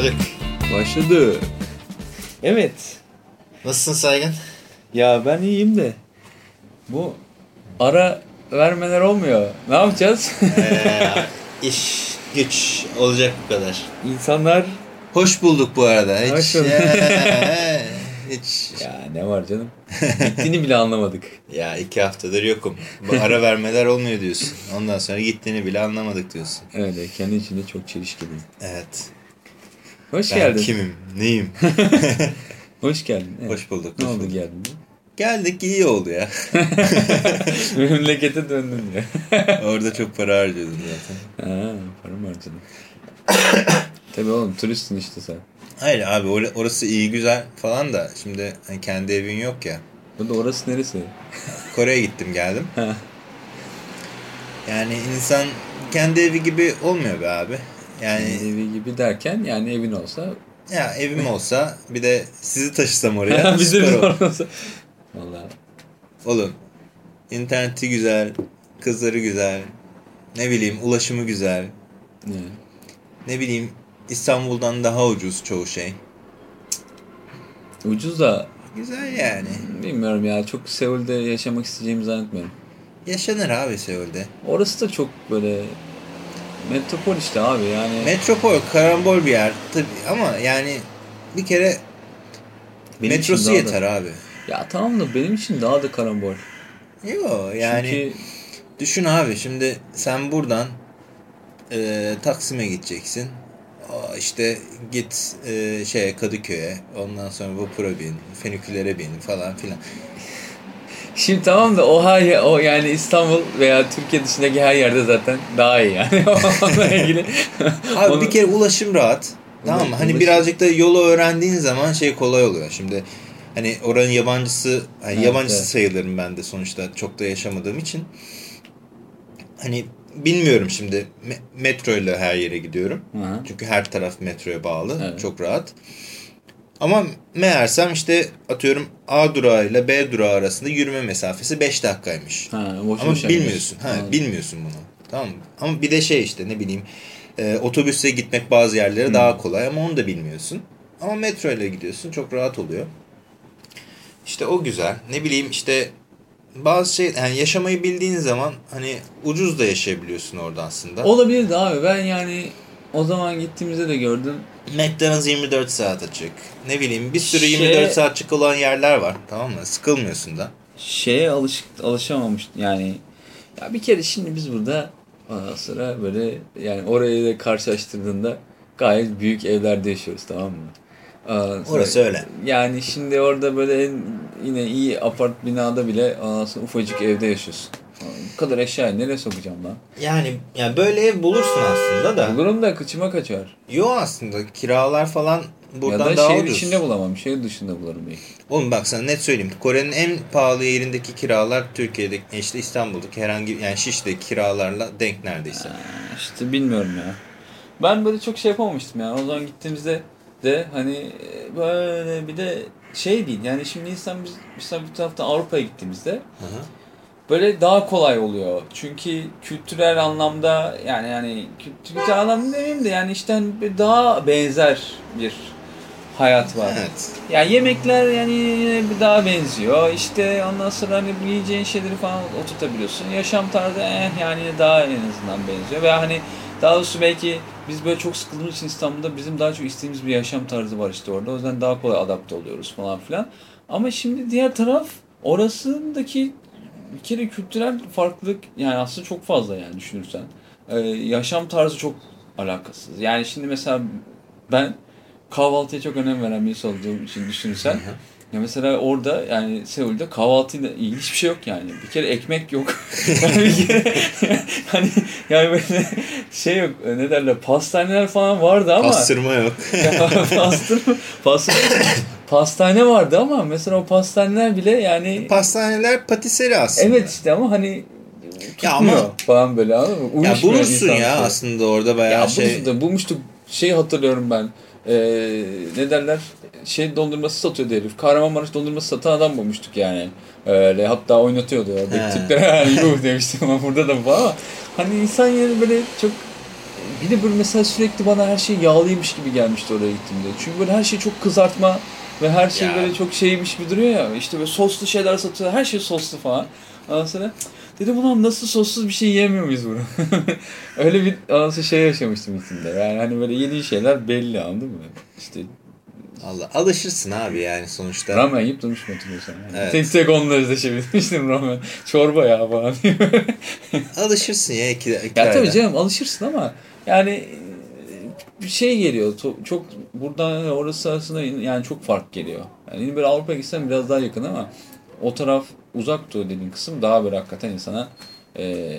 Başladık. Başladı. Evet. Nasılsın Saygın? Ya ben iyiyim de. Bu ara vermeler olmuyor. Ne yapacağız? Ee, iş, güç olacak bu kadar. İnsanlar Hoş bulduk bu arada. Hiç, Hoş bulduk. Ee, hiç. ya ne var canım? Gittiğini bile anlamadık. Ya iki haftadır yokum. Bu ara vermeler olmuyor diyorsun. Ondan sonra gittiğini bile anlamadık diyorsun. Öyle kendi içinde çok çelişkili. Evet. Hoş Ben geldin. kimim? Neyim? Hoş geldin. Evet. Hoş bulduk. Ne hoş oldu bulduk. geldin? Geldik iyi oldu ya. Memlekete döndün ya. Orada çok para harcadım zaten. Ha, para mı harcadın? Tabii oğlum turistsin işte sen. Hayır abi or- orası iyi güzel falan da şimdi hani kendi evin yok ya. Bu da orası neresi? Kore'ye gittim geldim. Yani insan kendi evi gibi olmuyor be abi. Yani Evi gibi derken yani evin olsa ya evim olsa bir de sizi taşısam oraya bir olur. olsa. Valla. Oğlum interneti güzel, kızları güzel, ne bileyim ulaşımı güzel, Ne? ne bileyim İstanbul'dan daha ucuz çoğu şey. Ucuz da Güzel yani. bilmiyorum ya çok Seul'de yaşamak isteyeceğimi zannetmiyorum. Yaşanır abi Seul'de. Orası da çok böyle metropol işte abi yani. Metropol, karambol bir yer tabii ama yani bir kere Benim metrosu daha da- yeter abi. Ya tamam da benim için daha da karambol. Yok yani Çünkü düşün abi şimdi sen buradan e, Taksim'e gideceksin. Aa, işte git e, şeye Kadıköy'e ondan sonra vapura bin, fenikülere bin falan filan. Şimdi tamam da o her o yani İstanbul veya Türkiye dışındaki her yerde zaten daha iyi yani. Onunla ilgili. Abi Onu- bir kere ulaşım rahat. Tamam mı? Hani birazcık da yolu öğrendiğin zaman şey kolay oluyor. Şimdi hani oranın yabancısı, hani Evet, yabancısı evet. sayılırım ben de sonuçta çok da yaşamadığım için. Hani bilmiyorum şimdi me- metro ile her yere gidiyorum. Hı hı. Çünkü her taraf metroya bağlı. Evet. Çok rahat. Ama meğersem işte atıyorum A durağı ile B durağı arasında yürüme mesafesi 5 dakikaymış. Ha, boş Ama bilmiyorsun. Ha, Anladım. bilmiyorsun bunu. Tamam mı? Ama bir de şey işte ne bileyim e, otobüse gitmek bazı yerlere daha kolay ama onu da bilmiyorsun. Ama metro ile gidiyorsun çok rahat oluyor. İşte o güzel. Ne bileyim işte bazı şey yani yaşamayı bildiğin zaman hani ucuz da yaşayabiliyorsun orada aslında. Olabilirdi abi ben yani o zaman gittiğimizde de gördüm. McDonald's 24 saat açık. Ne bileyim bir sürü Şey- 24 saat açık olan yerler var. Tamam mı? Sıkılmıyorsun da. şeye alışık alışamamış yani ya bir kere şimdi biz burada ondan sonra böyle yani orayı da karşılaştırdığında gayet büyük evlerde yaşıyoruz tamam mı? Sonra- Orası öyle. Yani şimdi orada böyle en, yine iyi apart binada bile ondan sonra ufacık evde yaşıyorsun. Bu kadar eşyayı nereye sokacağım lan? Yani yani böyle ev bulursun aslında da. Bulurum da kıçıma kaçar. Yo aslında kiralar falan buradan ya da daha şehir ucuz. içinde bulamam. Şehir dışında bulurum belki. Oğlum bak sana net söyleyeyim. Kore'nin en pahalı yerindeki kiralar Türkiye'deki işte İstanbul'daki herhangi yani Şişli'deki kiralarla denk neredeyse. İşte bilmiyorum ya. Ben böyle çok şey yapamamıştım yani. O zaman gittiğimizde de hani e, böyle bir de şey değil. Yani şimdi insan biz mesela bu taraftan Avrupa'ya gittiğimizde Hı hı. Böyle daha kolay oluyor. Çünkü kültürel anlamda yani yani kült- kültürel anlamda demeyeyim de yani işte bir daha benzer bir hayat var. Evet. Yani yemekler yani bir daha benziyor. İşte ondan sonra hani yiyeceğin şeyleri falan oturtabiliyorsun. Yaşam tarzı eh, yani daha en azından benziyor. Ve hani daha doğrusu belki biz böyle çok sıkıldığımız için İstanbul'da bizim daha çok istediğimiz bir yaşam tarzı var işte orada. O yüzden daha kolay adapte oluyoruz falan filan. Ama şimdi diğer taraf orasındaki bir kere kültürel farklılık yani aslında çok fazla yani düşünürsen. Ee, yaşam tarzı çok alakasız. Yani şimdi mesela ben kahvaltıya çok önem veren birisi olduğum için düşünürsen. Ya mesela orada yani Seul'de kahvaltıyla ilgili hiçbir şey yok yani. Bir kere ekmek yok. yani bir kere hani yani böyle şey yok ne derler pastaneler falan vardı ama Pastırma yok. pastırma, pastırma, pastane vardı ama mesela o pastaneler bile yani Pastaneler patiseri aslında. evet işte ama hani Ya ama- falan böyle anladın mı? Ya bulursun ya şey. aslında orada bayağı Ya şey. bulmuştuk da bulmuştuk şey hatırlıyorum ben. Ee, ne derler şey dondurması satıyordu herif. Kahramanmaraş dondurması satan adam bulmuştuk yani. Öyle hatta oynatıyordu. Tiplere yani yuh demiştim ama burada da bu ama hani insan yani böyle çok bir de böyle mesela sürekli bana her şey yağlıymış gibi gelmişti oraya gittiğimde. Çünkü böyle her şey çok kızartma ve her şey Ya. böyle çok şeymiş gibi duruyor ya. İşte böyle soslu şeyler satıyor. Her şey soslu falan. Ondan sonra dedim ulan nasıl sossuz bir şey yiyemiyor muyuz bunu? Öyle bir sonra şey yaşamıştım içinde. Yani hani böyle yediği şeyler belli anladın mı? İşte Allah alışırsın abi yani sonuçta. ramen yiyip durmuşum hatırlıyorsan. Yani. Evet. Tek tek onunla özdeşebilmiştim ramen. Çorba ya falan diye. Alışırsın ya iki, iki Ya tabii canım alışırsın ama yani e, bir şey geliyor. Çok buradan orası arasında yani çok fark geliyor. Yani böyle Avrupa'ya gitsen biraz daha yakın ama o taraf uzak doğu dediğin kısım daha böyle hakikaten insana e,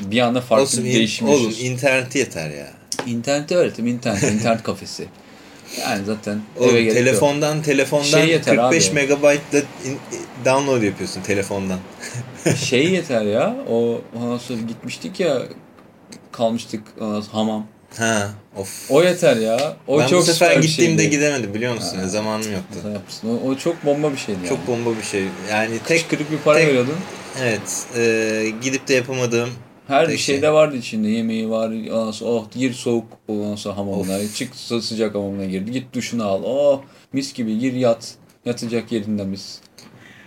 bir anda farklı Olsun, bir değişim oğlum yaşıyorsun. interneti yeter ya. İnterneti öğretim, internet, internet kafesi. Yani zaten Oğlum eve gerek yok. telefondan telefondan Şey yeter 45 abi. megabaytla download yapıyorsun telefondan. Şey yeter ya. O ondan sonra gitmiştik ya kalmıştık hamam. Ha of. O yeter ya. O ben çok bu sefer gittiğimde şeydi. gidemedim biliyor musun? Ha. Zamanım yoktu. O, o çok bomba bir şeydi yani. Çok bomba bir şey. Yani tek kırık bir para tek- veriyordun. evet e, gidip de yapamadığım Her bir şey. şeyde vardı içinde. Yemeği var. Ondan sonra oh gir soğuk ondan sonra hamamına. Çık sı- sıcak hamamına gir. Git duşunu al. Oh mis gibi gir yat. Yatacak yerinde mis.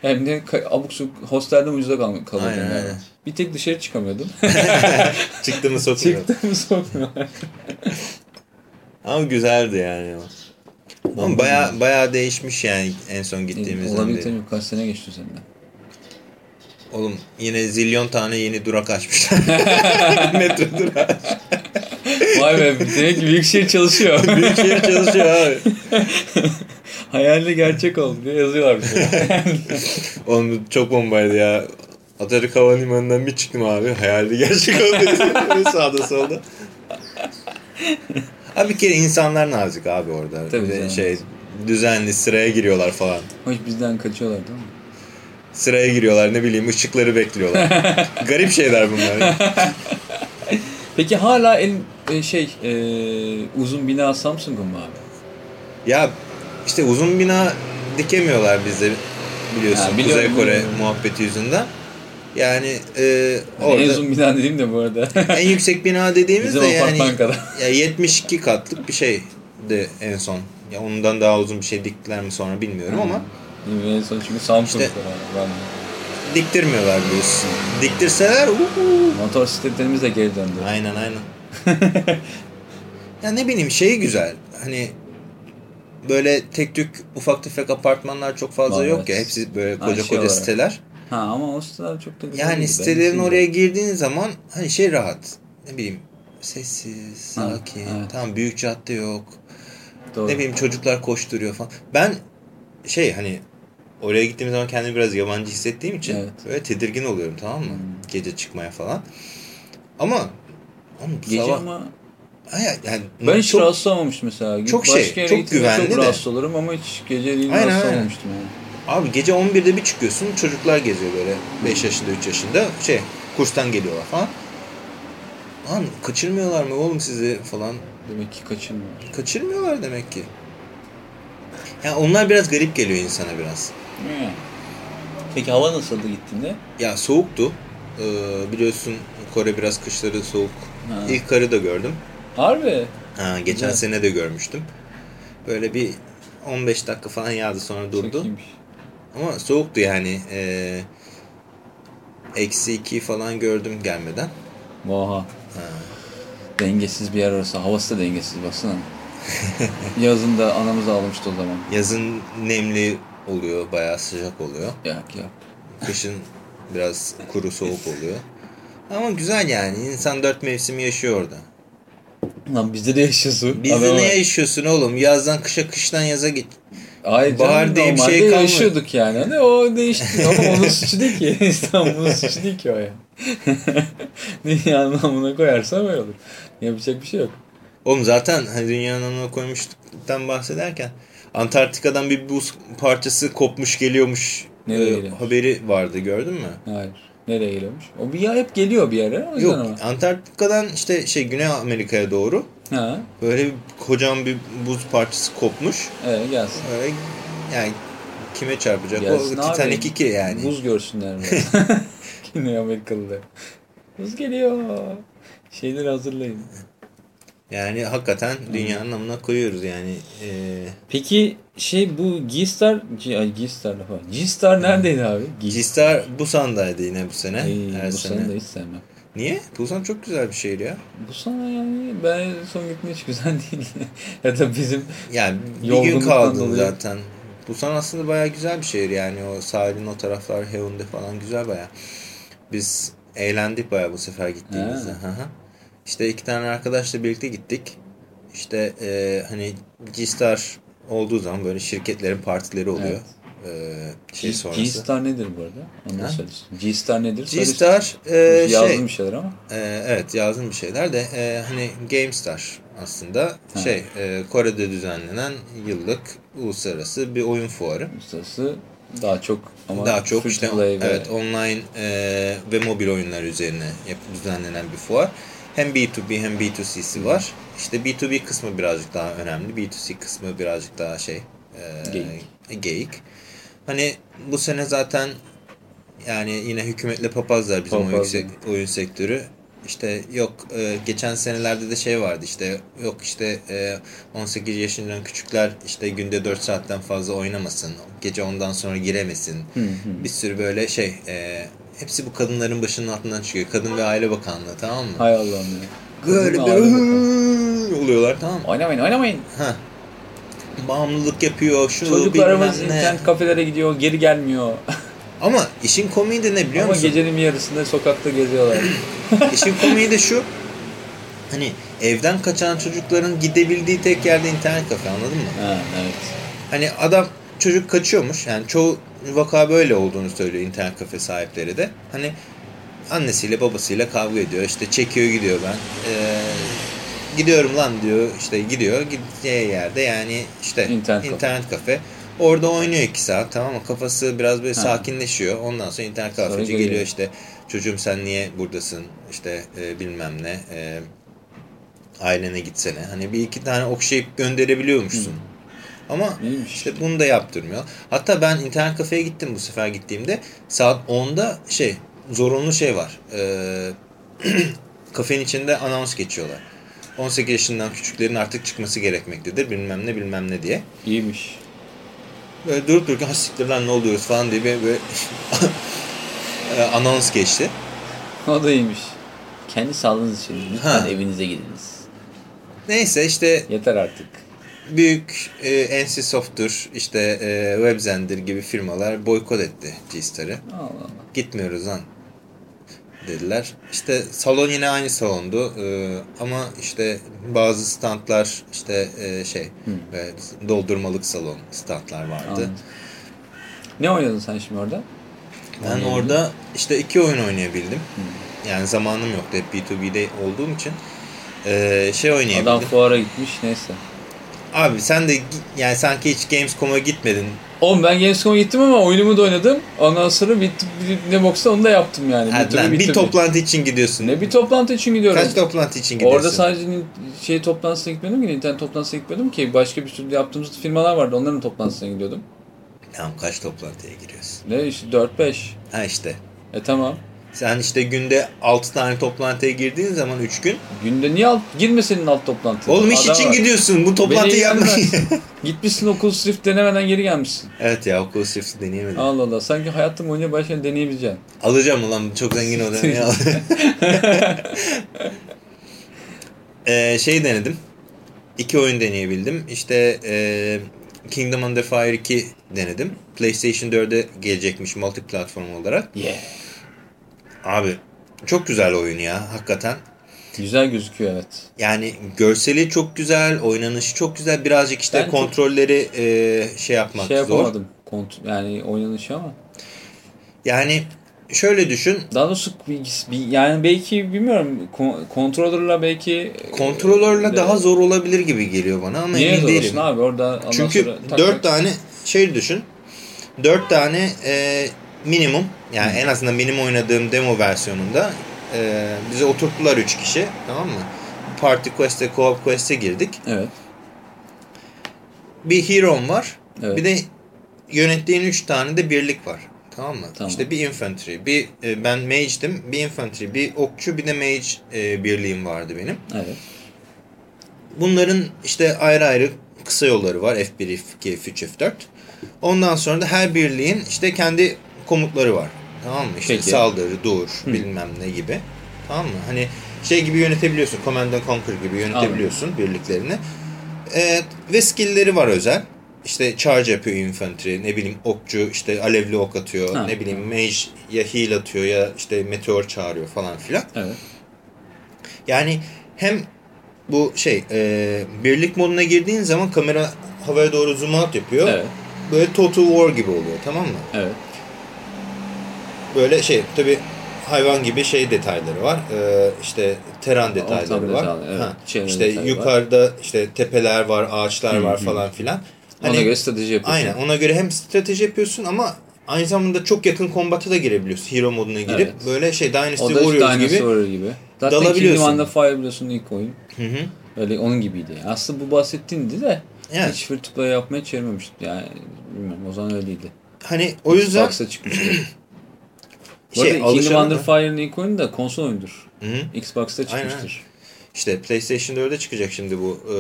Hem de abuk subuk hostelden ucuza kal kalıyordun Aynen, galiba. aynen. Bir tek dışarı çıkamıyordun. çıktı mı sokuyor. Çıktım sokmuyorlar. Ama güzeldi yani. Ama baya baya değişmiş yani en son Olabilir gittiğimizden beri. tabii kaç sene geçti senden. Oğlum yine zilyon tane yeni durak açmışlar. Metro durağı. Vay be demek ki Büyükşehir çalışıyor. Büyükşehir çalışıyor abi. Hayalde gerçek oldu diye yazıyorlar bir şey. Oğlum çok bombaydı ya. Atatürk Havalimanı'ndan bir çıktım abi. Hayalde gerçek oldu. Sağda solda. Abi bir kere insanlar nazik abi orada. Tabii canım. şey düzenli sıraya giriyorlar falan. Hoş bizden kaçıyorlar değil mi? Sıraya giriyorlar ne bileyim ışıkları bekliyorlar. Garip şeyler bunlar. Peki hala en e, şey e, uzun bina Samsung'un mu abi? Ya işte uzun bina dikemiyorlar bizde biliyorsun Ha, biliyorum, Kuzey Kore biliyorum. muhabbeti yüzünden. Yani e, orada En uzun bina dediğim de bu arada. en yüksek bina dediğimiz Bizim de yani ya 72 katlık bir şeydi en son. Ya ondan daha uzun bir şey diktiler mi sonra bilmiyorum ama en son çünkü Samsung İşte- falan. diktirmiyorlar biliyorsun. Diktirseler uhu. Motor sikletlerimiz de geri döndü. Aynen aynen. ya ne bileyim şey güzel. Hani böyle tek tük ufak tefek apartmanlar çok fazla Var, yok evet. ya. Hepsi böyle koca şey koca olarak. Ha ama o siteler çok da Yani değil. sitelerin oraya girdiğin zaman hani şey rahat. Ne bileyim sessiz, Ha, sakin. evet. Tamam büyük cadde yok. Doğru. Ne bileyim çocuklar koşturuyor falan. Ben şey hani oraya gittiğim zaman kendimi biraz yabancı hissettiğim için Evet. böyle tedirgin oluyorum tamam mı? Hmm. Gece çıkmaya falan. Ama oğlum, Gece sabah, ama yani ben hiç çok- rahatsız olmamıştım mesela. çok Başka şey, çok güvenli çok de. rahatsız olurum ama hiç geceliğin Aynen, rahatsız aynen. olmamıştım yani. Abi gece 11'de bir çıkıyorsun çocuklar geziyor böyle 5 yaşında 3 yaşında şey kurstan geliyorlar falan. Lan kaçırmıyorlar mı oğlum sizi falan. Demek ki kaçırmıyor. Kaçırmıyorlar demek ki. Ya onlar biraz garip geliyor insana biraz. Yani. Peki hava nasıldı gittiğinde? Ya soğuktu. Ee, biliyorsun Kore biraz kışları soğuk. Ha. İlk karı da gördüm. Harbi. Ha, geçen Güzel. sene de görmüştüm. Böyle bir 15 dakika falan yağdı sonra Çok durdu. iyiymiş. Ama soğuktu yani. Ee, Eksi 2 falan gördüm gelmeden. Oha. Ha. Dengesiz bir yer orası. Havası da dengesiz baksana. Yazın da anamız ağlamıştı o zaman. Yazın nemli oluyor, bayağı sıcak oluyor. Ya ya. Kışın biraz kuru soğuk oluyor. Ama güzel yani. İnsan dört mevsimi yaşıyor orada. Lan bizde de yaşıyorsun. Bizde Adama- ne yaşıyorsun oğlum? Yazdan kışa, kıştan yaza git. Hayır Bahar diye bir şey kalmadı. yaşıyorduk yani. Hani o değişti ama onun suçu değil ki. İstanbul'un suçu değil ki o ya. Dünya anlamına koyarsam öyle olur. Yapacak bir şey yok. Oğlum zaten hani dünyanın anlamına koymuşluktan bahsederken Antarktika'dan bir buz parçası kopmuş geliyormuş Nereye e, geliyormuş? haberi vardı gördün mü? Hayır. Nereye geliyormuş? O bir ya hep geliyor bir yere. O Yok ama. Antarktika'dan işte şey Güney Amerika'ya doğru Ha. böyle bir kocaman bir buz parçası kopmuş. Evet gelsin. Öyle yani kime çarpacak? Gelsin o abi. Titanic 2 yani. Buz görsünler. biraz. Güney Amerikalılar. Buz geliyor. Şeyleri hazırlayın. Yani hakikaten dünyanın namına koyuyoruz yani. E, Peki şey bu G-Star, G-Star. G-Star neredeydi abi? G-Star Busan'daydı yine bu sene. Ay, her bu sene. de hiç sevmem. Niye? Busan çok güzel bir şehir ya. Bu sana yani ben son gittiğim hiç güzel değil. ya da bizim Yani bir gün dolayı. zaten. Busan aslında bayağı güzel bir şehir yani. O sahilin o taraflar Haeundae falan güzel bayağı. Biz eğlendik bayağı bu sefer gittiğimizde. Ha. İşte iki tane arkadaşla birlikte gittik. İşte e, hani G-Star olduğu zaman böyle şirketlerin partileri oluyor. E, şey G- sonrası. G-Star nedir bu arada? G-Star nedir? G-Star e. Yazdım şey bir şeyler ama. e, evet yazdım bir şeyler de e, hani GameStar aslında Ha. şey e, Kore'de düzenlenen yıllık uluslararası bir oyun fuarı. Ustası daha çok ama Daha çok işte ve- evet online e, ve mobil oyunlar üzerine yap, düzenlenen bir fuar. Hem B2B hem B2C'si var. İşte B2B kısmı birazcık daha önemli. B2C kısmı birazcık daha şey e, Geyik. geyik. Hani bu sene zaten yani yine hükümetle papazlar bizim oyun, Papazlar. sek- oyun sektörü. İşte yok e, geçen senelerde de şey vardı işte yok işte e, 18 yaşından küçükler işte günde 4 saatten fazla oynamasın. Gece ondan sonra giremesin. Hı hı. Bir sürü böyle şey e, hepsi bu kadınların başının altından çıkıyor. Kadın ve Aile Bakanlığı tamam mı? Hay Allah'ım ya. Böyle oluyorlar tamam mı? Oynamayın oynamayın. Ha. Bağımlılık yapıyor şu Çocuklarımız bilmem ne. internet kafelere gidiyor geri gelmiyor. Ama işin komiği de ne biliyor ama musun? gecenin bir yarısında sokakta geziyorlar. İşin komiği de şu. Hani evden kaçan çocukların gidebildiği tek yerde internet kafe anladın mı? ha, evet. Hani adam çocuk kaçıyormuş. Yani çoğu vaka böyle olduğunu söylüyor internet kafe sahipleri de. Hani annesiyle babasıyla kavga ediyor. İşte çekiyor gidiyor ben. Ee, gidiyorum lan diyor. İşte gidiyor. Gideceği yerde yani işte İnternet internet, kafe. kafe. Orada oynuyor iki saat tamam mı? Kafası biraz böyle Ha. sakinleşiyor. Ondan sonra internet kafeci geliyor. geliyor işte. Çocuğum sen niye buradasın? İşte e, bilmem ne. E, ailene gitsene. Hani bir iki tane okşayıp gönderebiliyormuşsun. Ama İyiymiş. işte bunu da yaptırmıyor. Hatta ben internet kafeye gittim bu sefer gittiğimde. Saat 10'da şey zorunlu şey var. Ee, kafenin içinde anons geçiyorlar. 18 yaşından küçüklerin artık çıkması gerekmektedir bilmem ne bilmem ne diye. İyiymiş. Böyle durup dururken ha siktir lan ne oluyoruz falan diye böyle e, anons geçti. O da iyiymiş. Kendi sağlığınız için lütfen Ha. evinize gidiniz. Neyse işte Yeter artık. büyük e, NCSoft'tur işte e, Webzender gibi firmalar boykot etti G-Star'ı. Allah Allah. Gitmiyoruz lan dediler. İşte salon yine aynı salondu Ee, ama işte bazı standlar işte e, şey evet, doldurmalık salon standlar vardı. Anladım. Ne oynadın sen şimdi orada? Ben Oynayabildin. orada işte iki oyun oynayabildim. Yani zamanım yoktu hep B2B'de olduğum için. Ee, şey oynayabildim. Adam fuara gitmiş neyse. Abi sen de yani sanki hiç Gamescom'a gitmedin. Oğlum ben Gamescom'a gittim ama oyunumu da oynadım. Ondan sonra bir, bir ne boksa onu da yaptım yani. Türlü lan, bir türlü. toplantı için gidiyorsun. Ne bir toplantı için gidiyorum. Kaç toplantı için gidiyorsun? Orada sadece şey toplantısına gitmedim ki, internet toplantısına gitmedim ki. Başka bir sürü yaptığımız firmalar vardı. Onların toplantısına gidiyordum. Tamam kaç toplantıya giriyorsun? Ne işte 4-5. Ha işte. E tamam. Sen işte günde 6 tane toplantıya girdiğin zaman 3 gün. Günde niye alt, girme senin alt toplantıya. Oğlum iş Adam için var. gidiyorsun. Bu toplantıyı yapmayı. Gitmişsin okul sırf denemeden geri gelmişsin. evet ya okul sırfı deneyemedim. Allah Allah. Sanki hayatım boyunca başka deneyebileceksin. Alacağım ulan çok zengin oluyorum ya. ee, şey denedim. İki oyun deneyebildim. İşte e, Kingdom Under Fire 2 denedim. PlayStation 4'e gelecekmiş multiplatform olarak. Yeah. Abi çok güzel oyun ya hakikaten. Güzel gözüküyor evet. Yani görseli çok güzel, oynanışı çok güzel. Birazcık işte Ben çok- kontrolleri e, şey yapmak Şey zor. yapamadım. Kont yani oynanışı ama. Yani şöyle düşün. Daha doğrusu bir, yani belki bilmiyorum kon- kontrolörle belki Kontrolörle e, daha zor olabilir gibi geliyor bana ama Niye emin değilim. abi orada Çünkü dört tak- tane şey düşün. Dört tane e, minimum yani en azından benim oynadığım demo versiyonunda e, bize oturttular üç kişi tamam mı? Party Quest'e, Co-op Quest'e girdik. Evet. Bir hero'm var. Evet. Bir de yönettiğin üç tane de birlik var. Tamam mı? Tamam. İşte bir infantry, bir e, ben mage'dim, bir infantry, bir okçu, bir de mage e, birliğim vardı benim. Evet. bunların işte ayrı ayrı kısa yolları var. F1, F2, F3, F4. Ondan sonra da her birliğin işte kendi komutları var. Tamam mı? İşte Peki. saldırı, dur, bilmem ne gibi. Tamam mı? Hani şey gibi yönetebiliyorsun. Command and Conquer gibi yönetebiliyorsun birliklerini. Ee, ve skill'leri var özel. İşte charge yapıyor infantry, ne bileyim okçu işte alevli ok atıyor, Ha. ne bileyim mage ya heal atıyor ya işte meteor çağırıyor falan filan. Evet. Yani hem bu şey e, birlik moduna girdiğin zaman kamera havaya doğru zoom out yapıyor. Evet. Böyle Total War gibi oluyor tamam mı? Evet. Böyle şey tabi hayvan gibi şey detayları var. Ee, işte teran detayları Ortam var. detayları, evet. Ha, işte detayı var. yukarıda işte tepeler var, ağaçlar var falan filan. Ona göre strateji yapıyorsun. Aynen ona göre hem strateji yapıyorsun ama aynı zamanda çok yakın kombata da girebiliyorsun hero moduna girip. Evet. Böyle şey Dynasty Warriors Dynasty gibi. Warrior gibi. Zaten dalabiliyorsun. Kingdom Under Fire biliyorsun ilk oyun. Hı hı. Öyle onun gibiydi. Yani. Aslında bu bahsettiğindi de Evet. hiç free to play yapmaya çevirmemiştim. Yani bilmiyorum o zaman öyleydi. Hani o yüzden Xbox'a çıkmıştı. Şey Kingdom alışana Under Fire'ın ilk oyunu da konsol oyundur. Hı hı. Xbox'ta Aynen. çıkmıştır. İşte PlayStation 4'e çıkacak şimdi bu e,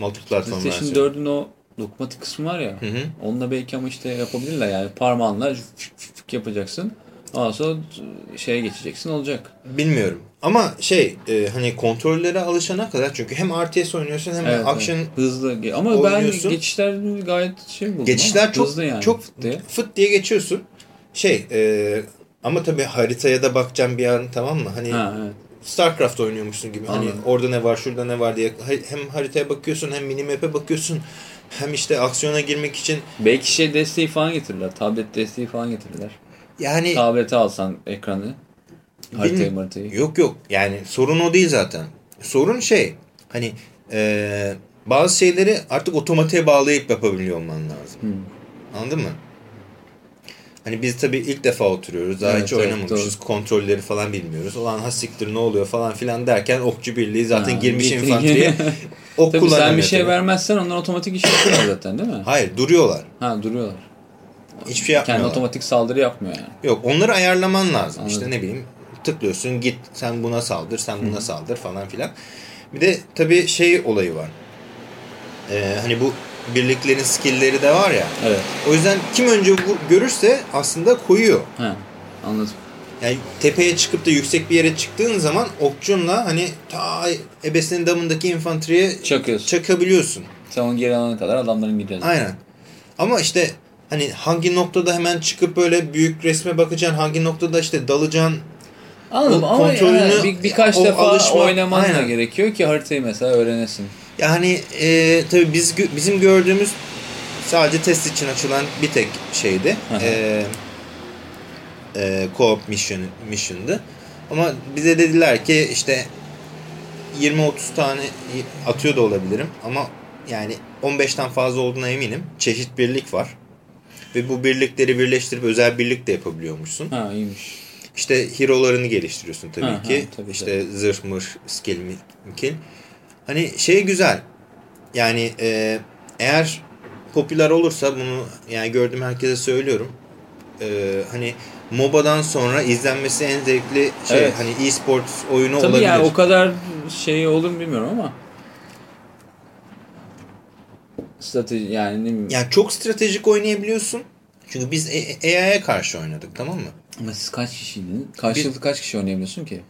multiplatform PlayStation versiyonu. 4'ün o dokunmatik kısmı var ya. Hı hı. Onunla belki ama işte yapabilirler yani parmağınla fık fık fık yapacaksın. Ondan sonra şeye geçeceksin olacak. Bilmiyorum. Ama şey e, hani kontrollere alışana kadar çünkü hem RTS oynuyorsun hem de Evet, action evet. hızlı. Ama oynuyorsun. ben geçişler gayet şey buldum. geçişler çok hızlı yani. çok diye. fıt diye geçiyorsun. Şey e, ama tabii haritaya da bakacağım bir an tamam mı? Hani Ha, evet. StarCraft oynuyormuşsun gibi. Hani Anladım. orada ne var, şurada ne var diye hem haritaya bakıyorsun hem minimap'e bakıyorsun. Hem işte aksiyona girmek için Belki şey desteği falan getirirler. Tablet desteği falan getirirler. yani Tablete alsan ekranı. Haritayı haritayı. Yok yok yani sorun o değil zaten. Sorun şey hani e, bazı şeyleri artık otomatiğe bağlayıp yapabiliyor olman lazım. Hmm. Anladın mı? Hani biz tabii ilk defa oturuyoruz. Daha Evet, hiç evet, oynamamışız. Kontrolleri falan bilmiyoruz. Olan ha siktir ne oluyor falan filan derken okçu birliği zaten Ha, girmiş getir- infanteriye. ok Tabii sen bir şey vermezsen onlar otomatik iş yapıyorlar zaten değil mi? Hayır duruyorlar. Ha duruyorlar. Hiçbir şey Kendi yapmıyorlar. otomatik saldırı yapmıyor yani. Yok onları ayarlaman lazım. Anladım. İşte ne bileyim tıklıyorsun git sen buna saldır sen buna saldır falan filan. Bir de tabii şey olayı var. Ee, hani bu birliklerin skill'leri de var ya. Evet. O yüzden kim önce görürse aslında koyuyor. Ha, anladım. Yani tepeye çıkıp da yüksek bir yere çıktığın zaman okçunla hani ta ebesinin damındaki infanteriye Çakıyorsun. çakabiliyorsun. Sen onu geri alana kadar adamların gidiyor. Aynen. Ama işte hani hangi noktada hemen çıkıp böyle büyük resme bakacaksın, hangi noktada işte dalacaksın. Anladım ama kontrolünü- yani bir, birkaç defa alışma- oynaman da Aynen. gerekiyor ki haritayı mesela öğrenesin. Yani e, tabii biz bizim gördüğümüz sadece test için açılan bir tek şeydi. E, e, co-op mission, mission'dı. Ama bize dediler ki işte 20-30 tane atıyor da olabilirim ama yani 15'ten fazla olduğuna eminim. Çeşit birlik var. Ve bu birlikleri birleştirip özel birlik de yapabiliyormuşsun. Ha iyiymiş. İşte hero'larını geliştiriyorsun tabii Ha, ha, ki. tabii, işte zırh, mır, skill, skill. Hani şey güzel. Yani e, eğer popüler olursa bunu yani gördüğüm herkese söylüyorum. E, hani MOBA'dan sonra izlenmesi en zevkli şey Evet. hani e-sports oyunu Tabii olabilir. yani o kadar şey olur mu bilmiyorum ama. Strateji yani ne bileyim. Yani çok stratejik oynayabiliyorsun. Çünkü biz AI'ye karşı oynadık tamam mı? Ama siz kaç kişiydiniz? Karşılıklı kaç kişi oynayabiliyorsun ki?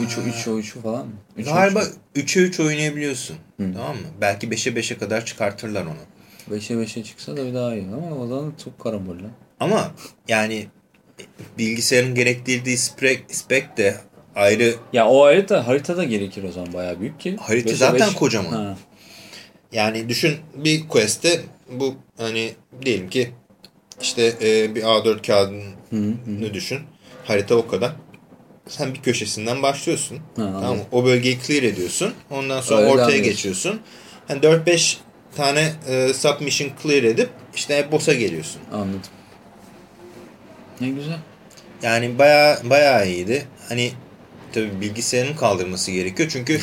3 3 3 falan mı? Üç, Galiba üç. 3'e 3 oynayabiliyorsun. Tamam mı? Belki 5'e 5'e kadar çıkartırlar onu. 5'e 5'e çıksa da bir daha iyi ama o zaman çok karambol lan. Ama yani bilgisayarın gerektirdiği spec, spec de ayrı. Ya o harita haritada gerekir o zaman bayağı büyük ki. Harita Beşe zaten beş- kocaman. Ha. Yani düşün bir quest'te bu hani diyelim ki işte e, bir A4 kağıdını düşün. Harita o kadar. Sen bir köşesinden başlıyorsun. tamam mı? O bölgeyi clear ediyorsun. Ondan sonra Öyle ortaya anlıyorsun. geçiyorsun. Hani 4-5 tane e, submission clear edip işte boss'a geliyorsun. Anladım. Ne güzel. Yani baya baya iyiydi. Hani tabii bilgisayarın kaldırması gerekiyor çünkü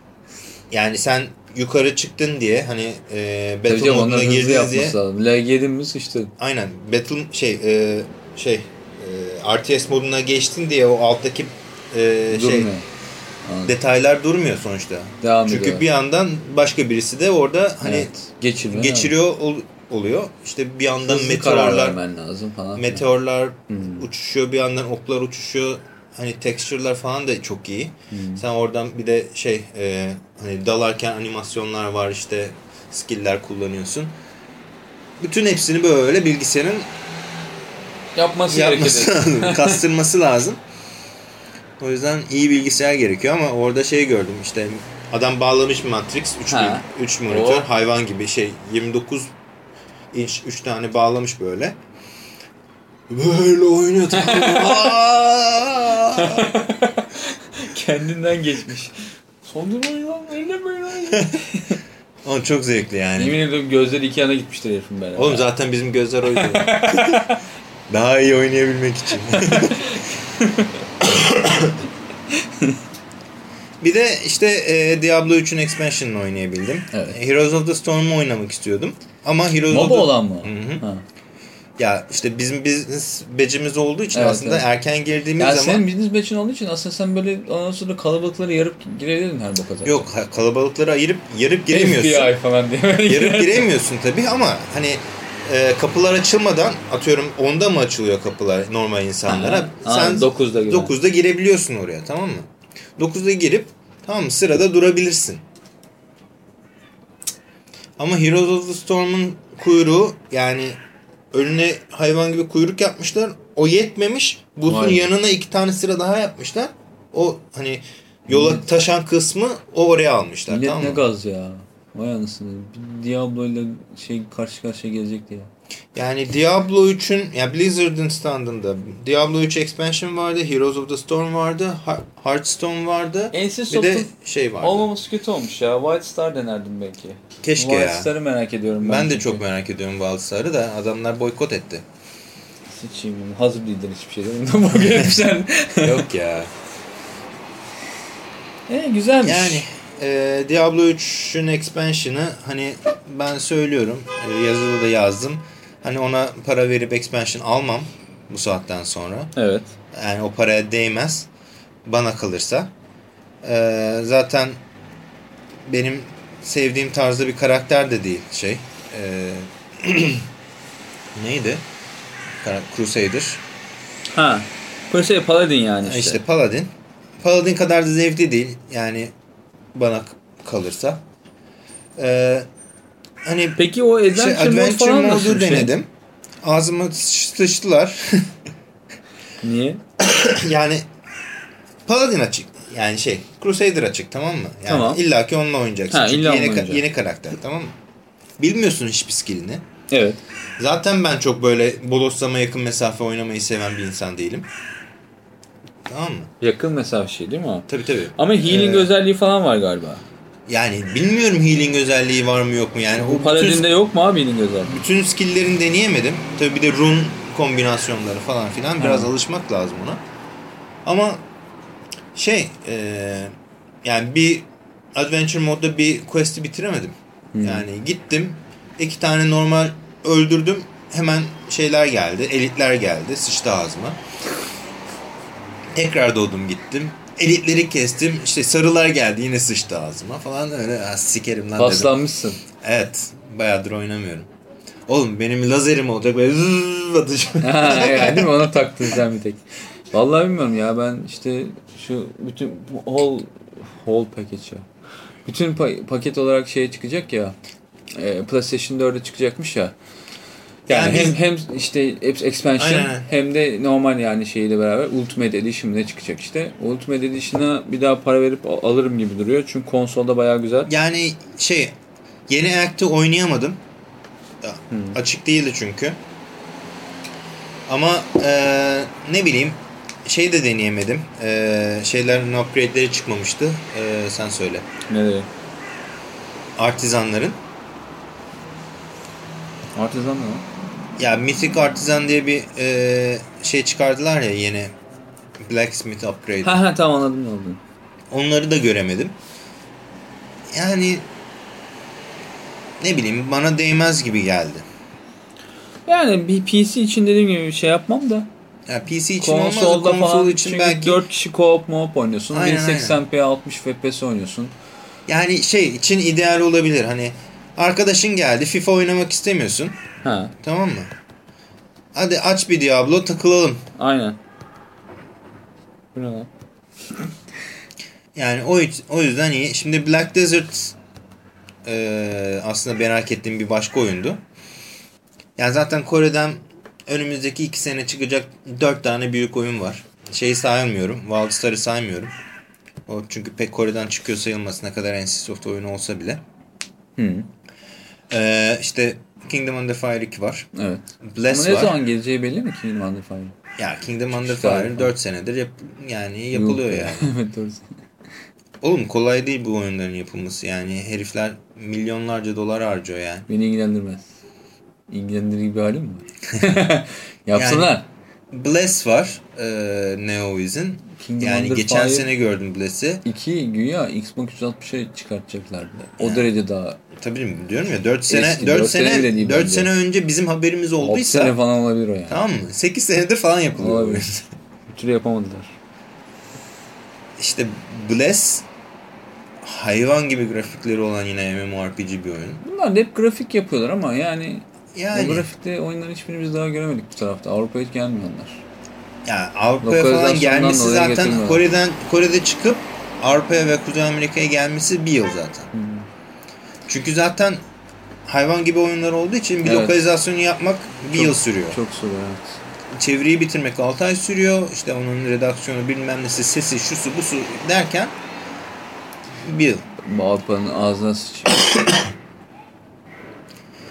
yani sen yukarı çıktın diye hani e, battle moduna girdiniz diye lazım. Lag yedin mi sıçtın. aynen battle şey e, şey e, RTS moduna geçtin diye o alttaki e, şey. Anladım. detaylar durmuyor sonuçta. Devam Çünkü ediyor. bir yandan başka birisi de orada hani Evet, geçiriyor. geçiriyor ol- oluyor. İşte bir yandan Hızlı meteorlar lazım falan. meteorlar Hmm. uçuşuyor bir yandan oklar uçuşuyor. Hani texture'lar falan da çok iyi. Hmm. Sen oradan bir de şey e, hani dalarken animasyonlar var işte skill'ler kullanıyorsun. Bütün hepsini böyle bilgisayarın Yapması, yapması gerekir. lazım. Kastırması lazım. O yüzden iyi bilgisayar gerekiyor ama orada şey gördüm işte adam bağlamış Matrix 3, Ha. 3 monitör O. hayvan gibi şey 29 inç 3 tane bağlamış böyle. Böyle oynatıyor. Aa! Kendinden geçmiş. Sondurmayın lan, ellemeyin lan. Oğlum çok zevkli yani. Yemin ediyorum gözleri iki yana gitmiştir herifin beraber. Oğlum zaten bizim gözler oydu. Daha iyi oynayabilmek için. bir de işte e, Diablo 3'ün expansion'ını oynayabildim. Evet. Heroes of the Storm'u oynamak istiyordum. Ama Heroes MOBA of the... olan mı? Hı hı. Ha. Ya işte bizim business becimiz olduğu için Evet, aslında evet. erken girdiğimiz Ya zaman... senin business batch'in olduğu için aslında sen böyle ondan sonra kalabalıkları yarıp girebilirdin her boka zaten. Yok kalabalıkları ayırıp yarıp giremiyorsun. FBI falan diye. Yarıp giremiyorsun tabii ama hani e, kapılar açılmadan atıyorum onda mı açılıyor kapılar normal insanlara? Aha. Sen girer. 9'da girebiliyorsun oraya tamam mı? 9'da girip tamam sırada durabilirsin. Ama Heroes of the Storm'un kuyruğu yani önüne hayvan gibi kuyruk yapmışlar. O yetmemiş. Buzun yanına iki tane sıra daha yapmışlar. O hani yola taşan kısmı o oraya almışlar. Millet tamam ne mı? gaz ya. Vay anasını. Diablo ile şey karşı karşıya gelecek diye. Yani Diablo 3'ün ya Blizzard'ın standında Diablo 3 expansion vardı, Heroes of the Storm vardı, Hearthstone vardı. NC Bir de şey vardı. olmaması kötü olmuş ya. White Star denerdim belki. Keşke White ya. Star'ı merak ediyorum ben. Ben de çünkü. çok merak ediyorum Wildstar'ı da adamlar boykot etti. Sıçayım bunu. Hazır değildir hiçbir şey. Yok ya. e, güzelmiş. Yani e, Diablo 3'ün expansion'ı hani ben söylüyorum e, yazıda da yazdım. Hani ona para verip expansion almam bu saatten sonra. Evet. Yani o paraya değmez. Bana kalırsa. Ee, zaten benim sevdiğim tarzda bir karakter de değil şey. Ee, neydi? Crusader. Ha. Crusader Paladin yani işte. İşte Paladin. Paladin kadar da zevkli değil. Yani bana kalırsa. Ee, hani Peki o Adventure, şey, Mode Adventure falan nasıl modu şey? denedim. Ağzıma sıçtılar. Niye? yani Paladin açık. Yani şey Crusader açık tamam mı? Yani Tamam. illa ki onunla oynayacaksın. Ha, Çünkü illa yeni, oynayacaksın. yeni karakter tamam mı? Bilmiyorsun hiçbir skillini. Evet. Zaten ben çok böyle bodoslama yakın mesafe oynamayı seven bir insan değilim. Tamam mı? Yakın mesafe şey değil mi o? Tabii tabii. Ama healing Ee, özelliği falan var galiba. Yani bilmiyorum healing özelliği var mı yok mu yani. Bu bütün, Paladin'de yok mu abi healing özelliği? bütün skilllerini deneyemedim. Tabii bir de rune kombinasyonları falan filan biraz Ha. alışmak lazım ona. Ama şey e, yani bir adventure modda bir quest'i bitiremedim. Hmm. Yani gittim iki tane normal öldürdüm hemen şeyler geldi elitler geldi sıçtı ağzıma. Tekrar doğdum gittim. Elitleri kestim. işte sarılar geldi yine sıçtı ağzıma falan öyle "Ha, sikerim lan dedim. Paslanmışsın. Evet. Bayağıdır oynamıyorum. Oğlum benim lazerim olacak böyle zıııı atacağım. ha, yani değil mi? Ona sen bir tek. Vallahi bilmiyorum ya ben işte şu bütün whole whole package ya. Bütün pa- paket olarak şey çıkacak ya. E, PlayStation 4'e çıkacakmış ya. Yani, Yani hem hem işte hep expansion Aynen. hem de normal yani şeyle beraber Ultimate Edition ne çıkacak işte. Ultimate Edition'a bir daha para verip al- alırım gibi duruyor. Çünkü konsolda bayağı güzel. Yani şey yeni Act'ı oynayamadım. Ya, Açık değildi çünkü. Ama eee, ne bileyim şey de deneyemedim. Eee şeylerin upgrade'leri çıkmamıştı. Eee, sen söyle. Nereye? Artizanların. Artizan mı? Ya Mythic Artisan diye bir eee, şey çıkardılar ya yeni. Blacksmith upgrade. Ha ha tamam anladım ne olduğunu. Onları da göremedim. Yani ne bileyim bana değmez gibi geldi. Yani bir PC için dediğim gibi bir şey yapmam da. Ya PC için olmaz da Konsolda konsol falan için çünkü belki 4 kişi co-op mo-op oynuyorsun. Aynen, 1080p 60 FPS oynuyorsun. yani şey için ideal olabilir. Hani arkadaşın geldi FIFA oynamak istemiyorsun. Ha, Tamam mı? Hadi aç bir Diablo takılalım. aynen. Bu ne lan? Yani o o yüzden iyi. Şimdi Black Desert e, aslında merak ettiğim bir başka oyundu. Yani zaten Kore'den önümüzdeki iki sene çıkacak dört tane büyük oyun var. Şeyi saymıyorum. Wildstar'ı saymıyorum. O çünkü pek Kore'den çıkıyor sayılması ne kadar NCSoft oyunu olsa bile. Hı, Ee, işte Kingdom Under Fire 2 var. evet. Bless Ama ne var. zaman geleceği belli mi Kingdom Under Fire? Ya Kingdom Under İşte Fire abi. 4 senedir yap yani yapılıyor Yok. yani. evet doğru. Oğlum kolay değil bu oyunların yapılması yani. Herifler milyonlarca dolar harcıyor yani. Beni ilgilendirmez. İlgilendirir gibi halim mi var? Yapsınlar. Bless var e, NeoWiz'in. Kingdom Yani Under geçen Fire- sene gördüm Bless'i. İki güya Xbox 360'a çıkartacaklardı. O derece daha Tabii mi? diyorum ya 4 sene Eski, 4 dört sene sene bile değil 4 bence. sene önce bizim haberimiz 6 olduysa sene falan olabilir o yani. tamam mı? 8 senedir falan yapılıyor. Olabilir. Bir türlü yapamadılar. İşte Bless hayvan gibi grafikleri olan yine MMORPG bir oyun. Bunlar hep grafik yapıyorlar ama yani, Yani o grafikte oyunların hiçbirini biz daha göremedik bu tarafta. Avrupa'ya hiç gelmiyor onlar. ya Avrupa'ya falan gelmesi zaten. Kore'den Kore'de çıkıp Avrupa'ya ve Kuzey Amerika'ya gelmesi bir yıl zaten. Hmm. Çünkü zaten hayvan gibi oyunlar olduğu için bir Evet. lokalizasyonu yapmak bir Çok- yıl sürüyor. Çok zor evet. Çeviriyi bitirmek 6 ay sürüyor. İşte onun redaksiyonu bilmem nesi sesi şusu busu derken bir yıl. Bu Avrupa'nın ağzına sıçıyor.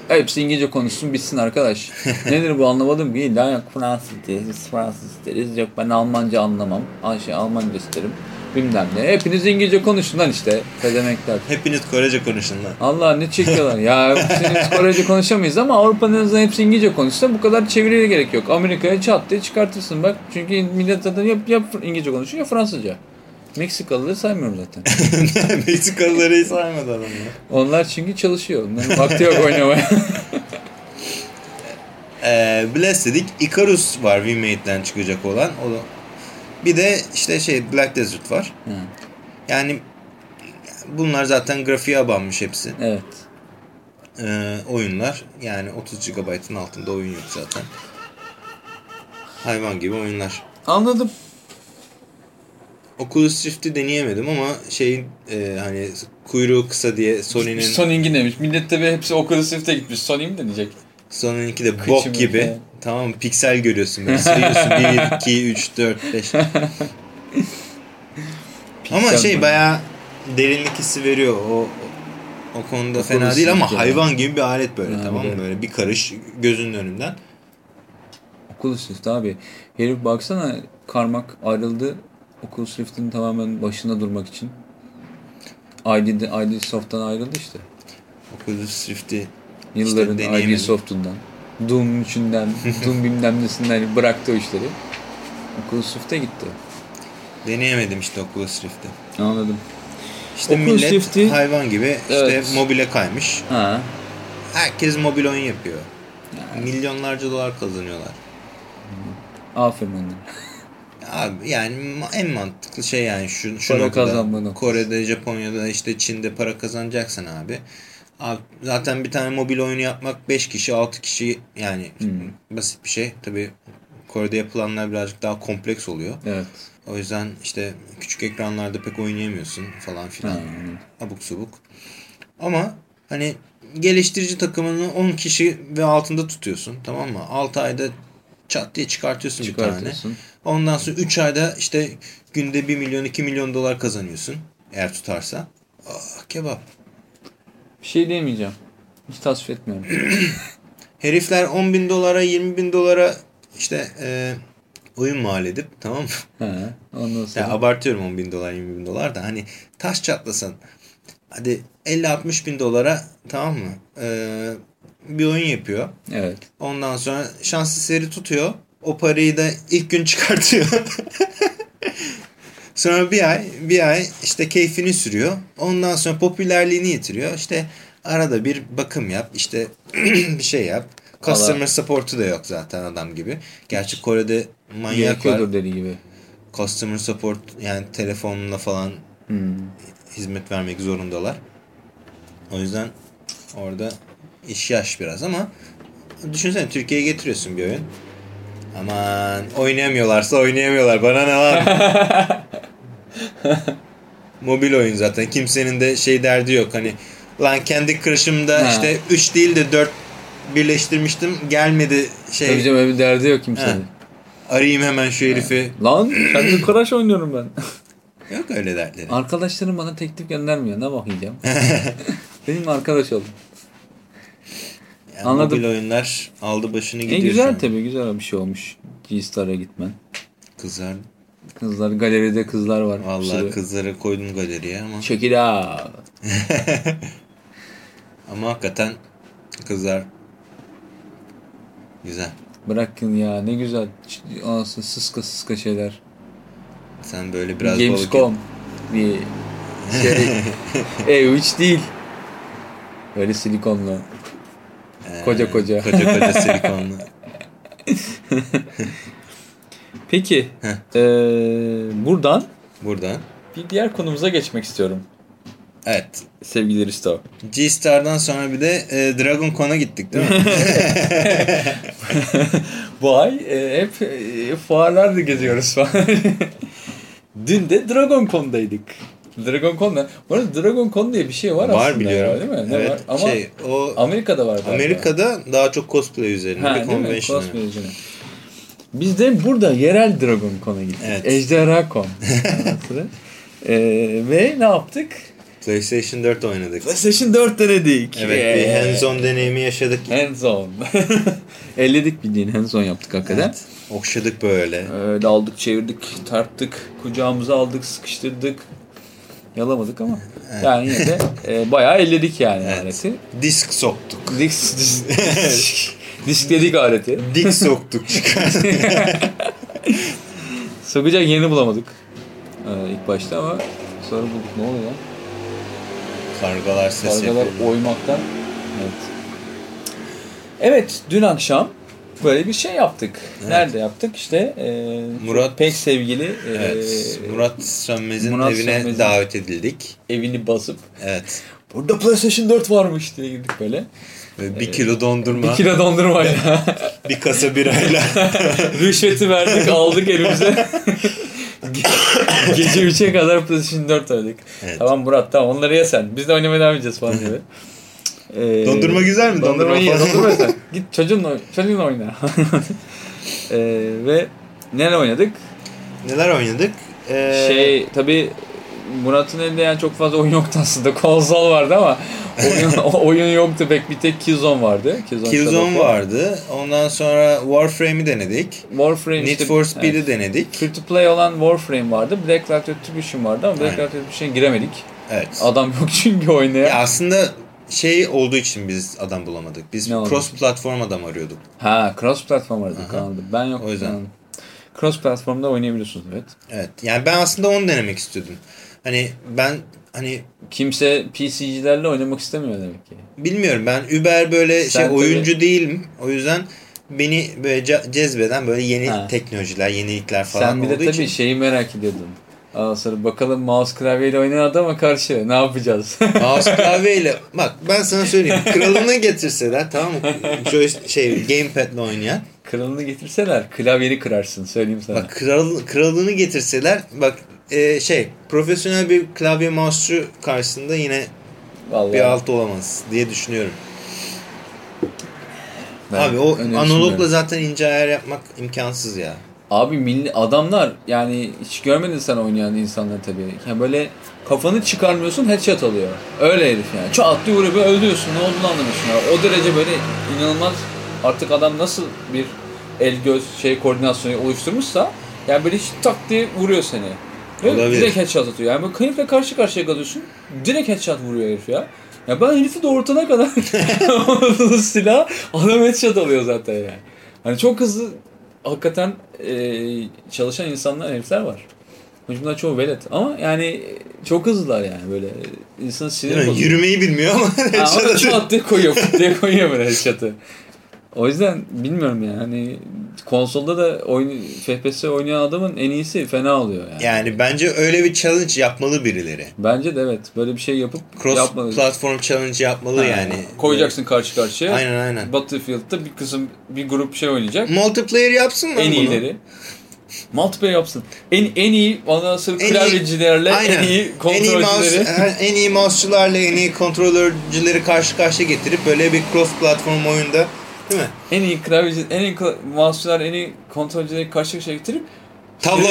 Hepsi İngilizce konuşsun bitsin arkadaş. Nedir bu anlamadım ki. Yok Fransız deriz, Fransız deriz. Yok ben Almanca anlamam. Ayşe Almanca isterim. Bilmem ne. Hepiniz İngilizce konuşun lan işte. Pedemekler. Hepiniz Korece konuşun lan. Allah ne çekiyorlar. ya hepsini Korece konuşamayız ama Avrupa'nın azından hepsi İngilizce konuşsa bu kadar çeviriye gerek yok. Amerika'ya çat diye çıkartırsın bak. Çünkü millet zaten ya, ya İngilizce konuşuyor ya Fransızca. Meksikalıları saymıyorum zaten. Meksikalıları hiç saymadı adam ya. Onlar çünkü çalışıyor. Onların vakti yok oynamaya. Ee, Bless dedik. Icarus var Wimate'den çıkacak olan. O da... Bir de işte şey Black Desert var. Ha, Yani bunlar zaten grafiğe abanmış hepsi. evet. Ee, oyunlar. Yani 30 GB'ın altında oyun yok zaten. Hayvan gibi oyunlar. Anladım. Oculus Rift'i deneyemedim ama şeyin e, hani kuyruğu kısa diye Sony'nin Sony'in demiş. Millet tabi hepsi Oculus Rift'e gitmiş. Sony mi deneyecek? Sony'ninki de bok mı? gibi. He. Tamam? Piksel görüyorsun. Böyle sayıyorsun 1, 2, 3, 4, 5. Ama şey mi? bayağı derinlik hissi veriyor. O o konuda Oculus fena değil ama hayvan gibi bir alet böyle Ha, tamam mı? Böyle bir karış gözünün önünden. Oculus Rift abi. Herif baksana karmak ayrıldı. Oculus Rift'in tamamen başında durmak için. ID, ID Soft'tan ayrıldı işte. Oculus Rift'i Yılların deneyemedim. ID Soft'undan. Doom 3'ünden, Doom bilmem nesinden bıraktı o işleri. Oculus Rift'e gitti. deneyemedim işte Oculus Rift'i. Anladım. İşte Oculus millet Rift'i- hayvan gibi Evet. işte mobile kaymış. Ha. Herkes mobil oyun yapıyor. Milyonlarca dolar kazanıyorlar. Aferin onlara. Abi yani en mantıklı şey yani şu, şu Para noktada. kazanma noktası. Kore'de, Japonya'da işte Çin'de para kazanacaksan abi. Abi zaten bir tane mobil oyunu yapmak 5 kişi 6 kişi yani Hmm. basit bir şey. Tabi Kore'de yapılanlar birazcık daha kompleks oluyor. Evet. O yüzden işte küçük ekranlarda pek oynayamıyorsun falan filan. anladım. Abuk subuk. Ama hani geliştirici takımını 10 kişi ve altında tutuyorsun tamam mı? 6 ayda çat diye çıkartıyorsun, bir tane. Ondan sonra 3 ayda işte günde 1 milyon 2 milyon dolar kazanıyorsun. Eğer tutarsa. Ah kebap. Bir şey diyemeyeceğim. Hiç tasvip etmiyorum. Herifler 10 bin dolara 20 bin dolara işte e, oyun mal edip tamam mı? ondan sonra. Ya abartıyorum 10 bin dolar 20 bin dolar da hani taş çatlasan hadi 50-60 bin dolara tamam mı? Ee, bir oyun yapıyor. Evet. Ondan sonra şans eseri tutuyor. O parayı da ilk gün çıkartıyor. sonra bir ay bir ay işte keyfini sürüyor. Ondan sonra popülerliğini yitiriyor. İşte arada bir bakım yap. işte bir şey yap. Customer support'u da yok zaten adam gibi. Gerçi Kore'de manyak var. Gerekiyordur dediği gibi. Customer support yani telefonla falan Hmm. hizmet vermek zorundalar. O yüzden orada iş yaş biraz ama düşünsene Türkiye'ye getiriyorsun bir oyun. Aman oynayamıyorlarsa oynayamıyorlar. Bana ne var? Mobil oyun zaten. Kimsenin de şey derdi yok. Hani lan kendi crush'ımda Ha. işte 3 değil de 4 birleştirmiştim. Gelmedi şey. Tabii canım öyle bir derdi yok kimsenin. Ha. Arayayım hemen şu herifi. Lan kendi Crash oynuyorum ben. Yok öyle dertleri. Arkadaşlarım bana teklif göndermiyor. Ne bakacağım? Benim arkadaş oldum. Yani Anladım. Mobil oyunlar aldı başını E gidiyor. şu güzel tabii güzel bir şey olmuş. G-Star'a gitmen. Kızlar. Kızlar galeride kızlar var. Vallahi sürü. kızları koydum galeriye ama. Out. Ama hakikaten kızlar güzel. Bırakın ya ne güzel. Anasını sıska sıska şeyler. Sen böyle biraz Gamescom. Bir şey. E3 değil. Böyle silikonlu. Koca koca. Koca koca silikonlu. Peki. Heh. eee, buradan Buradan. bir diğer konumuza geçmek istiyorum. Evet. Sevgili Risto. G-Star'dan sonra bir de e, Dragon Con'a gittik değil mi? Bu ay e, hep e, fuarlarda geziyoruz falan. Dün de Dragon Con'daydık. Dragon Con'da. Bu arada Dragon Con diye bir şey var, var aslında biliyorum. ya, değil mi? Ne evet. var? Ama şey, o Amerika'da var. Amerika'da daha çok cosplay üzerine ha, bir değil mi? Cosplay üzerine. Biz de burada yerel Dragon Con'a gittik. Evet. Ejderha Con. Ondan sonra, e, ve ne yaptık? PlayStation 4 oynadık. PlayStation 4 denedik. Evet bir hands-on deneyimi yaşadık. Hands on. Elledik bildiğin hands on yaptık hakikaten. Evet. Okşadık böyle. Öyle aldık, çevirdik, tarttık, kucağımıza aldık, sıkıştırdık. Yalamadık ama yani yine de e, bayağı elledik yani Evet. aleti. Disk soktuk. Disk, disk, diskledik aleti. Dik soktuk çıkardık. Sokacak yerini bulamadık ee, ilk başta ama sonra bulduk. Ne oluyor lan? Kargalar ses Kargalar yapıyor. oymaktan. Evet. Evet, dün akşam böyle bir şey yaptık. Evet. Nerede yaptık? İşte e, Murat- pek sevgili e, Evet. Murat Sönmez'in Murat evine Sönmez'in- davet edildik. evini basıp Evet. burada PlayStation 4 varmış diye girdik böyle. Bir kilo dondurma, Bir kilo dondurmayla bir kasa birayla. rüşveti verdik aldık elimize. Ge- Gece 3'e kadar PlayStation 4 oynadık. Evet. Tamam Murat tamam onları ye sen. Biz de oynamaya devam edeceğiz falan gibi. Ee, Dondurma güzel mi? Dondurma falan. dondurma sen. Git çocuğunla, çocuğunla oyna. ee, ve neler oynadık? Neler oynadık? Ee, Şey tabi Murat'ın elinde yani çok fazla oyun yoktu aslında. Konsol vardı ama oyun, oyun yoktu pek bir tek Killzone vardı. Killzone, Killzone vardı. Ondan sonra Warframe'i denedik. Warframe Need işte- for Speed'i evet. denedik. Free to play olan Warframe vardı. Black Light Retribution vardı ama Black. Light Retribution'a giremedik. Evet. Adam yok çünkü oynaya. Ya aslında şey olduğu için biz adam bulamadık. Biz Ne oldu? cross platform adam arıyorduk. Ha cross platform Aha. anladım. Ben yok. O yüzden. anladım. Cross platformda oynayabiliyorsunuz evet. Evet. Yani ben aslında onu denemek istiyordum. Hani ben hani Kimse PC'cilerle oynamak istemiyor demek ki. bilmiyorum ben Uber böyle Sen şey tabii- oyuncu değilim. O yüzden beni böyle ce- cezbeden böyle yeni Ha. teknolojiler, yenilikler falan Sen bir de tabii için. şeyi merak ediyordun. Ondan sonra bakalım mouse klavyeyle oynayan adama karşı ne yapacağız? Mouse klavyeyle bak ben sana söyleyeyim. Kralını getirseler tamam mı? Joy- şey gamepad'le oynayan. Kralını getirseler klavyeni kırarsın söyleyeyim sana. Bak kral, kralını getirseler bak e, şey profesyonel bir klavye mouse'cu karşısında yine Vallahi. bir alt olamaz diye düşünüyorum. ben Abi o analogla zaten ince ayar yapmak imkansız ya. Abi milli adamlar yani hiç görmedin sen oynayan insanları tabii. Yani böyle kafanı çıkarmıyorsun headshot alıyor. Öyle herif yani. Çat diye vuruyor böyle öldürüyorsun. Ne olduğunu anlamıyorsun. ya. O derece böyle inanılmaz artık adam nasıl bir el göz şey koordinasyonu oluşturmuşsa yani böyle hiç tak diye vuruyor seni. Ve Olabilir. direkt headshot atıyor. Yani böyle herifle karşı karşıya kalıyorsun. Direkt headshot vuruyor herif ya. Ya ben herifi doğurtana kadar silah adam headshot alıyor zaten yani. Hani çok hızlı hakikaten e, çalışan insanlar herifler var. Bunlar çoğu velet ama yani çok hızlılar yani böyle insan sinir mi? bozuyor. Yürümeyi bilmiyor ama Ha, ama çat diye koyuyor, diye koyuyor böyle headshot'ı. O yüzden bilmiyorum yani hani konsolda da oyun, FPS oynayan adamın en iyisi fena oluyor yani. Yani bence öyle bir challenge yapmalı birileri. Bence de evet. Böyle bir şey yapıp Cross yapmalı. platform challenge yapmalı Ha, yani. Koyacaksın karşı karşıya. Aynen aynen. Battlefield'da bir kısım bir grup şey oynayacak. Multiplayer yapsın mı en bunu? iyileri. Multiplayer yapsın. En en iyi ondan sonra En iyi- klavyecilerle en, iyi En iyi, kontrolcüleri. mouse, en iyi mouse'cularla en iyi kontrolörcüleri karşı karşıya getirip böyle bir cross platform oyunda değil mi? en iyi klavyeci, en iyi mouse'cular, en iyi kontrolcüleri karşı karşıya getirip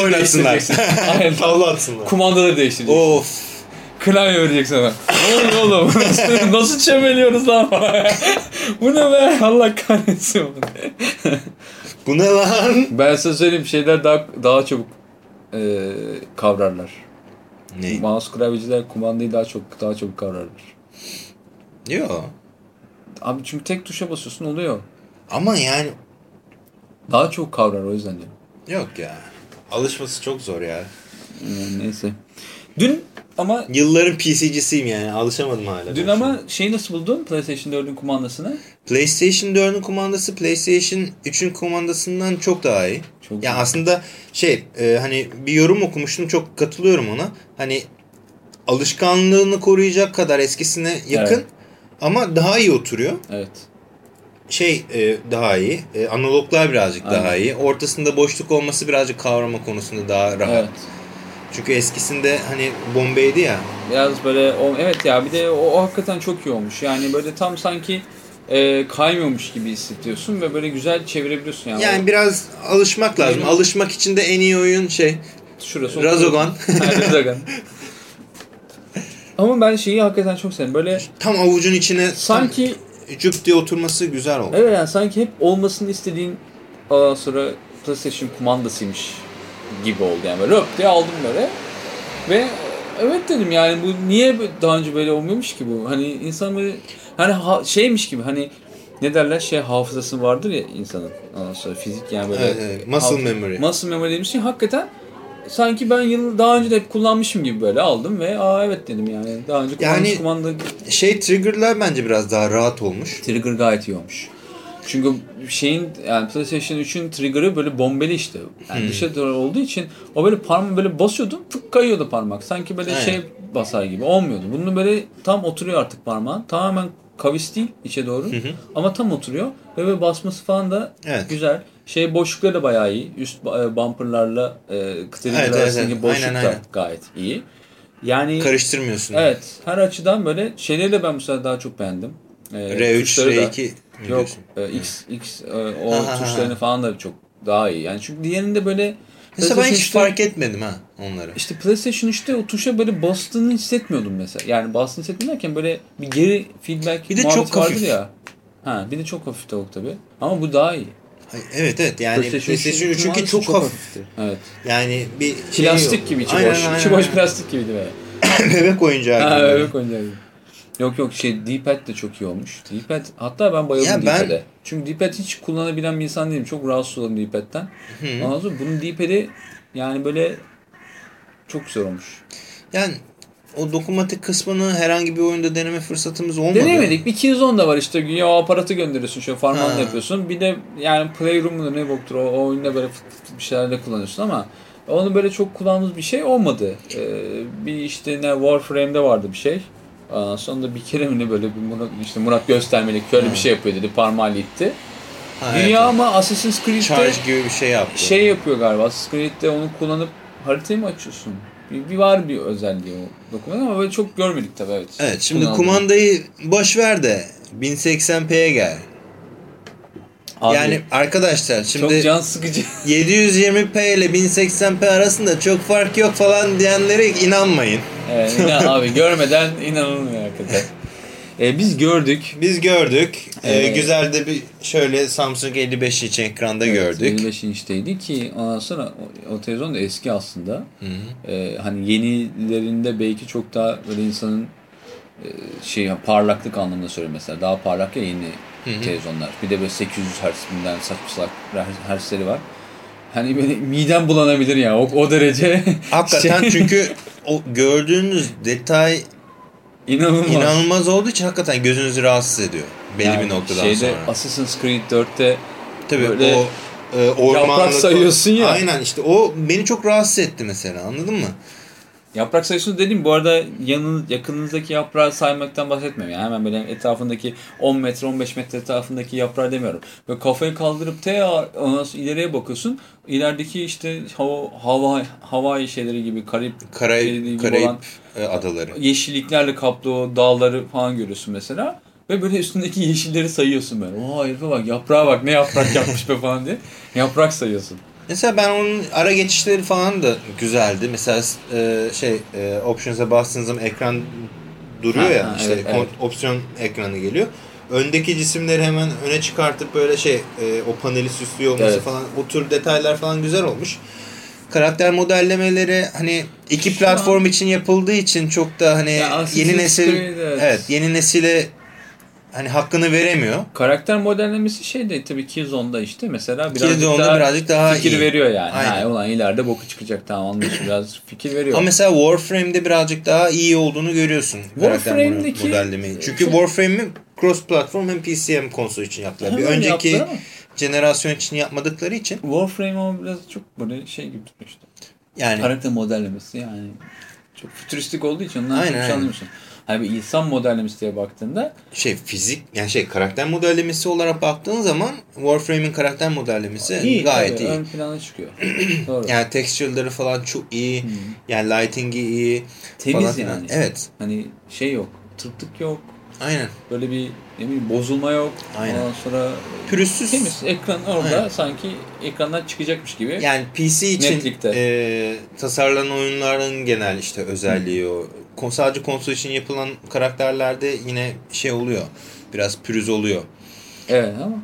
oynasınlar. değiştireceksin. Aynen. Tavla atsınlar. kumandaları değiştireceksin. Of. Klavye vereceksin ona. Ne oluyor oğlum? Nasıl, nasıl çemeliyoruz lan? Bu ne be? Allah kahretsin. Bu ne lan? ben size söyleyeyim şeyler daha daha çabuk e, kavrarlar. Ne? Mouse klavyeciler kumandayı daha çok daha çabuk kavrarlar. Yok. Abi çünkü tek tuşa basıyorsun oluyor. Ama yani Daha çok kavrar o yüzden diyorum. yok ya. Alışması çok zor ya. Yani neyse. Dün ama Yılların PC'cisiyim yani. Alışamadım hala. dün ama şeyi nasıl buldun PlayStation 4'ün kumandasını? PlayStation 4'ün kumandası PlayStation 3'ün kumandasından çok daha iyi. Çok Ya iyi. aslında şey e, hani bir yorum okumuştum çok katılıyorum ona. Hani alışkanlığını koruyacak kadar eskisine yakın Evet. Ama daha iyi oturuyor. Evet. Şey e, daha iyi. E, analoglar birazcık Aynen. daha iyi. Ortasında boşluk olması birazcık kavrama konusunda daha rahat. Evet. Çünkü eskisinde hani bombeydi ya. Biraz böyle o, evet ya bir de o, o hakikaten çok iyi olmuş. Yani böyle tam sanki e, kaymıyormuş gibi hissediyorsun ve böyle güzel çevirebiliyorsun yani. Yani biraz alışmak lazım. Alışmak için de en iyi oyun şey şurası Razogan. Razogan. Ama ben şeyi hakikaten çok sevdim. Böyle tam avucun içine sanki cüp diye oturması güzel oldu. evet yani sanki hep olmasını istediğin ondan sonra PlayStation kumandasıymış gibi oldu yani böyle diye aldım böyle ve evet dedim yani bu niye daha önce böyle olmuyormuş ki bu hani insan böyle hani ha- şeymiş gibi hani ne derler şey hafızası vardır ya insanın ondan sonra fizik yani böyle Evet, evet. Muscle memory. muscle memory dediğimiz şey hakikaten sanki ben yıl daha önce de hep kullanmışım gibi böyle aldım ve aa evet dedim yani daha önce kullanmış Yani- kumanda Şey trigger'lar bence biraz daha rahat olmuş. Trigger gayet iyi olmuş. Çünkü şeyin yani PlayStation 3'ün trigger'ı böyle bombeli işte. Yani Hmm. dışa doğru olduğu için o böyle parmağı böyle basıyordun tık kayıyordu parmak. Sanki böyle Aynen. şey basar gibi olmuyordu. Bunun böyle tam oturuyor artık parmağın. Tamamen kavis değil içe doğru. Ama tam oturuyor. Ve böyle basması falan da Evet. güzel. Şey boşlukları da bayağı iyi. Üst e, bumperlarla e, trigger Evet, arasındaki evet. boşluk Aynen, da aynen. gayet iyi. Yani Karıştırmıyorsun. Evet. Her açıdan böyle şeyleri de ben bu sefer daha çok beğendim. Ee, R3, tuşları da- R2 mi Yok. e, X, X e, o Ha, ha, ha. tuşlarını falan da çok daha iyi. Yani çünkü diğerinde böyle Mesela ben hiç PlayStation fark etmedim ha onları. işte PlayStation 3'te o tuşa böyle bastığını hissetmiyordum mesela. Yani bastığını hissetmiyordum derken böyle bir geri feedback Bir de çok hafif. ya. Ha, bir de çok hafif tavuk tabii. Ama bu daha iyi. Evet evet yani PlayStation 3'ünki maalesef çok, hafif. hafifti. Evet. Yani bir şey Plastik yok. gibi içi Aynen, boş. aynen, içi boş plastik gibiydi böyle. Bebek oyuncağı Ha, gibi. öyle oyuncağı gibi. Yok yok şey D-pad de çok iyi olmuş. D-pad hatta ben bayıldım Ya ben- D-pad'e. Çünkü D-pad hiç kullanabilen bir insan değilim. Çok rahatsız olurum D-pad'den. Ondan sonra bunun D-pad'i yani böyle çok güzel olmuş. Yani o dokunmatik kısmını herhangi bir oyunda deneme fırsatımız olmadı. Denemedik. Bir Killzone'da var işte. Ya o aparatı gönderiyorsun. Şöyle Ha. parmağınla yapıyorsun. Bir de yani Playroom'da ne boktur o, o oyunda böyle fıt fıt bir şeylerle kullanıyorsun ama onu böyle çok kullandığımız bir şey olmadı. Ee, bir işte ne Warframe'de vardı bir şey. Ondan sonra da bir kere mi ne böyle bir Murat, işte Murat göstermelik şöyle bir şey yapıyor dedi parmağıyla itti. Ha, Dünya evet. ama Assassin's Creed'de Charge gibi bir şey yaptı. şey yapıyor galiba. Assassin's Creed'de onu kullanıp haritayı mı açıyorsun? Bir, bir var bir özelliği o doküman ama böyle çok görmedik tabii evet. Evet şimdi kumandayı boş ver de 1080p'ye gel. Abi, yani arkadaşlar şimdi çok can sıkıcı. 720p ile 1080p arasında çok fark yok falan diyenlere inanmayın. Evet, inan- abi görmeden inanılmıyor hakikaten. Ee, biz gördük. Biz gördük. Ee, Evet. güzel de bir şöyle Samsung 55 inç ekranda Evet, gördük. 55 inçteydi ki ondan sonra o, o televizyon da eski aslında. Hı hı. Ee, hani yenilerinde belki çok daha böyle insanın e, şey parlaklık anlamında söylüyorum mesela. Daha parlak ya yeni hı. televizyonlar. Bir de böyle 800 Hz binden saçma salak Hz'leri var. Hani böyle midem bulanabilir ya o, o derece. Hakikaten şey- çünkü o gördüğünüz detay inanılmaz. inanılmaz olduğu için hakikaten gözünüzü rahatsız ediyor belli Yani bir noktadan şeyde, sonra. Assassin's Creed 4'te Tabii böyle- o e, ormanlık. Yaprak sayıyorsun ya. Aynen işte o beni çok rahatsız etti mesela anladın mı? Yaprak sayısını dediğim bu arada yanın, yakınınızdaki yaprağı saymaktan bahsetmiyorum. Yani hemen böyle etrafındaki 10 metre 15 metre etrafındaki yaprağı demiyorum. Böyle kafayı kaldırıp te ondan sonra ileriye bakıyorsun. İlerideki işte hava, hava Hawaii şeyleri gibi Karip Karayip, şeyleri gibi Karayip olan e, adaları. yeşilliklerle kaplı o dağları falan görüyorsun mesela. Ve böyle üstündeki yeşilleri sayıyorsun böyle. Oo herife bak yaprağa bak ne yaprak yapmış be falan diye. Yaprak sayıyorsun. Mesela ben onun ara geçişleri falan da güzeldi. Mesela e, şey e, options'a bastığınız zaman ekran duruyor Ha, ya ha, işte evet, evet. opsiyon ekranı geliyor. Öndeki cisimleri hemen öne çıkartıp böyle şey e, o paneli süslüyor olması Evet. falan o tür detaylar falan güzel olmuş. Karakter modellemeleri hani iki Şu platform için yapıldığı için çok da hani Ya yeni nesil evet yeni nesile hani hakkını veremiyor. Karakter modellemesi şey de tabii Killzone'da işte mesela birazcık Killzone'da daha birazcık daha fikir iyi. veriyor yani. Aynen. Ha, ulan ileride boku çıkacak tamam anlıyorsun biraz fikir veriyor. Ama mesela Warframe'de birazcık daha iyi olduğunu görüyorsun. Warframe'deki- modellemeyi. Çünkü Çok- Warframe'i cross platform hem PC hem konsol için yaptılar. Bir önceki yaptılar jenerasyon için yapmadıkları için Warframe ama biraz çok böyle şey gibi duruyor işte. yani Karakter modellemesi yani çok fütüristik olduğu için ondan Aynen, çok şey aynen. Hani bir insan modellemesi diye baktığında şey fizik yani şey karakter modellemesi olarak baktığın zaman Warframe'in karakter modellemesi iyi, gayet tabii, iyi. ön plana çıkıyor. Doğru. Yani texture'ları falan çok iyi. Hmm. Yani lighting'i iyi. Temiz falan yani. Evet. Hani şey yok, tırtık yok, Aynen. böyle bir ne bileyim bozulma yok. Aynen. Ondan sonra Pürüzsüz. temiz. Ekran orada Aynen. sanki ekrandan çıkacakmış gibi. Yani PC için Netlikte. e, tasarlanan oyunların genel işte özelliği o. Sadece konsol için yapılan karakterlerde yine şey oluyor. Biraz pürüz oluyor. Evet ama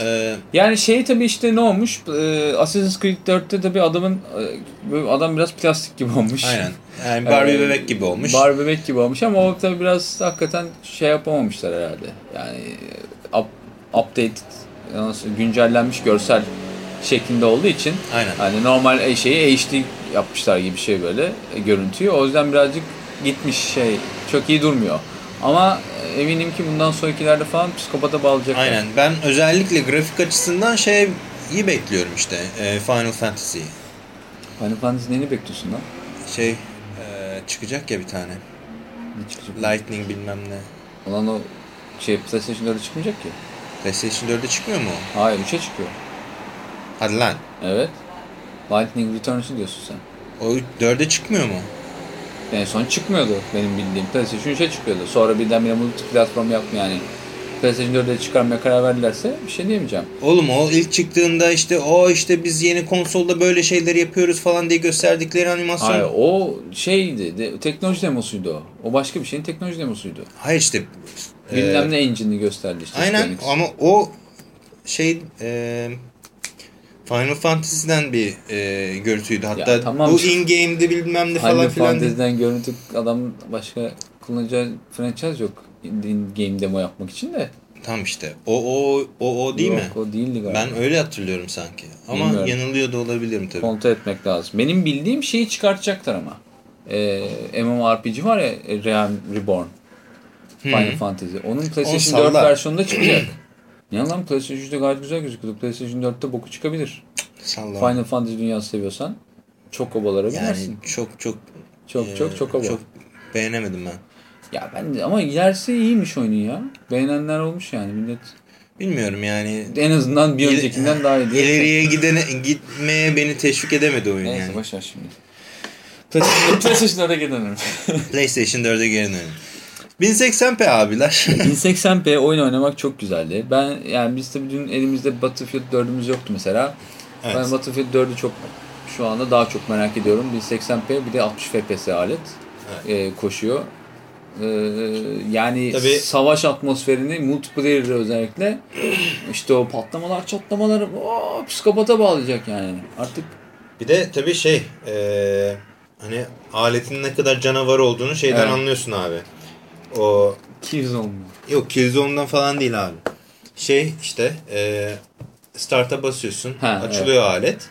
E, Yani şey tabii işte ne olmuş? Ee, Assassin's Creed 4'te tabii adamın e, adam biraz plastik gibi olmuş. aynen. Yani Barbie Ee, bebek gibi olmuş. Barbie bebek gibi olmuş ama o tabii biraz hakikaten şey yapamamışlar herhalde. Yani up, update güncellenmiş görsel şeklinde olduğu için Aynen. hani normal şeyi HD yapmışlar gibi bir şey böyle e, görüntüyü. O yüzden birazcık gitmiş şey çok iyi durmuyor. Ama e, eminim ki bundan sonrakilerde falan psikopata bağlayacaklar. Aynen. Ben özellikle grafik açısından şey iyi bekliyorum işte. e, Final Fantasy. Final Fantasy neyini bekliyorsun lan? Şey e, çıkacak ya bir tane. Ne çıkacak? Lightning bilmem ne. Ulan o şey PlayStation 4'e çıkmayacak ki. PlayStation 4'e çıkmıyor mu o? Hayır 3'e çıkıyor. Hadi lan. Evet. Lightning Returns'ı diyorsun sen. O 4'e çıkmıyor mu? En son çıkmıyordu benim bildiğim. PlayStation 3'e çıkıyordu. Sonra birdenbire multi platform yapma yani. PlayStation 4'e çıkarmaya karar verdilerse bir şey diyemeyeceğim. Oğlum o ilk çıktığında işte o işte biz yeni konsolda böyle şeyleri yapıyoruz falan diye gösterdikleri animasyon. Hayır Hayır, o şeydi. De, teknoloji demosuydu o. O başka bir şeyin teknoloji demosuydu. işte. e, Bilmem ne engine'i gösterdi işte. Aynen Square Enix. ama o şey e, Final Fantasy'den bir e, görüntüydü. Hatta Ya tamam bu in-game'de bilmem ne Final falan filan. Fantasy'den görüntü adam başka kullanacağı franchise yok. In- Game demo yapmak için de. Tam işte. O o o o değil Yok, mi? o değildi galiba. Ben öyle hatırlıyorum sanki. Ama Bilmiyorum. yanılıyor da olabilirim tabii. Kontrol etmek lazım. Benim bildiğim şeyi çıkartacaklar ama. Ee, MMORPG var ya Realm Reborn. Final Fantasy. Onun PlayStation 4 salla. versiyonunda çıkacak. ne lan PlayStation 3'te gayet güzel gözüküyordu. PlayStation 4'te boku çıkabilir. Salla. Final Fantasy dünyası seviyorsan çok obalara yani binersin. çok çok çok e, çok çok oba. çok beğenemedim ben. Ya ben de ama ilerisi iyiymiş oyunun ya. Beğenenler olmuş yani millet. Bilmiyorum yani. En azından bir öncekinden daha iyi. İleriye gidene, gitmeye beni teşvik edemedi oyun Neyse yani. boş ver şimdi. PlayStation- PlayStation'lara geri dönelim. PlayStation 4'e geri dönelim. 1080p abiler. 1080p oyun oynamak çok güzeldi. Ben yani biz tabii dün elimizde Battlefield 4'ümüz yoktu mesela. Evet. Ben Battlefield 4'ü çok şu anda daha çok merak ediyorum. 1080p bir de 60 FPS alet e, koşuyor. Ee, yani Tabii- savaş atmosferini multiplayer'ı özellikle işte o patlamalar çatlamalar o psikopata bağlayacak yani. Artık Bir de tabii şey eee, hani aletin ne kadar canavar olduğunu şeyden Evet. anlıyorsun abi. O Killzone mu? yok Killzone'dan falan değil abi. Şey işte eee start'a basıyorsun. Ha, açılıyor alet.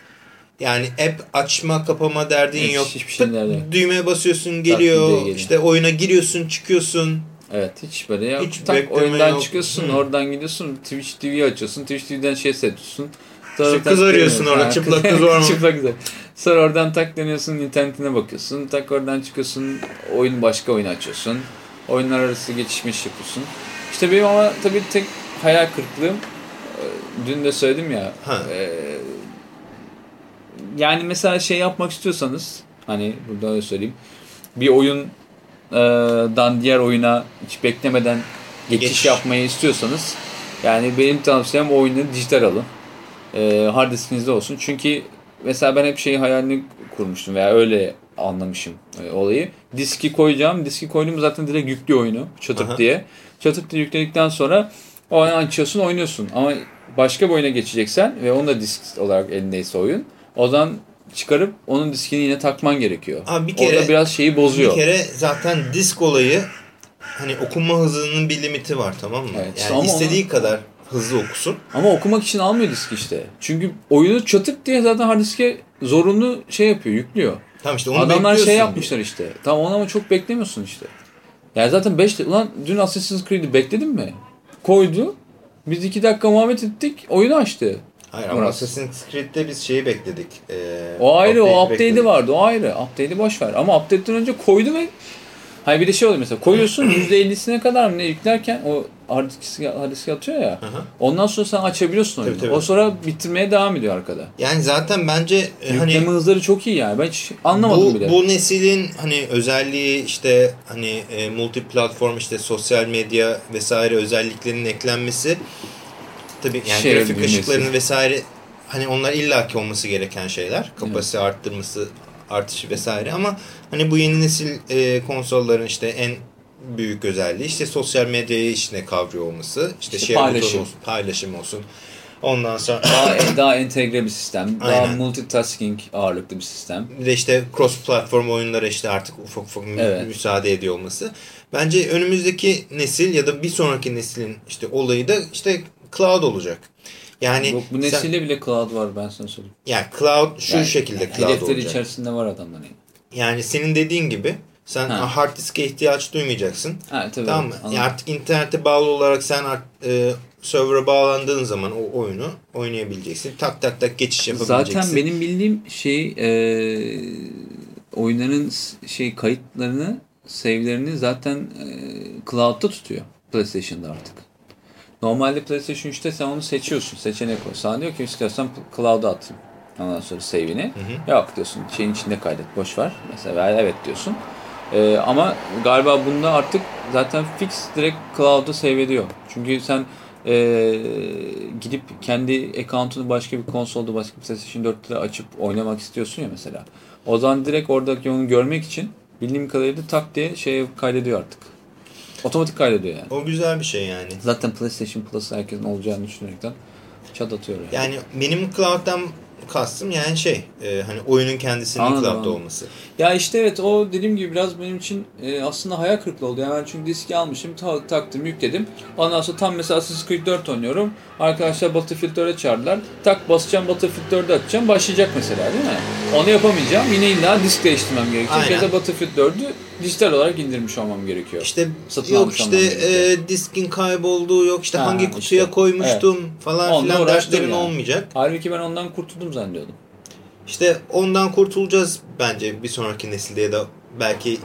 Yani app açma kapama derdin Hiç- yok. hiçbir şey. Düğmeye basıyorsun geliyor. geliyor. İşte oyuna giriyorsun çıkıyorsun. Evet hiç böyle ya. Hiç tak oyundan yok. çıkıyorsun Hı. oradan gidiyorsun Twitch TV açıyorsun Twitch TV'den şey seyrediyorsun Sonra İşte kız arıyorsun orada, Ha, çıplak kız var mı? çıplak kız. Sonra oradan tak deniyorsun internetine bakıyorsun. Tak oradan çıkıyorsun oyun başka oyun açıyorsun. Oyunlar arası geçişmiş yapıyorsun. İşte benim ama tabii tek hayal kırıklığım e, dün de söyledim ya. Ha. e, yani mesela şey yapmak istiyorsanız hani burada öyle söyleyeyim. Bir oyundan diğer oyuna hiç beklemeden geçiş, Geçiş. yapmayı istiyorsanız yani benim tavsiyem o oyunu dijital alın. E, hard diskinizde olsun. Çünkü mesela ben hep şeyi hayalini kurmuştum veya öyle anlamışım e, olayı. Diski koyacağım. Diski koydum zaten direkt yüklü oyunu çatıp Aha. diye. Çatıp diye yükledikten sonra o oyunu açıyorsun oynuyorsun. Ama başka bir oyuna geçeceksen ve onun da disk olarak elindeyse oyun. O zaman çıkarıp onun diskini yine takman gerekiyor. Abi bir kere- Orada biraz şeyi bozuyor. Bir kere zaten disk olayı hani okunma hızının bir limiti var tamam mı? Evet, yani ama istediği kadar hızlı okusun. Ama okumak için almıyor disk işte. Çünkü oyunu çatıp diye zaten hard diske zorunlu şey yapıyor, yüklüyor. Tamam işte onu Adamlar şey yapmışlar işte. Tam onu ama çok beklemiyorsun işte. Yani zaten 5 ulan dün Assassin's Creed'i bekledin mi? Koydu. Biz 2 dakika muhabbet ettik. Oyunu açtı. Hayır ama Murat. Assassin's Creed'de biz şeyi bekledik. Ee, O ayrı, o update'i vardı. O ayrı. Update'i boş ver. Ama update'den önce koydu ve Hayır bir de şey oluyor mesela koyuyorsun %50'sine kadar mı ne yüklerken o hard diske atıyor ya. Hı. Ondan sonra sen açabiliyorsun oyunu. Tabii, tabii. O sonra bitirmeye devam ediyor arkada. Yani zaten bence Yükleme hani hızları çok iyi yani. Ben hiç anlamadım bu, bile. bu neslin hani özelliği işte hani e, multi platform işte sosyal medya vesaire özelliklerinin eklenmesi tabii yani Şey grafik büyümesi. ışıkların vesaire hani onlar illaki olması gereken şeyler. Kapasite arttırması artışı vesaire ama hani bu yeni nesil e, konsolların işte en büyük özelliği işte sosyal medyayı içine kavruyor olması. İşte, İşte butonu paylaşım. olsun, paylaşım olsun. Ondan sonra daha, daha entegre bir sistem. Daha Aynen. multitasking ağırlıklı bir sistem. Bir de işte cross platform oyunlara işte artık ufak ufak Evet. müsaade ediyor olması. Bence önümüzdeki nesil ya da bir sonraki neslin işte olayı da işte cloud olacak. Yani Yok, bu sen- nesilde bile cloud var ben sana söyleyeyim. yani cloud şu Yani- şekilde yani cloud hedefleri olacak. içerisinde var adamların. Yani senin dediğin gibi sen Ha. hard diske ihtiyaç duymayacaksın. Ha tabii. Tamam mı? anladım. Yani artık internete bağlı olarak sen e, server'a bağlandığın zaman o oyunu oynayabileceksin. Tak tak tak geçiş yapabileceksin. Zaten benim bildiğim şey e, oyunların şey kayıtlarını, save'lerini zaten e, cloud'da tutuyor PlayStation'da artık. Normalde PlayStation 3'te sen onu seçiyorsun. Seçenek o. Sana diyor ki istersen cloud'a atayım. Ondan sonra save'ini. Yok diyorsun. Şeyin içinde kaydet. Boş ver. Mesela evet diyorsun. E, ama galiba bunda artık zaten fix direkt cloud'a save ediyor. Çünkü sen e, gidip kendi account'unu başka bir konsolda başka bir PlayStation 4'te açıp oynamak istiyorsun ya mesela. O zaman direkt oradaki onu görmek için bildiğim kadarıyla tak diye şey kaydediyor artık. Otomatik kaydediyor yani. O güzel bir şey yani. Zaten PlayStation Plus herkesin olacağını düşünerekten çat atıyor yani. Yani benim cloud'dan kastım yani şey e, hani oyunun kendisinin Anladım, cloud'da anladım. olması. Ya işte evet o dediğim gibi biraz benim için e, aslında hayal kırıklığı oldu. Yani ben çünkü diski almışım, ta- taktım, yükledim. Ondan sonra tam mesela Assassin's Creed 4 oynuyorum. Arkadaşlar Battlefield 4'e çağırdılar. Tak basacağım Battlefield 4'ü açacağım. Başlayacak mesela değil mi? Onu yapamayacağım. Yine illa disk değiştirmem gerekiyor. Aynen. Ya da Battlefield 4'ü dijital olarak indirmiş olmam gerekiyor. İşte Satın yok işte e, diskin kaybolduğu yok işte Ha, hangi kutuya işte. koymuştum falan Onunla filan derslerin yani. olmayacak. Halbuki ben ondan kurtuldum zannediyordum. İşte ondan kurtulacağız bence bir sonraki nesilde ya da belki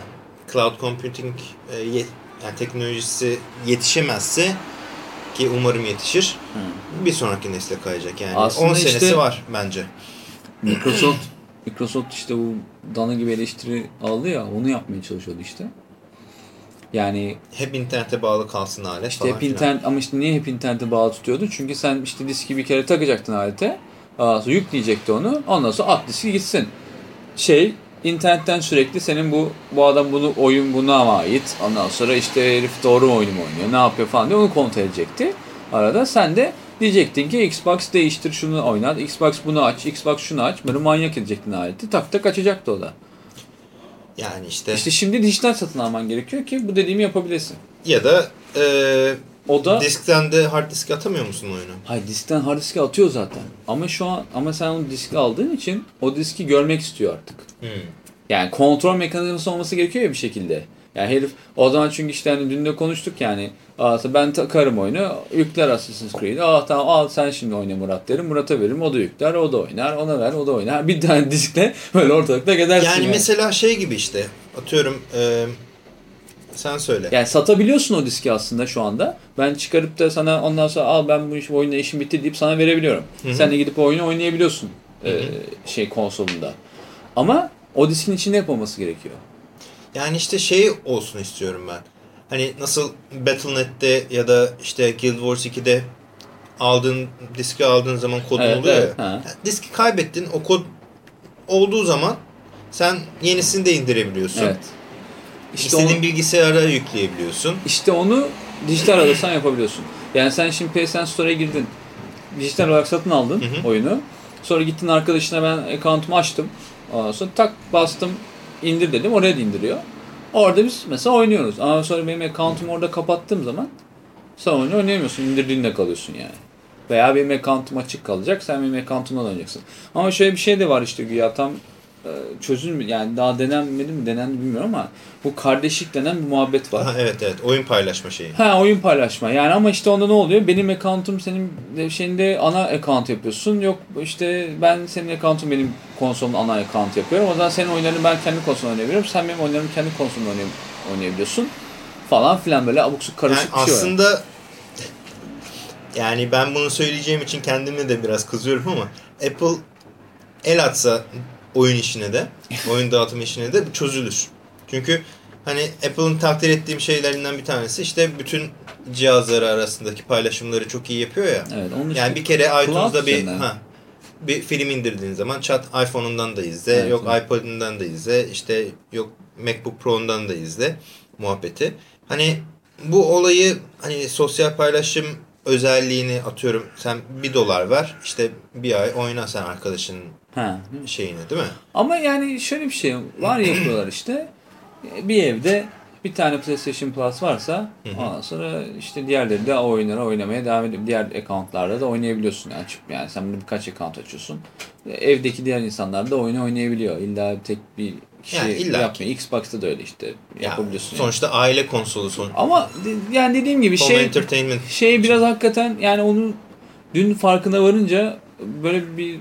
cloud computing e, ye- yani teknolojisi yetişemezse ki umarım yetişir. Bir sonraki nesle kayacak yani. Aslında 10 senesi işte- var bence. Microsoft Microsoft işte bu dana gibi eleştiri aldı ya onu yapmaya çalışıyordu işte. Yani Hep internete bağlı kalsın alet İşte falan hep internet ama işte niye hep internete bağlı tutuyordu? Çünkü sen işte diski bir kere takacaktın alete. Sonra yükleyecekti onu. Ondan sonra at diski gitsin. Şey internetten sürekli senin bu bu adam bunu oyun buna mı ait? Ondan sonra işte herif doğru mu oyunu mu oynuyor? Ne yapıyor falan diye onu kontrol edecekti. Arada sen de diyecektin ki Xbox değiştir şunu oynat. Xbox bunu aç. Xbox şunu aç. Böyle manyak edecektin aleti. Tak tak açacaktı o da. Yani işte, İşte şimdi dijital satın alman gerekiyor ki bu dediğimi yapabilesin. ya da e, O da diskten de hard disk atamıyor musun oyunu? Hayır diskten hard diske atıyor zaten. Ama şu an ama sen onu diski aldığın için o diski görmek istiyor artık. Hmm. Yani kontrol mekanizması olması gerekiyor ya bir şekilde. Yani herif o zaman çünkü işte hani dün de konuştuk yani. Aa, ben takarım oyunu. Yükler Assassin's Creed'i. Aa tamam al sen şimdi oyna Murat derim. Murat'a veririm. O da yükler. O da oynar. Ona ver. O da oynar. Bir tane diskle böyle ortalıkta gezersin. Yani, Yani, mesela şey gibi işte atıyorum e, sen söyle. yani satabiliyorsun o diski aslında şu anda. Ben çıkarıp da sana ondan sonra al ben bu iş, bu oyunda işim bitti deyip sana verebiliyorum. Hı hı. Sen de gidip o oyunu oynayabiliyorsun. Hı hı. e, şey konsolunda. Ama o diskin içinde yapılması gerekiyor. Yani işte şey olsun istiyorum ben. Hani nasıl Battle.net'te ya da işte Guild Wars 2'de aldığın diski aldığın zaman kodun Evet, oluyor evet, ya. ha. Diski kaybettin o kod olduğu zaman sen yenisini de indirebiliyorsun. Evet. İşte İstediğin onu, bilgisayara yükleyebiliyorsun. işte onu dijital alırsan yapabiliyorsun. Yani sen şimdi PSN Store'a girdin. Dijital olarak satın aldın Hı hı. oyunu. Sonra gittin arkadaşına ben account'umu açtım. Ondan sonra tak bastım indir dedim. Oraya da indiriyor. Orada biz mesela oynuyoruz. Ama sonra benim account'umu orada kapattığım zaman sen oyunu oynayamıyorsun. İndirdiğinde kalıyorsun yani. Veya benim account'um açık kalacak. Sen benim account'umdan oynayacaksın. Ama şöyle bir şey de var işte güya tam e, çözülmü yani daha denenmedi mi denendi bilmiyorum ama bu kardeşlik denen bir muhabbet var. Ha, evet evet oyun paylaşma şeyi. Ha oyun paylaşma. Yani ama işte onda ne oluyor? Benim account'um senin de- şeyinde ana account yapıyorsun. Yok işte ben senin account'um benim konsolun ana account yapıyorum. O zaman senin oyunlarını ben kendi konsolumda oynayabiliyorum. Sen benim oyunlarımı kendi konsolumda oynay- oynayabiliyorsun. Falan filan böyle abuk Yani karışık bir şey var. aslında yani ben bunu söyleyeceğim için kendime de biraz kızıyorum ama Apple el atsa oyun işine de, oyun dağıtım işine de çözülür. Çünkü hani Apple'ın takdir ettiğim şeylerinden bir tanesi işte bütün cihazları arasındaki paylaşımları çok iyi yapıyor ya. Evet, onun Yani bir kere iTunes'da bir ha, bir film indirdiğin zaman chat iPhone'undan da izle, Evet, yok evet. iPod'undan da izle, işte yok MacBook Pro'ndan da izle muhabbeti. Hani bu olayı hani sosyal paylaşım özelliğini atıyorum sen bir dolar ver işte bir ay oyna sen arkadaşının Ha. şeyini değil mi? Ama yani şöyle bir şey var yapıyorlar işte. Bir evde bir tane PlayStation Plus varsa ondan sonra işte diğerleri de o oyunları oynamaya devam edip diğer accountlarda da oynayabiliyorsun. Yani yani sen birkaç account açıyorsun. Evdeki diğer insanlar da oyunu oynayabiliyor. İlla tek bir kişi Yani illa ki. yapmıyor. Xbox'ta da öyle işte yapabiliyorsun. yani. Sonuçta aile konsolu son. Ama yani dediğim gibi Home şey şey biraz hakikaten yani onun dün farkına varınca böyle bir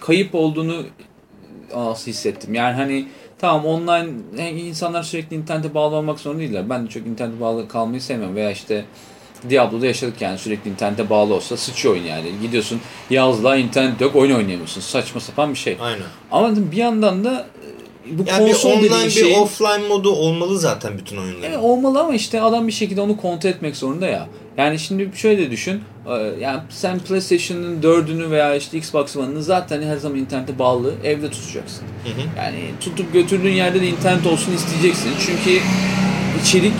kayıp olduğunu az hissettim. Yani hani tamam online yani insanlar sürekli internete bağlı olmak zorunda değiller. Ben de çok internete bağlı kalmayı sevmem veya işte Diablo'da yaşadık yani sürekli internete bağlı olsa sıçıyor oyun yani. Gidiyorsun yazlığa internet yok oyun oynayamıyorsun. Saçma sapan bir şey. Aynen. Ama bir yandan da e, bu Yani bir konsol online dediğin bir şey offline modu olmalı zaten bütün oyunların. Evet olmalı ama işte adam bir şekilde onu kontrol etmek zorunda ya. Yani şimdi şöyle düşün. e, Yani sen PlayStation'ın 4'ünü veya işte Xbox One'ını zaten her zaman internete bağlı evde tutacaksın. Hı hı. Yani tutup götürdüğün yerde de internet olsun isteyeceksin. Çünkü içerik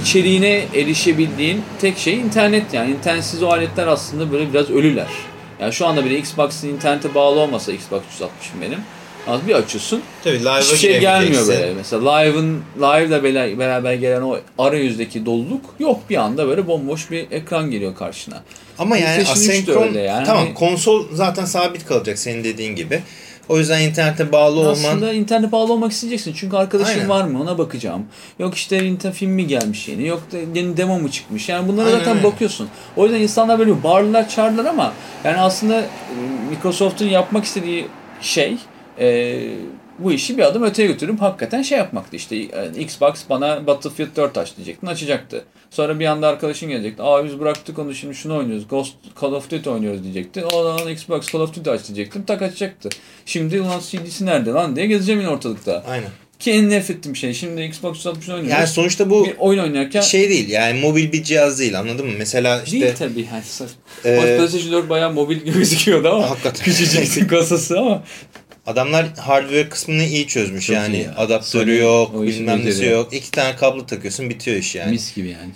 içeriğine erişebildiğin tek şey internet yani. internetsiz o aletler aslında böyle biraz ölüler. Yani şu anda bile Xbox'ın internete bağlı olmasa Xbox 360'ım benim. Az bir açıyorsun. Tabii live'a Hiçbir şey gelmiyor böyle. Mesela Live'ın Live'la beraber gelen o arayüzdeki doluluk yok bir anda böyle bomboş bir ekran geliyor karşına. Ama yani asenkron yani. tamam konsol zaten sabit kalacak senin dediğin gibi. O yüzden internete bağlı olman Aslında internete bağlı olmak isteyeceksin. Çünkü arkadaşın Aynen. var mı ona bakacağım. Yok işte internet film mi gelmiş yeni. Yok da yeni demo mu çıkmış. Yani bunlara Aynen zaten bakıyorsun. O yüzden insanlar böyle bağırırlar çağırırlar ama yani aslında Microsoft'un yapmak istediği şey e, bu işi bir adım öteye götürüp hakikaten şey yapmaktı işte Xbox bana Battlefield 4 aç diyecektin açacaktı. Sonra bir anda arkadaşın gelecekti. Aa biz bıraktık onu şimdi şunu oynuyoruz. Ghost Call of Duty oynuyoruz diyecekti. O zaman Xbox Call of Duty aç diyecektim. Tak açacaktı. Şimdi ulan CD'si nerede lan diye gezeceğim yine ortalıkta. aynen. Ki en nefret ettiğim şey. Şimdi Xbox 360 oynuyoruz. Yani sonuçta bu bir oyun oynarken şey değil yani mobil bir cihaz değil anladın mı? Mesela işte değil tabii. Yani, Ee, PlayStation 4 bayağı mobil gibi gözüküyordu ama Hakikaten. küçücük kasası ama adamlar hardware kısmını iyi çözmüş Çok yani ya. adaptörü Sony yok bilmem nesi yok. İki tane kablo takıyorsun bitiyor iş yani. mis gibi yani.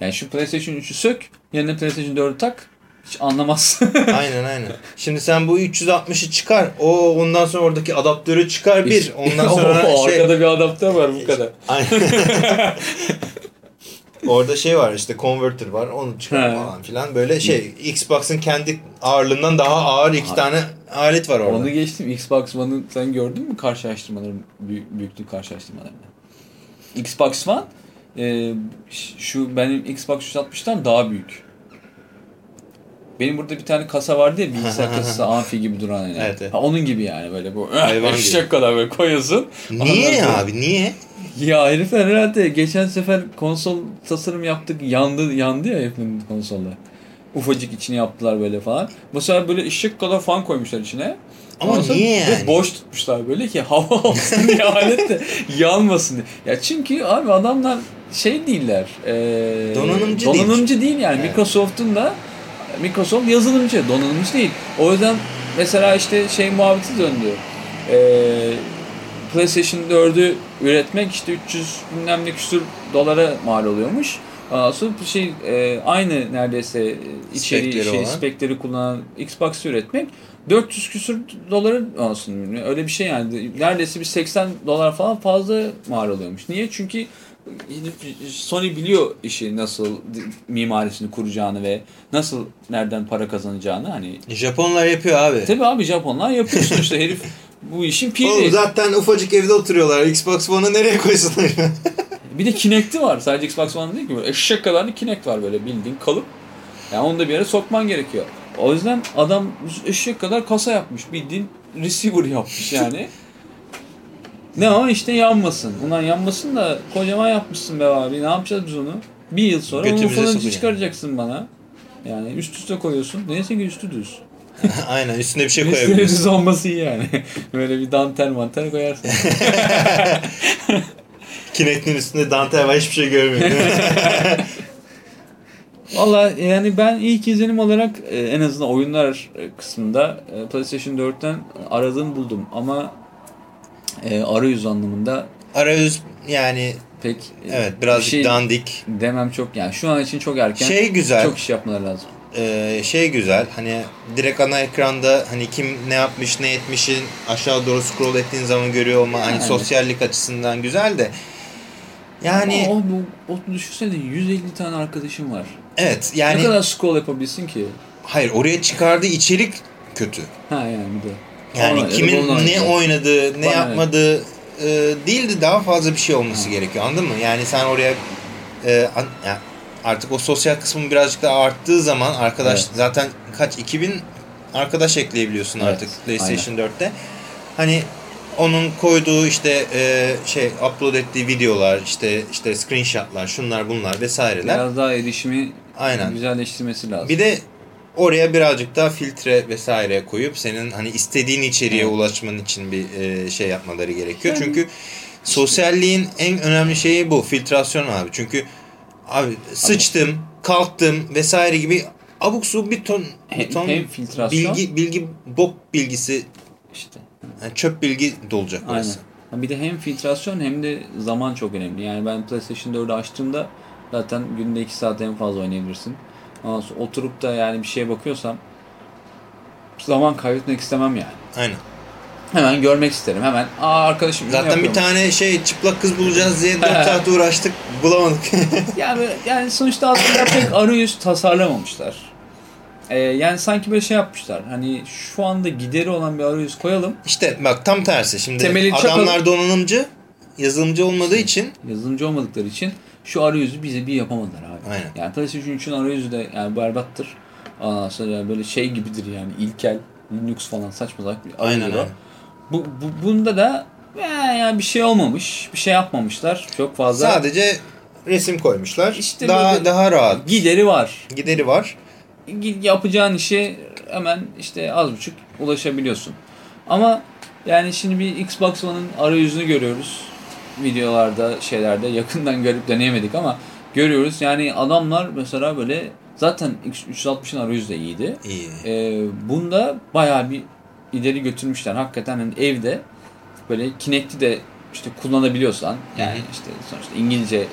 Yani şu PlayStation 3'ü sök, yerine PlayStation 4'ü tak. Hiç anlamazsın. aynen aynen. Şimdi sen bu 360'ı çıkar. O ondan sonra oradaki adaptörü çıkar bir. Ondan sonra Oo, şey Arkada bir adaptör var bu kadar. Aynen. Orada şey var işte converter var onu çıkar falan filan böyle şey Xbox'ın kendi ağırlığından daha ağır iki tane alet var orada. Onu geçtim. Xbox One'ı sen gördün mü karşılaştırmaları, büyük, büyüklük karşılaştırmalarını? Xbox One e, şu benim Xbox 360'tan daha büyük. Benim burada bir tane kasa vardı ya bilgisayar kasası amfi gibi duran yani. Evet, evet. Ha, onun gibi yani böyle bu eşek kadar böyle koyuyorsun. Niye sonra- abi niye? Ya herifler herhalde geçen sefer konsol tasarım yaptık yandı yandı ya hepinin konsolda. Ufacık içini yaptılar böyle falan. Sefer böyle ışık kadar fan koymuşlar içine. Ama Ondan niye yani? Boş tutmuşlar böyle ki hava alsın diye alet de yanmasın diye. Ya çünkü abi adamlar şey değiller. E, Donanımcı değil. donanımcı değil yani. Evet. Microsoft'un da Microsoft yazılımcı, donanımcı değil. O yüzden mesela işte şey muhabbeti döndü. Ee, PlayStation 4'ü üretmek işte 300 bilmem ne küsur dolara mal oluyormuş. Sonra bir şey e, aynı neredeyse e, içeriği Spekleri şey, olan. spekleri kullanan Xbox'ı üretmek 400 küsur doları olsun. Öyle bir şey yani. Neredeyse bir 80 dolar falan fazla mal oluyormuş. Niye? Çünkü Sony biliyor işi nasıl mimarisini kuracağını ve nasıl nereden para kazanacağını hani Japonlar yapıyor abi. Tabii abi Japonlar yapıyor sonuçta herif bu işin piri. Oğlum zaten ufacık evde oturuyorlar. Xbox One'ı nereye koysunlar? Bir de Kinect'i var. Sadece Xbox One değil ki. Böyle eşek kadar bir Kinect var böyle bildiğin kalıp. Yani onu da bir yere sokman gerekiyor. O yüzden adam eşek kadar kasa yapmış. Bildiğin receiver yapmış yani. ne ama işte yanmasın. Ulan yanmasın da kocaman yapmışsın be abi. Ne yapacağız biz onu? Bir yıl sonra onu falan çıkaracaksın bana. Yani üst üste koyuyorsun. Neyse ki üstü düz. Aynen üstüne bir şey Üstüne koyabiliyorsun. düz olması iyi yani. Böyle bir dantel mantel koyarsın. Kinect'in üstünde dantel var hiçbir şey görmüyorum. Valla yani ben ilk izlenim olarak e, en azından oyunlar e, kısmında e, PlayStation 4'ten aradığım buldum ama e, arayüz anlamında Arayüz yani pek e, evet birazcık bir şey dandik. demem çok yani şu an için çok erken Şey güzel. çok iş yapmaları lazım. Ee, şey güzel hani direkt ana ekranda hani kim ne yapmış ne etmişin aşağı doğru scroll ettiğin zaman görüyor olma hani Yani. sosyallik açısından güzel de yani o, bu, o düşünsene 150 tane arkadaşım var. evet ne yani kadar scroll yapabilsin ki? hayır oraya çıkardığı içerik kötü. Ha yani bir de. Yani Ona- kimin ne oynadığı, ne Bana yapmadığı e, değil de daha fazla bir şey olması gerekiyor. Anladın mı? Yani sen oraya e, an- ya artık o sosyal kısmın birazcık daha arttığı zaman arkadaş Evet. zaten kaç 2000 arkadaş ekleyebiliyorsun Evet, artık PlayStation 4'te. Hani onun koyduğu işte e, şey upload ettiği videolar, işte işte screenshotlar, şunlar bunlar vesaireler. Biraz daha erişimi Aynen. güzelleştirmesi lazım. Bir de oraya birazcık daha filtre vesaire koyup senin hani istediğin içeriğe Evet. ulaşman için bir e, şey yapmaları gerekiyor. Yani- Çünkü sosyalliğin en önemli şeyi bu filtrasyon abi. Çünkü abi sıçtım, kalktım vesaire gibi abuk subuk bir ton bir Hem- ton hem filtrasyon- bilgi bilgi bok bilgisi işte. Yani çöp bilgi dolacak Aynen. orası. Ha, Bir de hem filtrasyon hem de zaman çok önemli. Yani ben PlayStation 4'ü açtığımda zaten günde 2 saat en fazla oynayabilirsin. Ondan sonra oturup da yani bir şeye bakıyorsam zaman kaybetmek istemem yani. Aynen. Hemen görmek isterim. Hemen aa arkadaşım Zaten bir yapıyormuş." tane şey çıplak kız bulacağız diye 4 saat uğraştık bulamadık. yani, yani sonuçta aslında pek arayüz tasarlamamışlar. Ee, yani sanki böyle şey yapmışlar. Hani şu anda gideri olan bir arayüz koyalım. İşte bak tam tersi. Şimdi Temeli adamlar donanımcı, yazılımcı olmadığı için Yazılımcı olmadıkları için şu arayüzü bize bir yapamadılar abi. Aynen. Yani PlayStation 3'ün arayüzü de yani berbattır. Ondan sonra böyle şey gibidir yani ilkel Linux falan saçma salak bir Aynen öyle. Bu, bu, bunda da yani, yani bir şey olmamış. Bir şey yapmamışlar. Çok fazla sadece resim koymuşlar. İşte daha daha rahat. gideri var. Gideri var. Yapacağın işe hemen işte az buçuk ulaşabiliyorsun. Ama yani şimdi bir Xbox One'ın arayüzünü görüyoruz. Videolarda, şeylerde yakından görüp deneyemedik ama görüyoruz. Yani adamlar mesela böyle zaten X360'ın arayüzü de iyiydi. İyi. Ee, bunda bayağı bir ileri götürmüşler. Hakikaten hani evde böyle Kinect'i de işte kullanabiliyorsan yani Hı hı. işte sonuçta İngilizce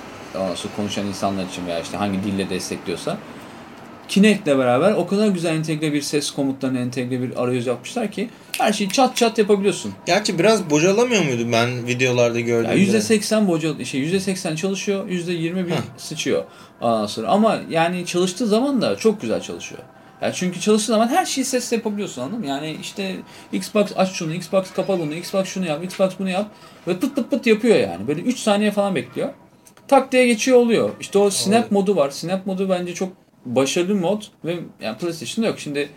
konuşan insanlar için veya işte hangi dille destekliyorsa Kinect'le beraber o kadar güzel entegre bir ses komutlarına entegre bir arayüz yapmışlar ki her şeyi çat çat yapabiliyorsun. Gerçi biraz bocalamıyor muydu ben videolarda Ya gördüğümde? %80 boca şey %80 çalışıyor, %20 bir Heh. sıçıyor ondan sonra. Ama yani çalıştığı zaman da çok güzel çalışıyor. Yani çünkü çalıştığın zaman her şeyi sesle yapabiliyorsun anladın mı? Yani işte Xbox aç şunu, Xbox kapa bunu, Xbox şunu yap, Xbox bunu yap. Ve pıt pıt pıt yapıyor yani. Böyle 3 saniye falan bekliyor. Tak diye geçiyor oluyor. İşte o snap Evet. modu var. Snap modu bence çok başarılı mod ve yani PlayStation'da yok. Şimdi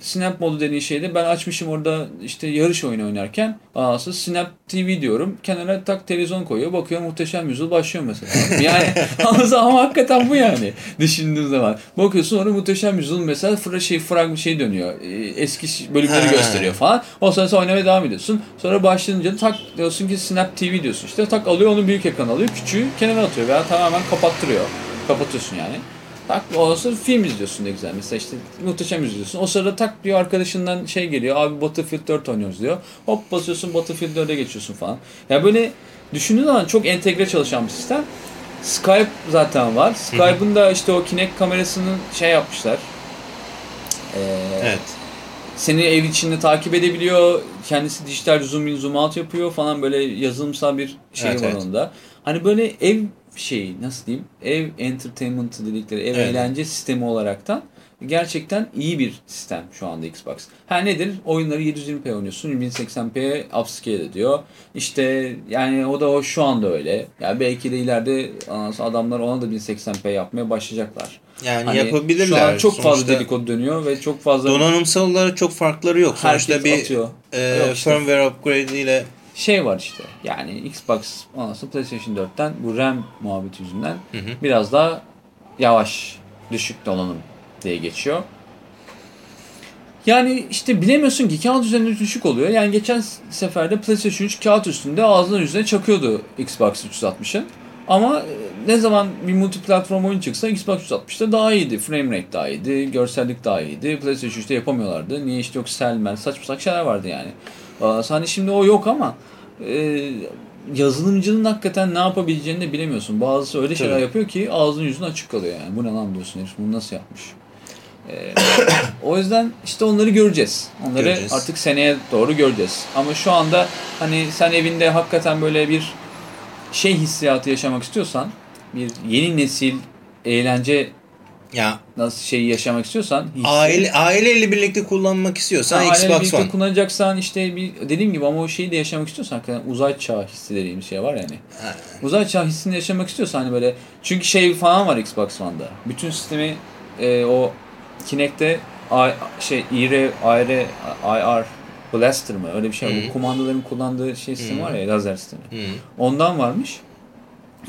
Snap modu dediğin şeyde ben açmışım orada işte yarış oyunu oynarken anası Snap TV diyorum. Kenara tak televizyon koyuyor. Bakıyorum muhteşem yüzyıl başlıyor mesela. Yani ama, ama hakikaten bu yani düşündüğün zaman. Bakıyorsun orada muhteşem yüzyıl mesela fra şey frag şey dönüyor. Ee, Eski bölümleri gösteriyor falan. O sonra sen oynamaya devam ediyorsun. Sonra başlayınca tak diyorsun ki Snap TV diyorsun. İşte tak alıyor onu büyük ekran alıyor. Küçüğü kenara atıyor veya tamamen kapattırıyor. Kapatıyorsun yani. Tak o sırada film izliyorsun ne güzel. Mesela işte muhteşem izliyorsun. O sırada tak diyor arkadaşından şey geliyor. Abi Battlefield 4 oynuyoruz diyor. Hop basıyorsun Battlefield 4'e geçiyorsun falan. Ya böyle düşündüğün zaman çok entegre çalışan bir sistem. Skype zaten var. Skype'ın da işte o Kinect kamerasını şey yapmışlar. Ee, Evet. seni ev içinde takip edebiliyor. Kendisi dijital zoom in zoom out yapıyor falan böyle yazılımsal bir şey Evet, var evet. onda. Hani böyle ev şeyi nasıl diyeyim? Ev entertainment dedikleri ev Evet. eğlence sistemi olaraktan gerçekten iyi bir sistem şu anda Xbox. Ha nedir? Oyunları 720p oynuyorsun. 1080p upscale ediyor. İşte yani o da o şu anda öyle. Ya belki de ileride adamlar ona da 1080p yapmaya başlayacaklar. Yani Hani yapabilirler. Şu an çok fazla Sonuçta dedikodu dönüyor ve çok fazla Donanımsal olarak çok farkları yok. Sonuçta bir atıyor. e, Yok işte. firmware upgrade ile Şey var işte yani Xbox ondan PlayStation 4'ten bu RAM muhabbeti yüzünden Hı hı. biraz daha yavaş düşük donanım diye geçiyor. Yani işte bilemiyorsun ki kağıt üzerinde düşük oluyor. Yani geçen seferde PlayStation 3 kağıt üstünde ağzının yüzüne çakıyordu Xbox 360'ın. Ama e, ne zaman bir multiplatform oyun çıksa Xbox 360'da daha iyiydi. Frame rate daha iyiydi, görsellik daha iyiydi. PlayStation 3'te yapamıyorlardı. Niye işte yok Selman, saçma saçma şeyler vardı yani. Aa, Hani şimdi o yok ama e, yazılımcının hakikaten ne yapabileceğini de bilemiyorsun. Bazısı öyle şeyler Tabii. yapıyor ki ağzının yüzüne açık kalıyor yani. Bu ne lan diyorsun herif bunu nasıl yapmış? Ee, o yüzden işte onları göreceğiz. Onları Göreceğiz. artık seneye doğru göreceğiz. Ama şu anda hani sen evinde hakikaten böyle bir şey hissiyatı yaşamak istiyorsan, bir yeni nesil eğlence ya nasıl şeyi yaşamak istiyorsan, hissi- aile aileyle birlikte kullanmak istiyorsan Ha, Xbox birlikte One. kullanacaksan işte bir dediğim gibi ama o şeyi de yaşamak istiyorsan hakikaten uzay çağı hissi dediğim şey var yani. Ha. Uzay çağı hissini yaşamak istiyorsan hani böyle çünkü şey falan var Xbox One'da. Bütün sistemi e, o Kinect'te I, şey IR, IR, IR Blaster mı öyle bir şey var. Hı. Bu kumandaların kullandığı şey sistemi Hı. var ya lazer sistemi. Hı. Ondan varmış.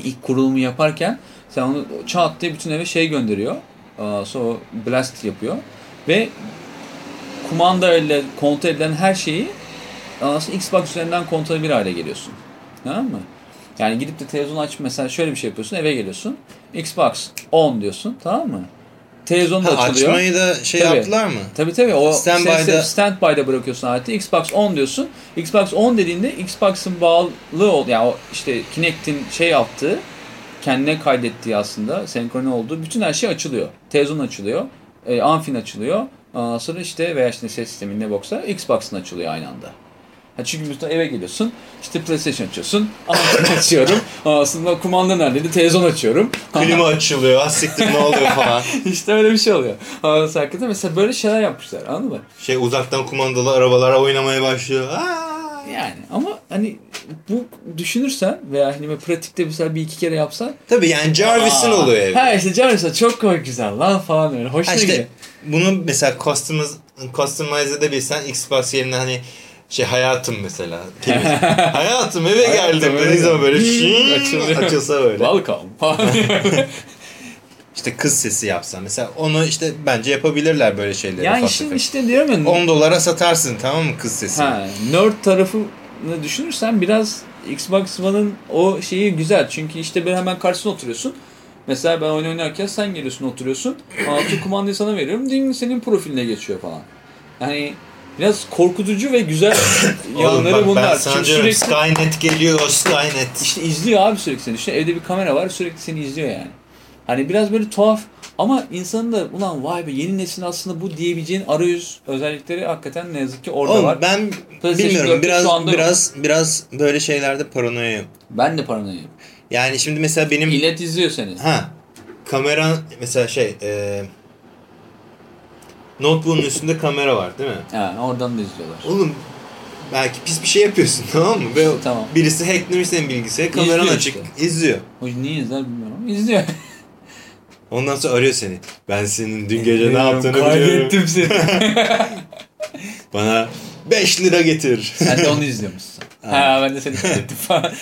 İlk kurulumu yaparken sen onu çat diye bütün eve şey gönderiyor. Aa, Sonra o blast yapıyor. Ve kumanda ile kontrol edilen her şeyi aslında Xbox üzerinden kontrol bir hale geliyorsun. Tamam mı? Yani gidip de televizyon aç mesela şöyle bir şey yapıyorsun eve geliyorsun. Xbox on diyorsun tamam mı? Televizyon da Ha, açılıyor. açmayı da şey Tabii. yaptılar mı? Tabii tabii o Standby'da- standby'da standby'da bırakıyorsun aleti. Xbox on diyorsun. Xbox on dediğinde Xbox'ın bağlı ol yani o işte Kinect'in şey yaptığı kendine kaydettiği aslında senkrone olduğu bütün her şey açılıyor. Televizyon açılıyor. E, Amfin açılıyor. Ondan sonra işte veya işte ses sistemin ne boksa Xbox'ın açılıyor aynı anda. Ha çünkü mesela eve geliyorsun, işte PlayStation açıyorsun, Amfin açıyorum, aslında kumanda neredeydi, televizyon açıyorum. Klima açılıyor. Asiktir ne oluyor falan. işte öyle bir şey oluyor. Hakikaten mesela böyle şeyler yapmışlar anladın mı? Şey uzaktan kumandalı arabalar oynamaya başlıyor. Aa! Yani ama hani bu düşünürsen veya hani pratikte mesela bir iki kere yapsan Tabii yani Jarvis'in oluyor evde. Ha işte Jarvis'e çok koy güzel lan falan öyle. Hoşuna Ha gidiyor. işte bunu mesela customize, customize edebilsen Xbox yerine hani şey hayatım mesela. Hayatım eve Hayatım geldim eve dediği zaman böyle şiii açılsa böyle. Welcome. İşte kız sesi yapsan mesela onu işte bence yapabilirler böyle şeyleri. yani tefek. işte diyorum ya. 10 dolara satarsın tamam mı kız sesi? Ha, nerd tarafını düşünürsen biraz Xbox One'ın o şeyi güzel. Çünkü işte böyle hemen karşısına oturuyorsun. Mesela ben oyun oynarken sen geliyorsun oturuyorsun. Altı kumandayı sana veriyorum. Ding senin profiline geçiyor falan. Yani biraz korkutucu ve güzel Oğlum yanları bak bunlar. ben sana Çünkü diyorum sürekli Skynet geliyor Skynet. işte izliyor abi sürekli seni. İşte evde bir kamera var sürekli seni izliyor yani. Hani biraz böyle tuhaf ama insanın da ulan vay be yeni nesil aslında bu diyebileceğin arayüz özellikleri hakikaten ne yazık ki orada Oğlum var. ben bilmiyorum 4'te biraz anda yok. biraz biraz böyle şeylerde paranoyayım. Ben de paranoyayım. Yani şimdi mesela benim Millet izliyor seni. ha kamera mesela şey e, Notebook'un üstünde kamera var değil mi? Ha, oradan da izliyorlar. Oğlum belki pis bir şey yapıyorsun tamam mı? Tamam. birisi hacklemiş senin bilgisayarı kameran açık işte. izliyor. O niye izler bilmiyorum izliyor. Ondan sonra arıyor seni. Ben senin dün gece ne yaptığını biliyorum. Kaydettim seni. Bana 5 lira getir. Sen de onu izliyormuşsun. ha ben de seni kaydettim falan.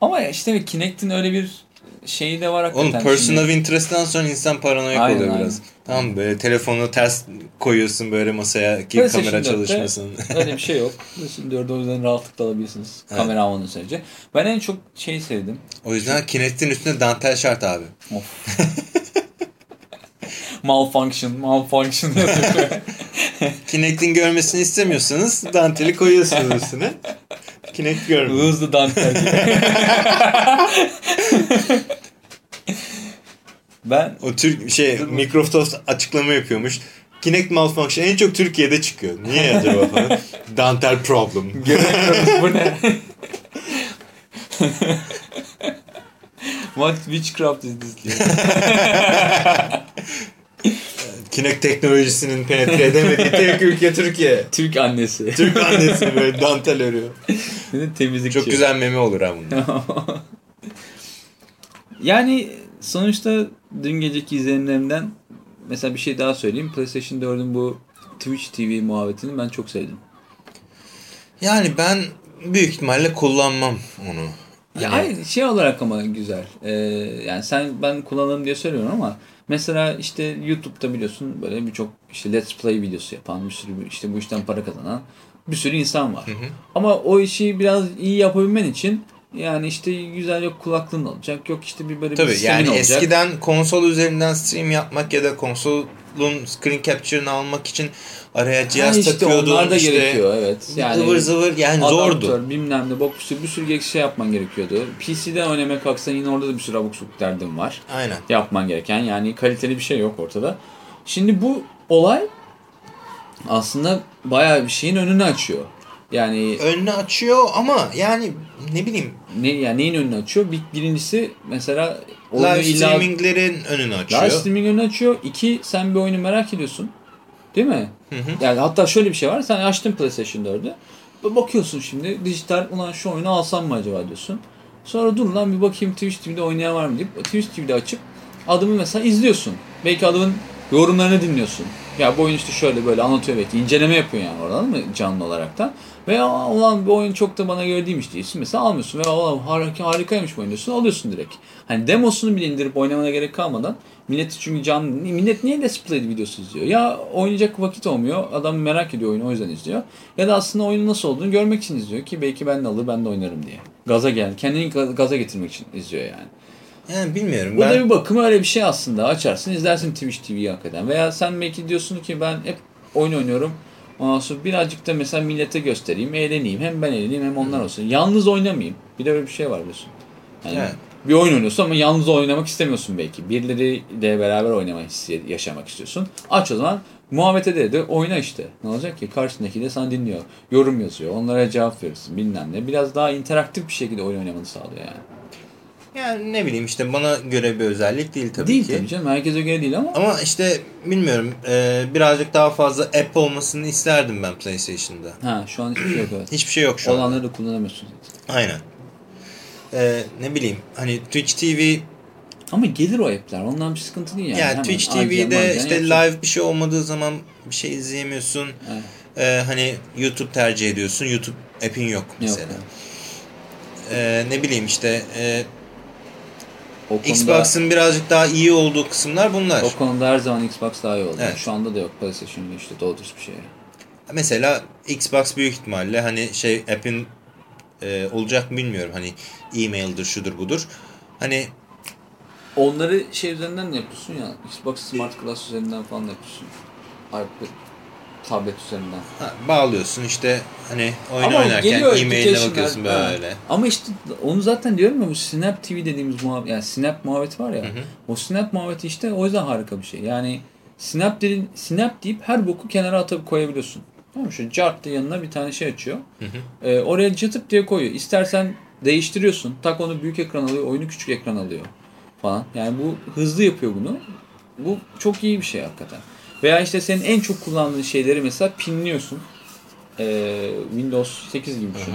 Ama işte Kinect'in öyle bir şeyi de var hakikaten. Oğlum person şimdi. of interest'ten sonra insan paranoyak Aynen, oluyor aynen. biraz. Tamam mı? böyle telefonu ters koyuyorsun böyle masaya ki PlayStation kamera 4'te çalışmasın. Öyle bir şey yok. PlayStation 4'ü o yüzden rahatlıkla alabilirsiniz. Evet. Kamera almanın sürece. Ben en çok şeyi sevdim. o yüzden Kinect'in üstünde dantel şart abi. Of. Malfunction, malfunction yazıyor. Kinect'in görmesini istemiyorsanız danteli koyuyorsunuz üstüne. Kinect görmüyor. Hızlı dantel. ben O Türk şey Microsoft açıklama yapıyormuş. Kinect malfunction en çok Türkiye'de çıkıyor. Niye acaba falan? Dantel problem. göremiyoruz bu ne? What witchcraft is this. Kinect teknolojisinin penetre edemediği tek ülke Türkiye. Türk annesi. Türk annesi böyle dantel örüyor. Temizlikçi. Çok güzel meme olur ha bunun. yani sonuçta dün geceki izlenimlerimden mesela bir şey daha söyleyeyim. PlayStation 4'ün bu Twitch TV muhabbetini ben çok sevdim. Yani ben büyük ihtimalle kullanmam onu. Ya Hani- hayır şey olarak ama güzel. Ee, yani sen ben kullanırım diye söylüyorum ama mesela işte YouTube'da biliyorsun böyle birçok işte Let's Play videosu yapan bir sürü işte bu işten para kazanan bir sürü insan var. Ama o işi biraz iyi yapabilmen için yani işte güzel yok kulaklığın olacak yok işte bir böyle bir Tabii sistemin yani olacak. eskiden konsol üzerinden stream yapmak ya da konsolun screen capture'ını almak için araya cihaz Ha işte takıyordun. onlar da işte gerekiyor evet. Yani ıvır zıvır yani zordu. adaptör, bilmem ne bok bir sürü, bir sürü şey yapman gerekiyordu. PC'den oynamaya kalksan yine orada da bir sürü abuk subuk derdin var. Aynen. yapman gereken yani kaliteli bir şey yok ortada. Şimdi bu olay aslında bayağı bir şeyin önünü açıyor. Yani Önünü açıyor ama yani ne bileyim ne yani neyin önünü açıyor? Bir, birincisi mesela live illa streaminglerin önünü açıyor. live streaming önünü açıyor. İki sen bir oyunu merak ediyorsun. Değil mi? Yani hatta şöyle bir şey var. Sen açtın PlayStation 4'ü. Bakıyorsun şimdi dijital ulan şu oyunu alsam mı acaba diyorsun. Sonra dur lan bir bakayım Twitch TV'de oynayan var mı deyip Twitch TV'de açıp adamı mesela izliyorsun. Belki adamın yorumlarını dinliyorsun. Ya bu oyun işte şöyle böyle anlatıyor belki. inceleme yapıyor yani oradan mı canlı olaraktan. Veya ulan bu oyun çok da bana göre değilmiş diyorsun. Mesela almıyorsun. Veya ulan harika, harikaymış bu oyun diyorsun. Alıyorsun direkt. Hani demosunu bile indirip oynamana gerek kalmadan millet çünkü canlı millet niye Let's Play videosu izliyor? Ya oynayacak vakit olmuyor. Adam merak ediyor oyunu o yüzden izliyor. Ya da aslında oyunun nasıl olduğunu görmek için izliyor ki belki ben de alır ben de oynarım diye. Gaza gel. Kendini ga- gaza getirmek için izliyor yani. Yani bilmiyorum Bu da ben bir bakıma öyle bir şey aslında. Açarsın izlersin Twitch TV'yi hakikaten. Veya sen belki diyorsun ki ben hep oyun oynuyorum. Ondan sonra birazcık da mesela millete göstereyim, eğleneyim. Hem ben eğleneyim hem onlar olsun. Yalnız oynamayayım. Bir de öyle bir şey var biliyorsun. Yani Evet. Bir oyun oynuyorsun ama yalnız oynamak istemiyorsun belki. Birileriyle beraber oynama hissi yaşamak istiyorsun. Aç o zaman muhabbet ede de oyna işte. Ne olacak ki? Karşındaki de sana dinliyor. Yorum yazıyor. Onlara cevap verirsin bilmem ne. Biraz daha interaktif bir şekilde oyun oynamanı sağlıyor yani. Yani ne bileyim işte bana göre bir özellik değil tabii değil ki. tabii canım. Herkese göre değil ama. Ama işte bilmiyorum e, birazcık daha fazla app olmasını isterdim ben PlayStation'da. Ha şu an hiçbir şey yok evet. Hiçbir şey yok şu an. Olanları da kullanamıyorsun zaten. Aynen. E, ne bileyim hani Twitch TV Ama gelir o app'ler. Ondan bir sıkıntı değil yani. yani Hemen Twitch TV'de manca işte yapacaksın. live bir şey olmadığı zaman bir şey izleyemiyorsun. Evet. E, hani YouTube tercih ediyorsun. YouTube app'in yok mesela. Yok. E, ne bileyim işte e, konuda, Xbox'ın birazcık daha iyi olduğu kısımlar bunlar. o konuda her zaman Xbox daha iyi oldu. Evet. Şu anda da yok PlayStation'da işte doğru bir şey. Mesela Xbox büyük ihtimalle hani şey app'in e, olacak mı bilmiyorum. Hani e-mail'dir şudur budur. Hani Onları şey üzerinden de yapıyorsun ya. Xbox Smart Glass üzerinden falan da yapıyorsun. iPad, tablet üzerinden. ha, bağlıyorsun işte hani oyun Ama oynarken e-mailine bakıyorsun ha. böyle. Ama işte onu zaten diyorum ya bu Snap TV dediğimiz muhabbet, yani Snap muhabbeti var ya. Hı hı. O Snap muhabbeti işte o yüzden harika bir şey. Yani Snap dedin, Snap deyip her boku kenara atıp koyabiliyorsun. Tamam mı? Şu cart diye yanına bir tane şey açıyor. Hı hı. Ee, oraya cıtıp diye koyuyor. İstersen değiştiriyorsun. Tak onu büyük ekran alıyor, oyunu küçük ekran alıyor falan. Yani bu hızlı yapıyor bunu. Bu çok iyi bir şey hakikaten. Veya işte senin en çok kullandığın şeyleri mesela pinliyorsun. Ee, Windows 8 gibi düşün.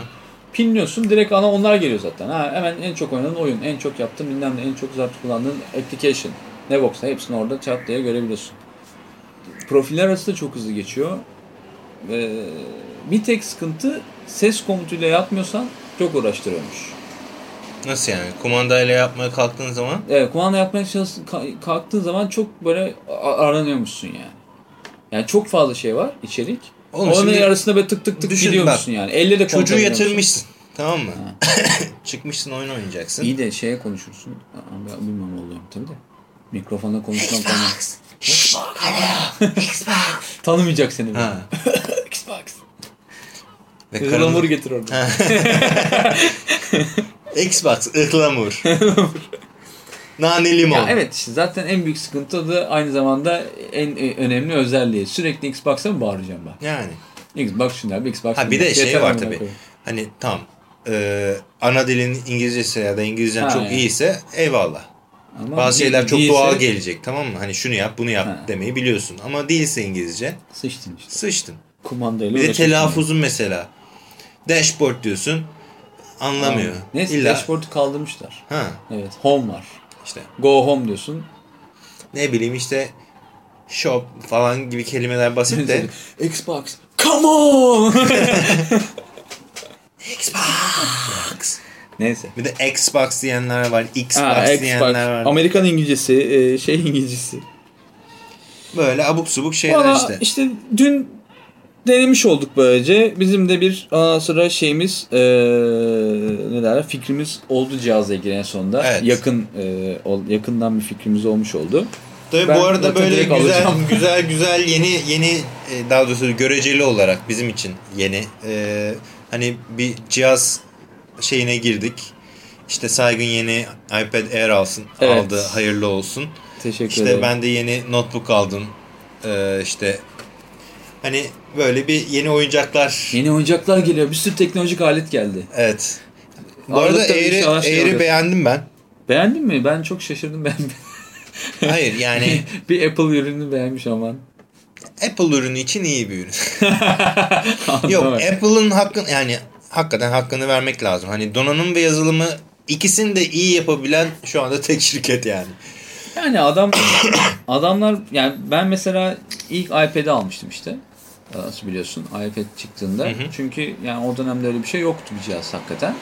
Pinliyorsun direkt ana onlar geliyor zaten. Ha, hemen en çok oynadığın oyun, en çok yaptığın bilmem ne, en çok zaten kullandığın application. Ne boksa hepsini orada çat diye görebiliyorsun. Profiller arası da çok hızlı geçiyor. Ee, bir tek sıkıntı ses komutuyla yapmıyorsan çok uğraştırıyormuş. Nasıl yani? Kumandayla yapmaya kalktığın zaman Evet, kumanda yapmaya kalktığın zaman çok böyle aranıyormuşsun yani. Yani çok fazla şey var içerik. Oğlum Onun şimdi arasında böyle tık tık tık düşün gidiyormuşsun yani. Elle de çocuğu yatırmışsın. Tamam mı? Çıkmışsın oyun oynayacaksın. İyi de şeye konuşursun. Ben bilmem oluyorum tabii de. Mikrofonda konuşmak olmaz. Tanımayacak seni. Ha. Xbox. Ve Ihlamur karın- getir orada. Xbox, ıhlamur. Nane limon. Ya evet işte zaten en büyük sıkıntı da aynı zamanda en e, önemli özelliği. Sürekli Xbox'a mı bağıracağım ben? Yani. Xbox şunlar bir Xbox Ha bir de şey Yeter var tabii. koyayım. Hani tam e, ana dilin İngilizcesi ya da İngilizcen Ha, çok yani. iyiyse eyvallah. Ama Bazı şeyler çok değilse doğal gelecek tamam mı? Hani şunu yap bunu yap Ha. demeyi biliyorsun. Ama değilse İngilizce Sıçtın işte. sıçtın. Kumandayla Bir de telaffuzun mesela. Dashboard diyorsun anlamıyor. Tamam. Neyse İlla dashboard'u kaldırmışlar. ha Evet home var. İşte Go home diyorsun. ne bileyim işte shop falan gibi kelimeler basit de Xbox. Come on! Xbox. Neyse. Bir de Xbox diyenler var, Xbox Ha, Xbox. diyenler var. Amerikan İngilizcesi, e, şey İngilizcesi. Böyle abuk subuk şeyler Valla işte. işte. dün denemiş olduk böylece. Bizim de bir ondan sonra şeyimiz e, ne derler fikrimiz oldu cihazla ilgili en sonunda. Evet. Yakın e, ol- yakından bir fikrimiz olmuş oldu. Tabii Ben bu arada böyle güzel alacağım. güzel güzel yeni yeni daha doğrusu göreceli olarak bizim için yeni e, hani bir cihaz şeyine girdik. İşte Saygın yeni iPad Air alsın Evet. aldı hayırlı olsun. Teşekkür İşte ederim. ben de yeni notebook aldım. E, işte hani böyle bir yeni oyuncaklar. Yeni oyuncaklar geliyor. Bir sürü teknolojik alet geldi. Evet. Bu arada Air'i şey beğendim ben. Beğendin mi? Ben çok şaşırdım ben. Hayır yani bir Apple ürünü beğenmiş aman. Apple ürünü için iyi bir ürün. Yok. Apple'ın hakkını yani hakikaten hakkını vermek lazım. Hani donanım ve yazılımı ikisini de iyi yapabilen şu anda tek şirket yani. Yani adam adamlar yani ben mesela ilk iPad'i almıştım işte. Nasıl biliyorsun iPad çıktığında. Hı hı. Çünkü yani o dönemde öyle bir şey yoktu bir cihaz hakikaten.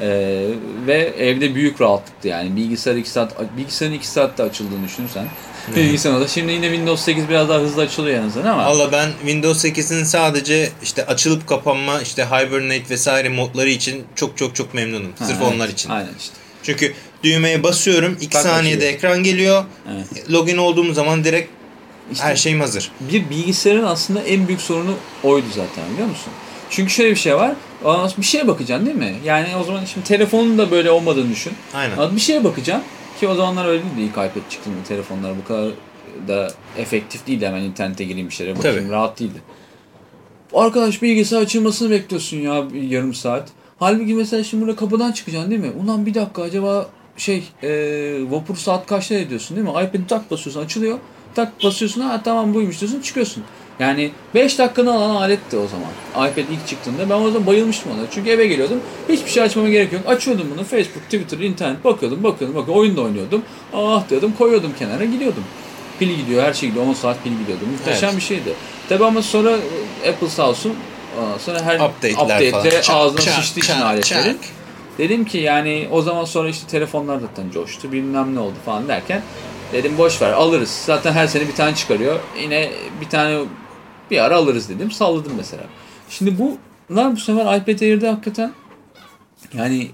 Ee, ve evde büyük rahatlıktı yani. Bilgisayar 2 saat bilgisayarın 2 saatte açıldığını düşünürsen. Bilgisayarda şimdi yine Windows 8 biraz daha hızlı açılıyor en azından ama. Valla ben Windows 8'in sadece işte açılıp kapanma, işte Hibernate vesaire modları için çok çok çok memnunum. Ha, Sırf evet. onlar için. Aynen işte. Çünkü düğmeye basıyorum 2 Tak saniyede açıyor. ekran geliyor. Evet. Login olduğum zaman direkt İşte her şeyim hazır. bir bilgisayarın aslında en büyük sorunu oydu zaten biliyor musun? Çünkü şöyle bir şey var. Bir şeye bakacaksın değil mi? Yani o zaman şimdi telefonun da böyle olmadığını düşün. Aynen. Bir şeye bakacaksın ki o zamanlar öyle değildi ilk iPad çıktığında telefonlar bu kadar da efektif değildi hemen internete gireyim bir şeylere bakayım Tabii. rahat değildi. Arkadaş bilgisayar açılmasını bekliyorsun ya yarım saat. Halbuki mesela şimdi burada kapıdan çıkacaksın değil mi? Ulan bir dakika acaba şey e, vapur saat kaçta ediyorsun değil mi? iPad'i tak basıyorsun açılıyor. Tak basıyorsun ha tamam buymuş diyorsun çıkıyorsun. Yani 5 dakikanı alan aletti o zaman. iPad ilk çıktığında ben o zaman bayılmıştım ona. Çünkü eve geliyordum. Hiçbir şey açmama gerek yok. Açıyordum bunu. Facebook, Twitter, internet bakıyordum, bakıyordum, bakıyordum. Oyun da oynuyordum. Ah diyordum, koyuyordum kenara gidiyordum. Pil gidiyor, her şey gidiyor. 10 saat pil gidiyordu. Muhteşem Evet. bir şeydi. Tabi ama sonra e, Apple sağ olsun sonra her Update'ler update'lere ağzına çak, sıçtığı için aletlerin. Dedim ki yani o zaman sonra işte telefonlar zaten coştu bilmem ne oldu falan derken dedim boş ver alırız. Zaten her sene bir tane çıkarıyor. Yine bir tane bir ara alırız dedim. Salladım mesela. Şimdi bunlar bu sefer iPad Air'de hakikaten yani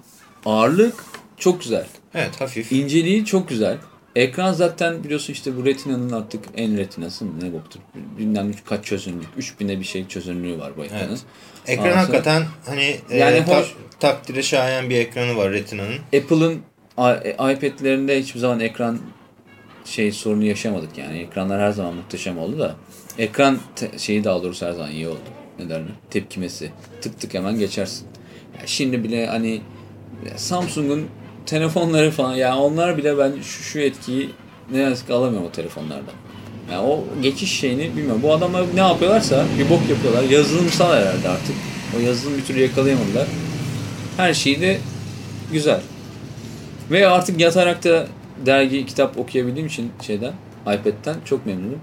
ağırlık çok güzel. Evet hafif. İnceliği çok güzel. Ekran zaten biliyorsun işte bu Retina'nın artık en Retina'sı mı ne boktur. Bilmem kaç çözünürlük. 3000'e bir şey çözünürlüğü var bu ekranın. Evet. Ekran sonra- hakikaten hani e, Yani tak- hoş- takdire şayan bir ekranı var Retina'nın. Apple'ın i- iPad'lerinde hiçbir zaman ekran şey sorunu yaşamadık yani. Ekranlar her zaman muhteşem oldu da. Ekran şeyi daha doğrusu her zaman iyi oldu. Ne derler? Tepkimesi. Tık tık hemen geçersin. Ya şimdi bile hani Samsung'un telefonları falan ya onlar bile ben şu, şu etkiyi ne yazık ki alamıyorum o telefonlardan. Yani o geçiş şeyini bilmiyorum. Bu adamlar ne yapıyorlarsa bir bok yapıyorlar. Yazılımsal herhalde artık. O yazılım bir türlü yakalayamadılar. Her şeyi de güzel. Ve artık yatarak da dergi, kitap okuyabildiğim için şeyden, iPad'den çok memnunum.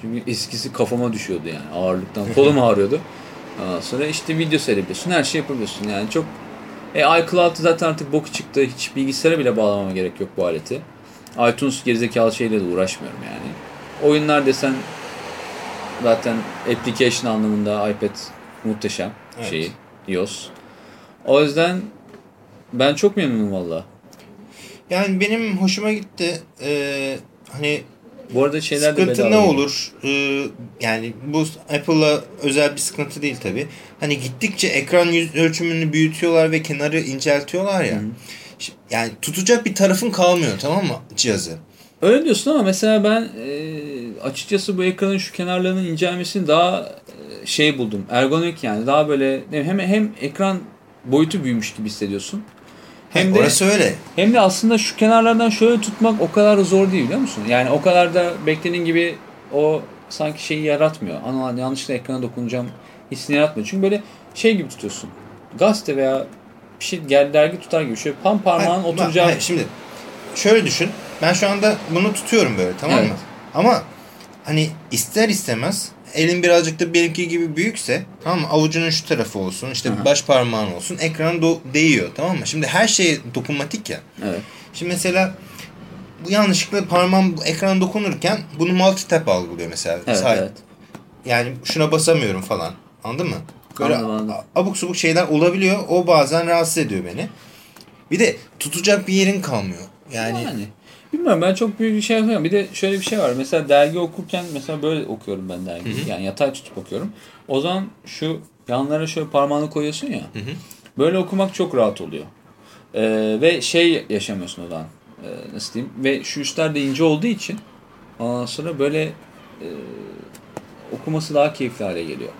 Çünkü eskisi kafama düşüyordu yani ağırlıktan. Kolum ağrıyordu. Ondan sonra işte video seyredebiliyorsun, her şey yapabiliyorsun. Yani çok... E iCloud zaten artık boku çıktı. Hiç bilgisayara bile bağlamama gerek yok bu aleti. iTunes gerizekalı şeyle de uğraşmıyorum yani. Oyunlar desen zaten application anlamında iPad muhteşem Evet. şeyi, iOS. O yüzden ben çok memnunum valla. Yani benim hoşuma gitti. Ee, hani Bu arada şeyler de sıkıntı ne olur? Ee, yani bu Apple'a özel bir sıkıntı değil tabii. Hani gittikçe ekran yüz ölçümünü büyütüyorlar ve kenarı inceltiyorlar ya. Şi- Yani tutacak bir tarafın kalmıyor tamam mı cihazı? Öyle diyorsun ama mesela ben e, açıkçası bu ekranın şu kenarlarının incelmesini daha e, şey buldum. Ergonomik yani daha böyle hem hem ekran boyutu büyümüş gibi hissediyorsun. Hem de Orası öyle. hem de aslında şu kenarlardan şöyle tutmak o kadar zor değil biliyor musun? Yani o kadar da beklediğin gibi o sanki şeyi yaratmıyor. Ana yanlışlıkla ekrana dokunacağım hissini yaratmıyor. Çünkü böyle şey gibi tutuyorsun. Gazete veya bir şey gel dergi tutar gibi şöyle pam parmağın Hayır, oturacağı hayır, şimdi şöyle düşün. Ben şu anda bunu tutuyorum böyle tamam mı? Evet. Ama hani ister istemez elin birazcık da benimki gibi büyükse tamam mı? Avucunun şu tarafı olsun işte Aha. baş parmağın olsun ekrana do- değiyor tamam mı? Şimdi her şey dokunmatik ya. Evet. Şimdi mesela bu yanlışlıkla parmağım bu ekrana dokunurken bunu multi tap algılıyor mesela. Evet, evet. Yani şuna basamıyorum falan. Anladın mı? Böyle Anladım, anladım. abuk subuk şeyler olabiliyor. O bazen rahatsız ediyor beni. Bir de tutacak bir yerin kalmıyor. Yani, Yani bilmiyorum ben çok büyük bir şey yapamıyorum. Bir de şöyle bir şey var. Mesela dergi okurken mesela böyle okuyorum ben dergiyi. Yani yatay tutup okuyorum. O zaman şu yanlara şöyle parmağını koyuyorsun ya. Böyle okumak çok rahat oluyor. Ee, ve şey yaşamıyorsun o zaman. Ee, nasıl diyeyim? Ve şu üstler de ince olduğu için ondan sonra böyle e, okuması daha keyifli hale geliyor.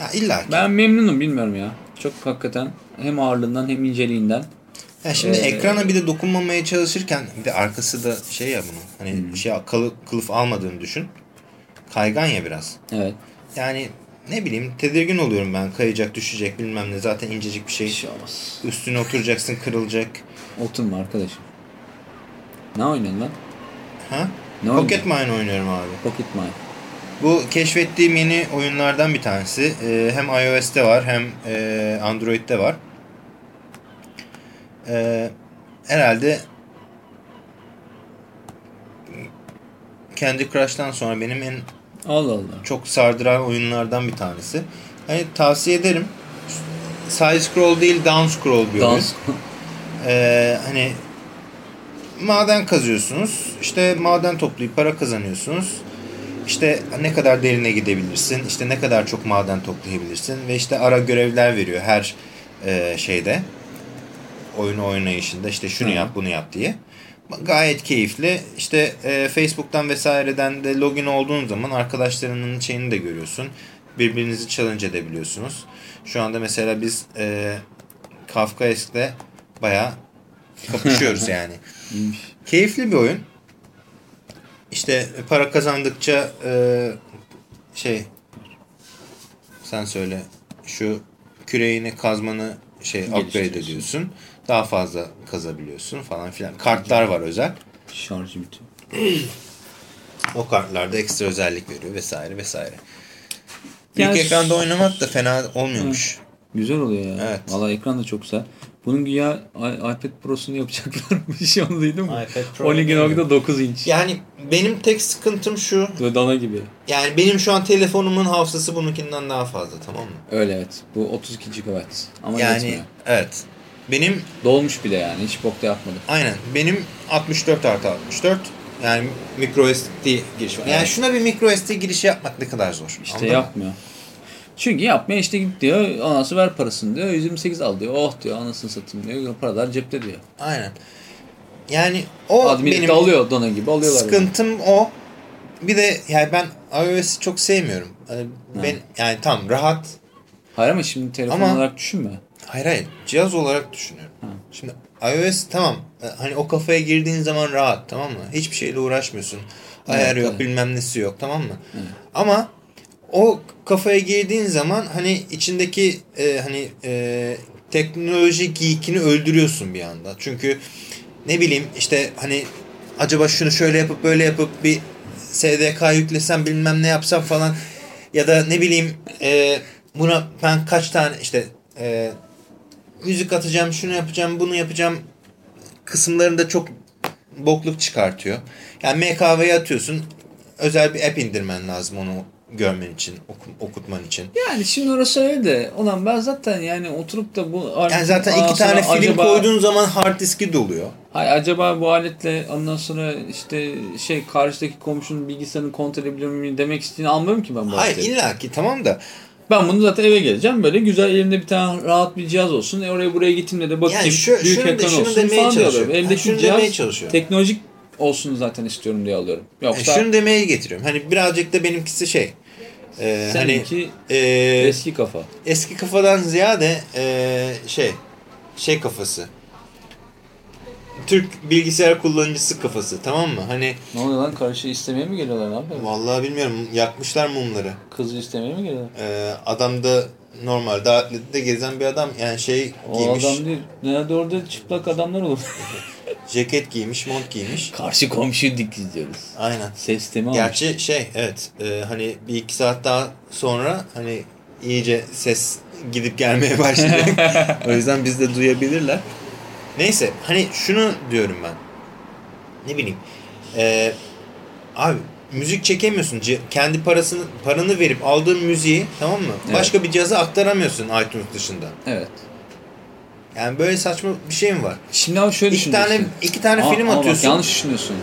ya illa ki. Ben memnunum bilmiyorum ya. Çok hakikaten hem ağırlığından hem inceliğinden. Ya şimdi Ee, ekrana bir de dokunmamaya çalışırken bir de arkası da şey ya bunun. Hani şey kılı, kılıf almadığını düşün. Kaygan ya biraz. Evet. Yani ne bileyim tedirgin oluyorum ben. Kayacak, düşecek bilmem ne. Zaten incecik bir Bir şey. şey olmaz. Üstüne oturacaksın kırılacak. Oturma arkadaşım. Ne oynuyorsun lan? Ha? Ne Pocket oynuyorsun? Mine oynuyorum abi. Pocket Mine. Bu keşfettiğim yeni oyunlardan bir tanesi. Ee, hem iOS'te var hem e, Android'de var. Ee, herhalde Candy Crush'tan sonra benim en Allah Allah. çok sardıran oyunlardan bir tanesi. Hani tavsiye ederim. Side scroll değil down scroll bir oyun. Dans. Ee, hani maden kazıyorsunuz. İşte maden toplayıp para kazanıyorsunuz. İşte ne kadar derine gidebilirsin. işte ne kadar çok maden toplayabilirsin. Ve işte ara görevler veriyor her e, şeyde. Oyunu oynayışında işte şunu Hı. yap bunu yap diye. Gayet keyifli. İşte e, Facebook'tan vesaireden de login olduğun zaman arkadaşlarının şeyini de görüyorsun. Birbirinizi challenge edebiliyorsunuz. Şu anda mesela biz e, Kafkaesk'le bayağı kapışıyoruz yani. Keyifli bir oyun. İşte para kazandıkça e, şey sen söyle şu küreğini kazmanı şey upgrade ediyorsun. Daha fazla kazabiliyorsun falan filan. Kartlar var özel. Şarjı bitiyor. O kartlarda ekstra özellik veriyor vesaire vesaire. Yani- Büyük ekranda oynamak da fena olmuyormuş. Güzel oluyor ya. Evet. Valla ekran da çok güzel. Bunun güya iPad Pro'sunu yapacaklarmış onu duydun mu? iPad Pro 12.9 inç. Yani benim tek sıkıntım şu. Böyle dana gibi. Yani benim şu an telefonumun hafızası bununkinden daha fazla tamam mı? Öyle evet. Bu 32 GB. Ama yani yetmiyor. evet. Benim Dolmuş bile yani. Hiç bokta yapmadım. aynen benim 64 artı 64 yani micro SD giriş var. Yani Evet. şuna bir micro SD girişi yapmak ne kadar zor. İşte Anladın mı? yapmıyor. Çünkü yapmıyor işte git diyor. Anası ver parasını diyor. 128 al diyor. Oh diyor anasını satayım diyor. Paralar cepte diyor. Aynen. Yani o Admin benim alıyor dona gibi alıyorlar. yani. sıkıntım o. Bir de yani ben iOS'i çok sevmiyorum. Yani ben yani tam rahat. Hayır ama şimdi telefon Ama- olarak düşünme. Hayır hayır. Cihaz olarak düşünüyorum. Şimdi iOS tamam. e, Hani o kafaya girdiğin zaman rahat tamam mı? Hiçbir şeyle uğraşmıyorsun. Ayar Evet, yok bilmem nesi yok tamam mı? Ama o kafaya girdiğin zaman hani içindeki e, hani e, teknoloji geekini öldürüyorsun bir anda. Çünkü ne bileyim işte hani acaba şunu şöyle yapıp böyle yapıp bir SDK yüklesem bilmem ne yapsam falan ya da ne bileyim e, buna ben kaç tane işte e, müzik atacağım şunu yapacağım bunu yapacağım kısımlarında çok bokluk çıkartıyor. Yani MKV'ye atıyorsun özel bir app indirmen lazım onu görmen için oku- okutman için. Yani şimdi orası öyle de ulan ben zaten yani oturup da bu Yani zaten iki tane film acaba- koyduğun zaman hard diski doluyor. Hay acaba bu aletle ondan sonra işte şey karşıdaki komşunun bilgisayarını kontrol edebiliyor muyum demek istediğini anlamıyorum ki ben bu Hayır illa ki tamam da Ben bunu zaten eve geleceğim böyle güzel elimde bir tane rahat bir cihaz olsun. E oraya buraya gittiğimde de bakayım Yani şu- büyük şunu ekran şunu olsun falan. Ha, Elimdeki demeye cihaz çalışıyor. teknolojik olsun zaten istiyorum diye alıyorum. yani Yoksa şunu demeye getiriyorum. Hani birazcık da benimkisi şey e, hani seninki e, eski kafa. eski kafadan ziyade e, şey şey kafası. Türk bilgisayar kullanıcısı kafası tamam mı? Hani Ne oluyor lan karşı istemeye mi geliyorlar abi? vallahi bilmiyorum yakmışlar mumları. Kızı istemeye mi geliyorlar? Ee, adam da normalde atletinde gezen bir adam yani şey O giymiş. adam değil. Nerede orada çıplak adamlar olur. Ceket giymiş, mont giymiş. Karşı komşu dik izliyoruz. Aynen. Ses almış. Gerçi şey evet e, hani bir iki saat daha sonra hani iyice ses gidip gelmeye başlayacak. o yüzden biz de duyabilirler. Neyse hani şunu diyorum ben. Ne bileyim. E, abi müzik çekemiyorsun. Ce- Kendi parasını paranı verip aldığın müziği tamam mı? Evet. Başka bir cihaza aktaramıyorsun iTunes dışında. Evet. Yani böyle saçma bir şey mi var? Şimdi abi şöyle İki tane iki tane Ama- film bak, atıyorsun. yanlış düşünüyorsun.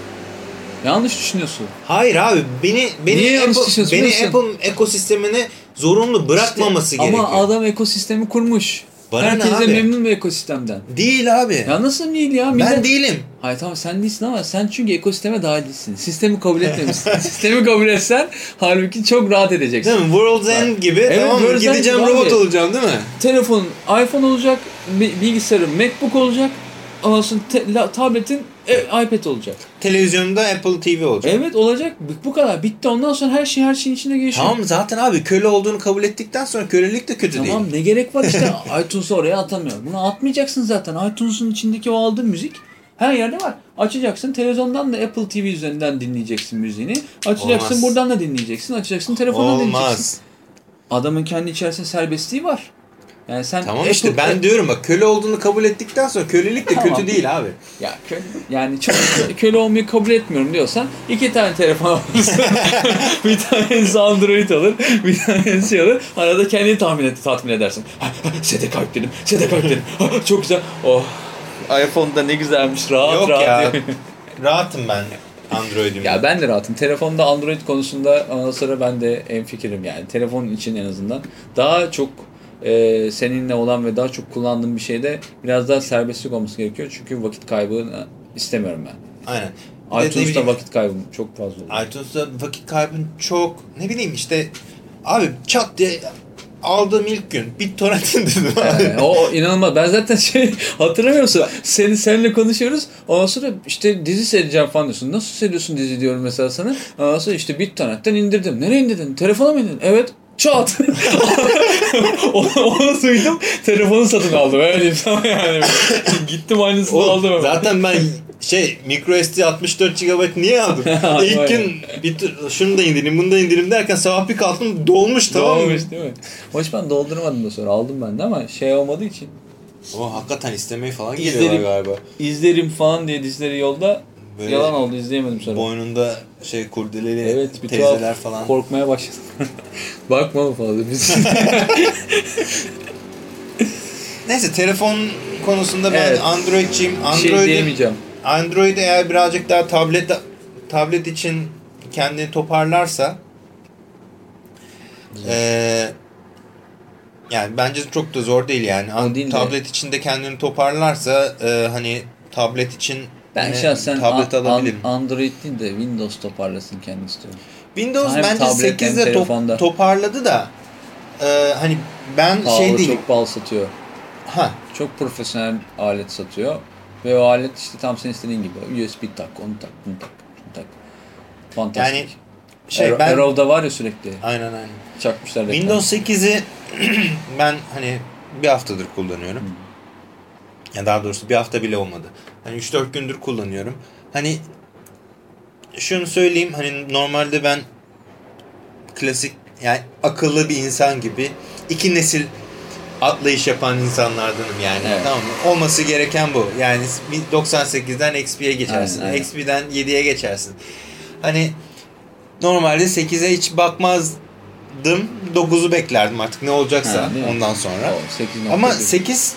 Yanlış düşünüyorsun. Hayır abi beni beni Niye Apple, beni? Apple ekosistemine zorunlu bırakmaması İşte, gerekiyor. Ama adam ekosistemi kurmuş. Bana ne Herkes de abi? memnun bir ekosistemden. Değil abi. Ya nasıl değil ya? Millet... ben değilim. Hayır tamam sen değilsin ama sen çünkü ekosisteme dahil değilsin. Sistemi kabul etmemişsin. Sistemi kabul etsen halbuki çok rahat edeceksin. Değil mi? World's End gibi Evet, tamam? World's End Gideceğim gibi robot abi. olacağım değil mi? Telefonun iPhone olacak, bi- bilgisayarın MacBook olacak, ondan sonra tabletin e, iPad olacak. Televizyonda Apple TV olacak. Evet olacak. Bu- kadar. Bitti. Ondan sonra her şey her şeyin içinde geçiyor. Tamam zaten abi köle olduğunu kabul ettikten sonra kölelik de kötü Tamam değil. ne gerek var işte iTunes'u oraya atamıyor. Bunu atmayacaksın zaten. iTunes'un içindeki o aldığın müzik her yerde var. Açacaksın televizyondan da Apple TV üzerinden dinleyeceksin müziğini. Açacaksın Olmaz. buradan da dinleyeceksin. Açacaksın telefondan dinleyeceksin. Olmaz. Adamın kendi içerisinde serbestliği var. Yani sen Tamam işte ben diyorum bak köle olduğunu kabul ettikten sonra kölelik de Tamam. kötü değil abi. ya köle, yani çok köle olmayı kabul etmiyorum diyorsan iki tane telefon alırsın. bir tanesi Android alır, bir tanesi şey alır. Arada kendini tahmin et, tatmin edersin. SDK yükledim, SDK yükledim. Ha, Çok güzel. Oh. iPhone'da ne güzelmiş. Rahat Yok rahat. ya. Rahatım ben Android'imle. Ya ben de rahatım. Telefonda Android konusunda ondan sonra ben de en fikrim yani. Telefon için en azından. Daha çok e, seninle olan ve daha çok kullandığım bir şeyde biraz daha serbestlik olması gerekiyor. Çünkü vakit kaybı istemiyorum ben. Aynen. Bir bileyim, vakit kaybım çok fazla oluyor. iTunes'ta vakit kaybın çok ne bileyim işte abi çat diye aldığım ilk gün BitTorrent indirdim abi. Yani o inanılmaz. Ben zaten şey hatırlamıyor musun? Seni seninle konuşuyoruz. Ondan sonra işte dizi seyredeceğim falan diyorsun. Nasıl seyrediyorsun dizi diyorum mesela sana. Ondan sonra işte BitTorrent'ten indirdim. Nereye indirdin? Telefona mı indirdin? Evet. Çat. onu, duydum. Telefonu satın aldım. Öyle sana yani. Gittim aynısını Oğlum, aldım. zaten ben şey microSD 64 GB niye aldım? İlk gün bir tür- şunu da indireyim bunu da indireyim derken sabah bir kalktım dolmuş tamam mı? Doğmuş değil mi? Hoş ben doldurmadım da sonra aldım ben de ama şey olmadığı için. O hakikaten istemeye falan İzlerim. geliyorlar galiba. İzlerim falan diye dizileri yolda Böyle yalan oldu izleyemedim sonra. Boynunda şey kurdeleli Evet bir teyzeler falan. korkmaya başladım. Bakma mı fazla biz. Neyse telefon konusunda ben Evet. Android'ciyim. Bir şey Android'i diyemeyeceğim. Android eğer birazcık daha tablet tablet için kendini toparlarsa eee yani bence çok da zor değil yani. An- değil de- tablet içinde kendini toparlarsa eee, hani tablet için Ben yine şahsen tablet alabilirim. an- Android değil de Windows toparlasın kendi istiyorum. Windows hem bence tablet hem 8'de top- toparladı da eee, hani ben Pahalı, şey değil. çok pahalı satıyor. Ha Çok profesyonel alet satıyor. Ve o alet işte tam senin istediğin gibi. USB tak, onu tak, bunu tak, şunu tak. Fantastik. Yani şey Arrow- ben Arrow'da var ya sürekli. aynen aynen. Çakmışlar. Windows 8'i ben hani bir haftadır kullanıyorum. Hmm. Ya daha doğrusu bir hafta bile olmadı. Hani 3-4 gündür kullanıyorum. Hani şunu söyleyeyim hani normalde ben klasik yani akıllı bir insan gibi iki nesil atlayış yapan insanlardanım yani. Evet. Tamam mı? Olması gereken bu. Yani 98'den XP'ye geçersin. Aynen, aynen. XP'den 7'ye geçersin. Hani normalde 8'e hiç bakmazdım. 9'u beklerdim artık ne olacaksa Ha, ondan sonra. O 8.1. Ama 8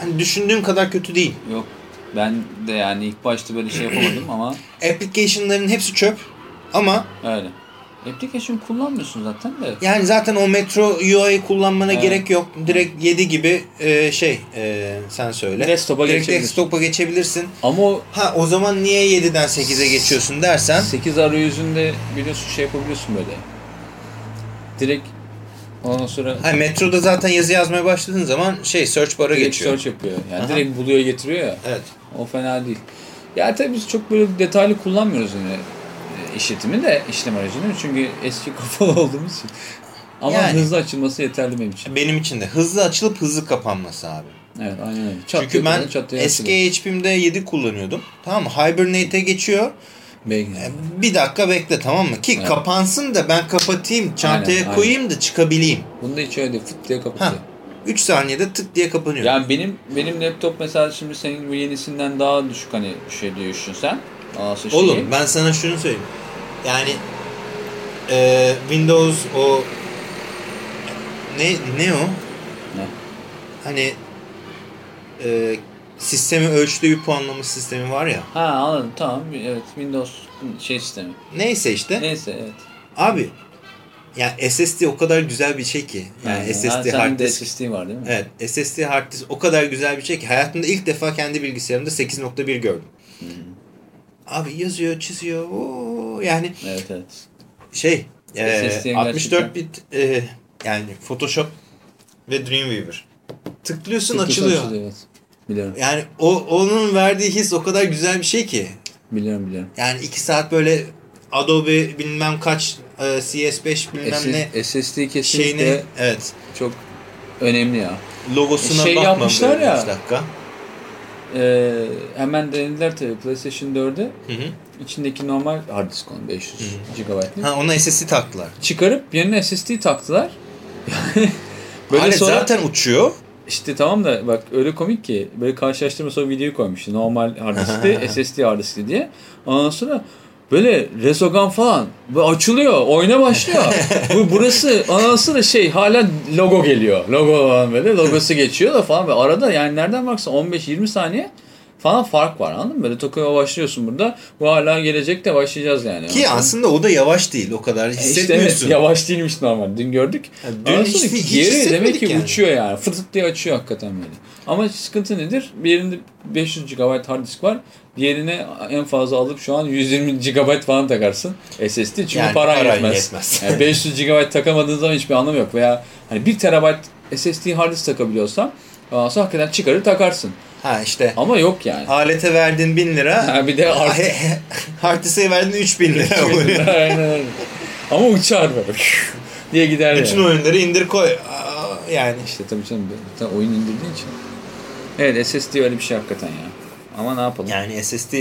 hani düşündüğüm kadar kötü değil. Yok. Ben de yani ilk başta böyle şey yapamadım ama Application'ların hepsi çöp ama öyle. Application kullanmıyorsun zaten de. yani zaten o Metro UI kullanmana Evet. gerek yok. Direkt 7 gibi e, şey e, sen söyle. Desktop'a Direkt geçebilirsin. desktop'a geçebilirsin. Ama o Ha o zaman niye 7'den 8'e geçiyorsun dersen 8 arayüzünde biliyorsun şey yapabiliyorsun böyle. Direkt ondan sonra ha Metro'da zaten yazı yazmaya başladığın zaman şey search bar'a geçiyor. search yapıyor. Yani Aha. direkt buluyor getiriyor ya. Evet. O fena değil. Ya tabii biz çok böyle detaylı kullanmıyoruz yine işletimi de işlem aracını çünkü eski kafalı olduğumuz için. Ama Yani. hızlı açılması yeterli benim için. Benim için de hızlı açılıp hızlı kapanması abi. Evet aynen öyle. Çat Çünkü ben eski HP'mde 7 kullanıyordum. Tamam mı? Hibernate'e geçiyor. Açılıyor. E, Bir dakika bekle tamam mı? Ki Evet. kapansın da ben kapatayım, çantaya Aynen, koyayım da çıkabileyim. Bunda hiç öyle. Fıt diye Ha. kapatıyor. 3 saniyede tık diye kapanıyor. Yani benim benim laptop mesela şimdi senin bu yenisinden daha düşük hani şey düşün sen. Şeyi. Oğlum ben sana şunu söyleyeyim. Yani e, Windows o ne ne o? Ne? Hani e, sistemi ölçtüğü bir puanlama sistemi var ya. Ha anladım tamam evet Windows şey sistemi. Neyse işte. Neyse evet. Abi yani SSD o kadar güzel bir şey ki. Yani Yani, SSD senin hard disk. SSD var değil mi? Evet SSD hard disk o kadar güzel bir şey ki hayatımda ilk defa kendi bilgisayarımda 8.1 gördüm. Abi yazıyor, çiziyor. Oo, yani Evet evet. şey e, SSD'nin 64 bit e, yani Photoshop ve Dreamweaver. Tıklıyorsun Tıklısı açılıyor. evet. Biliyorum. Yani o onun verdiği his o kadar güzel bir şey ki. Biliyorum biliyorum. Yani 2 saat böyle Adobe bilmem kaç e, CS5 bilmem ne SS, SSD kesinlikle şeyini evet çok önemli ya. logosuna Şey bakmam yapmışlar ya. dakika. Ee, hemen denediler tabii PlayStation 4'e. Hı hı. İçindeki normal hard disk onun 500 GB'lık. Ha ona SSD taktılar. Çıkarıp yerine SSD taktılar. Yani böyle Alet sonra zaten uçuyor. İşte tamam da bak öyle komik ki böyle karşılaştırma sonra videoyu koymuştu. Normal hard diskte SSD hard diskti diye. Ondan sonra böyle resogan falan böyle açılıyor. Oyuna başlıyor. Bu burası ondan sonra şey hala logo geliyor. Logo falan böyle logosu geçiyor da falan. Ve arada yani nereden baksan 15-20 saniye falan fark var anladın mı? Böyle Tokyo'ya başlıyorsun burada. Bu hala gelecekte başlayacağız yani. Ki aslında o da yavaş değil. O kadar E işte hissetmiyorsun. evet, yavaş değilmiş normal. Dün gördük. Ya dün hiç- hiç geri demek ki yani. uçuyor yani. Fırt fırt diye açıyor hakikaten böyle. Ama sıkıntı nedir? Bir yerinde 500 GB hard disk var. Diğerine en fazla alıp şu an 120 GB falan takarsın. SSD çünkü Yani paran paran yetmez. yetmez. Yani 500 GB takamadığın zaman hiçbir anlamı yok. Veya hani 1 TB SSD hard disk takabiliyorsan ondan sonra hakikaten çıkarır takarsın. Ha işte Ama yok yani. alete verdin 1000 lira. Ha, bir de artı Hard disk'e verdin 3000 lira. Aynen öyle. Ama uçar böyle. diye gider Bütün yani. oyunları indir koy. Aa, Yani İşte tabii canım bir oyun indirdiğin için. Evet SSD öyle bir şey hakikaten ya. Ama ne yapalım? yani SSD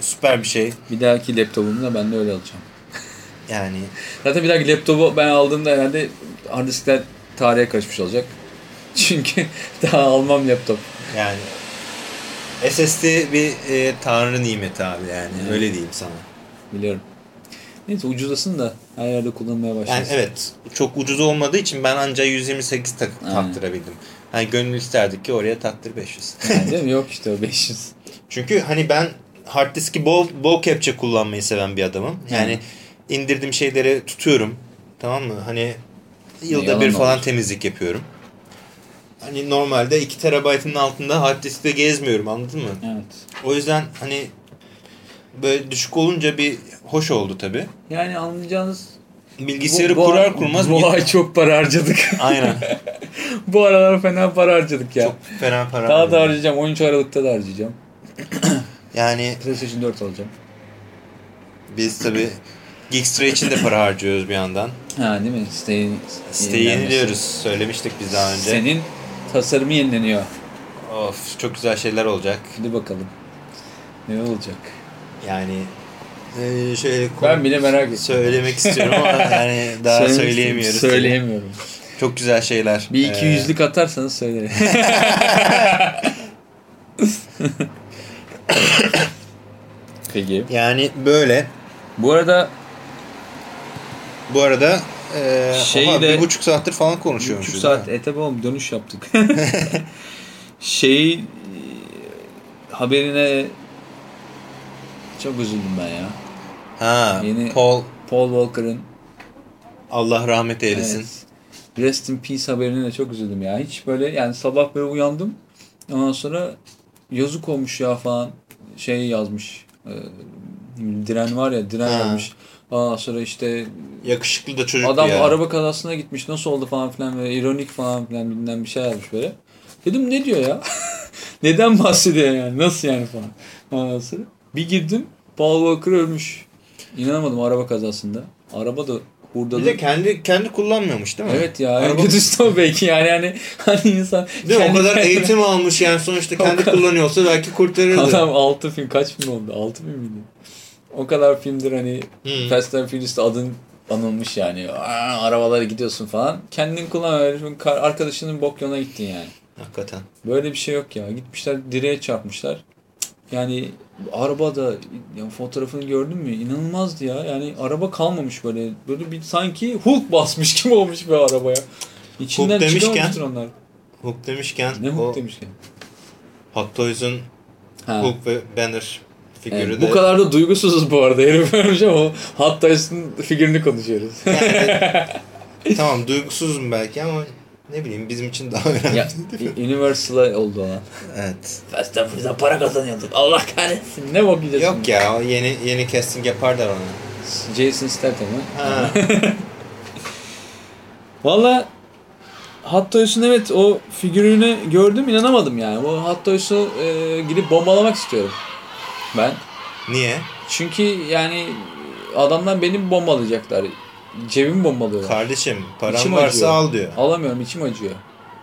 süper bir şey. Bir dahaki laptopumda ben de öyle alacağım. Yani Zaten bir dahaki laptopu ben aldığımda herhalde hard diskler tarihe karışmış olacak. Çünkü daha almam laptop. yani SSD bir e, tanrı nimeti abi yani. Evet. Öyle diyeyim sana. Biliyorum. Neyse ucuzlasın da her yerde kullanmaya başlasın. Yani evet çok ucuz olmadığı için ben ancak 128 tak Aynen. taktırabildim. Hani gönül isterdik ki oraya taktır 500. Yani değil mi? Yok işte o 500. Çünkü hani ben hard diski bol bol kepçe kullanmayı seven bir adamım. Yani indirdiğim şeyleri tutuyorum. Tamam mı? Hani yılda Yalan bir falan olur. temizlik yapıyorum. Hani normalde 2 terabaytın altında hard diskte gezmiyorum anladın mı? Evet. O yüzden hani böyle düşük olunca bir hoş oldu tabi. Yani anlayacağınız Bilgisayarı bu, bu, kurar kurmaz bu ay çok para harcadık. Aynen. bu aralar fena para harcadık ya. Çok fena para. Daha da harcayacağım. 13 Aralık'ta da harcayacağım. Yani PlayStation 4 alacağım. biz tabi Geekstra için de para harcıyoruz bir yandan. Ha değil mi? Siteyi, Siteyi yeniliyoruz. Söylemiştik biz daha önce. Senin tasarımı yenileniyor. Of çok güzel şeyler olacak. Hadi bakalım. Ne olacak? Yani e, şöyle Ben bile merak ettim. söylemek istiyorum ama yani daha Söylemek söyleyemiyoruz. Söyleyemiyorum. Çok güzel şeyler. Bir iki Ee, yüzlük atarsanız söylerim. Peki. Yani böyle. Bu arada Bu arada e, Şey de- bir buçuk saattir falan bir konuşuyormuşuz. buçuk saat e tabi oğlum dönüş yaptık. şey e, haberine çok üzüldüm ben ya. Ha, Yeni- Paul Paul Walker'ın Allah rahmet eylesin. Evet. Rest in Peace haberine de çok üzüldüm ya. Hiç böyle yani sabah böyle uyandım. Ondan sonra yazık olmuş ya falan şey yazmış. Ee, diren var ya diren Ha. yazmış. Ondan sonra işte Yakışıklı da çocuk adam ya. araba kazasına gitmiş nasıl oldu falan filan böyle ironik falan filan bilmem bir şey yazmış böyle. Dedim ne diyor ya? Neden bahsediyor yani? Nasıl yani falan. Ondan sonra bir girdim Paul Walker ölmüş. İnanamadım araba kazasında. Araba da hurdalı. Bir de kendi kendi kullanmıyormuş değil mi? Evet ya. Araba- En kötüsü de o belki yani hani hani insan Değil mi? O kendi kadar kendine- eğitim almış yani sonuçta kendi kullanıyorsa belki kurtarırdı. Adam 6 film kaç film oldu? 6 film miydi? O kadar filmdir hani Hmm. Fast and Furious'ta adın anılmış yani. Aa, arabalara gidiyorsun falan. Kendin kullan herifin kar- arkadaşının bok yoluna gittin yani. Hakikaten. Böyle bir şey yok ya. Gitmişler direğe çarpmışlar. Yani araba da yani fotoğrafını gördün mü? İnanılmazdı ya. Yani araba kalmamış böyle. Böyle bir sanki Hulk basmış gibi olmuş bir arabaya. İçinden Hulk demişken- onlar. Hulk demişken Ne o Hulk demişken. Hot Toys'un. Hulk ve Banner figürü Evet, de bu kadar da duygusuzuz bu arada. Herif ölmüş ama Hot Toys'un figürünü konuşuyoruz. tamam duygusuzum belki ama ne bileyim bizim için daha önemli. ya, Universal'a oldu ona. Evet. Fast and para kazanıyorduk. Allah kahretsin. Ne yiyeceğiz Yok şimdi? ya yeni yeni casting yaparlar onu. Jason Statham'ı. Ha. Valla Hot Toys'un evet o figürünü gördüm inanamadım yani. O Hot Toys'u e, gidip bombalamak istiyorum. Ben. Niye? Çünkü yani adamlar benim bombalayacaklar. Cebimi bombalıyorlar. Kardeşim paran İçim varsa acıyor. al diyor. Alamıyorum içim acıyor.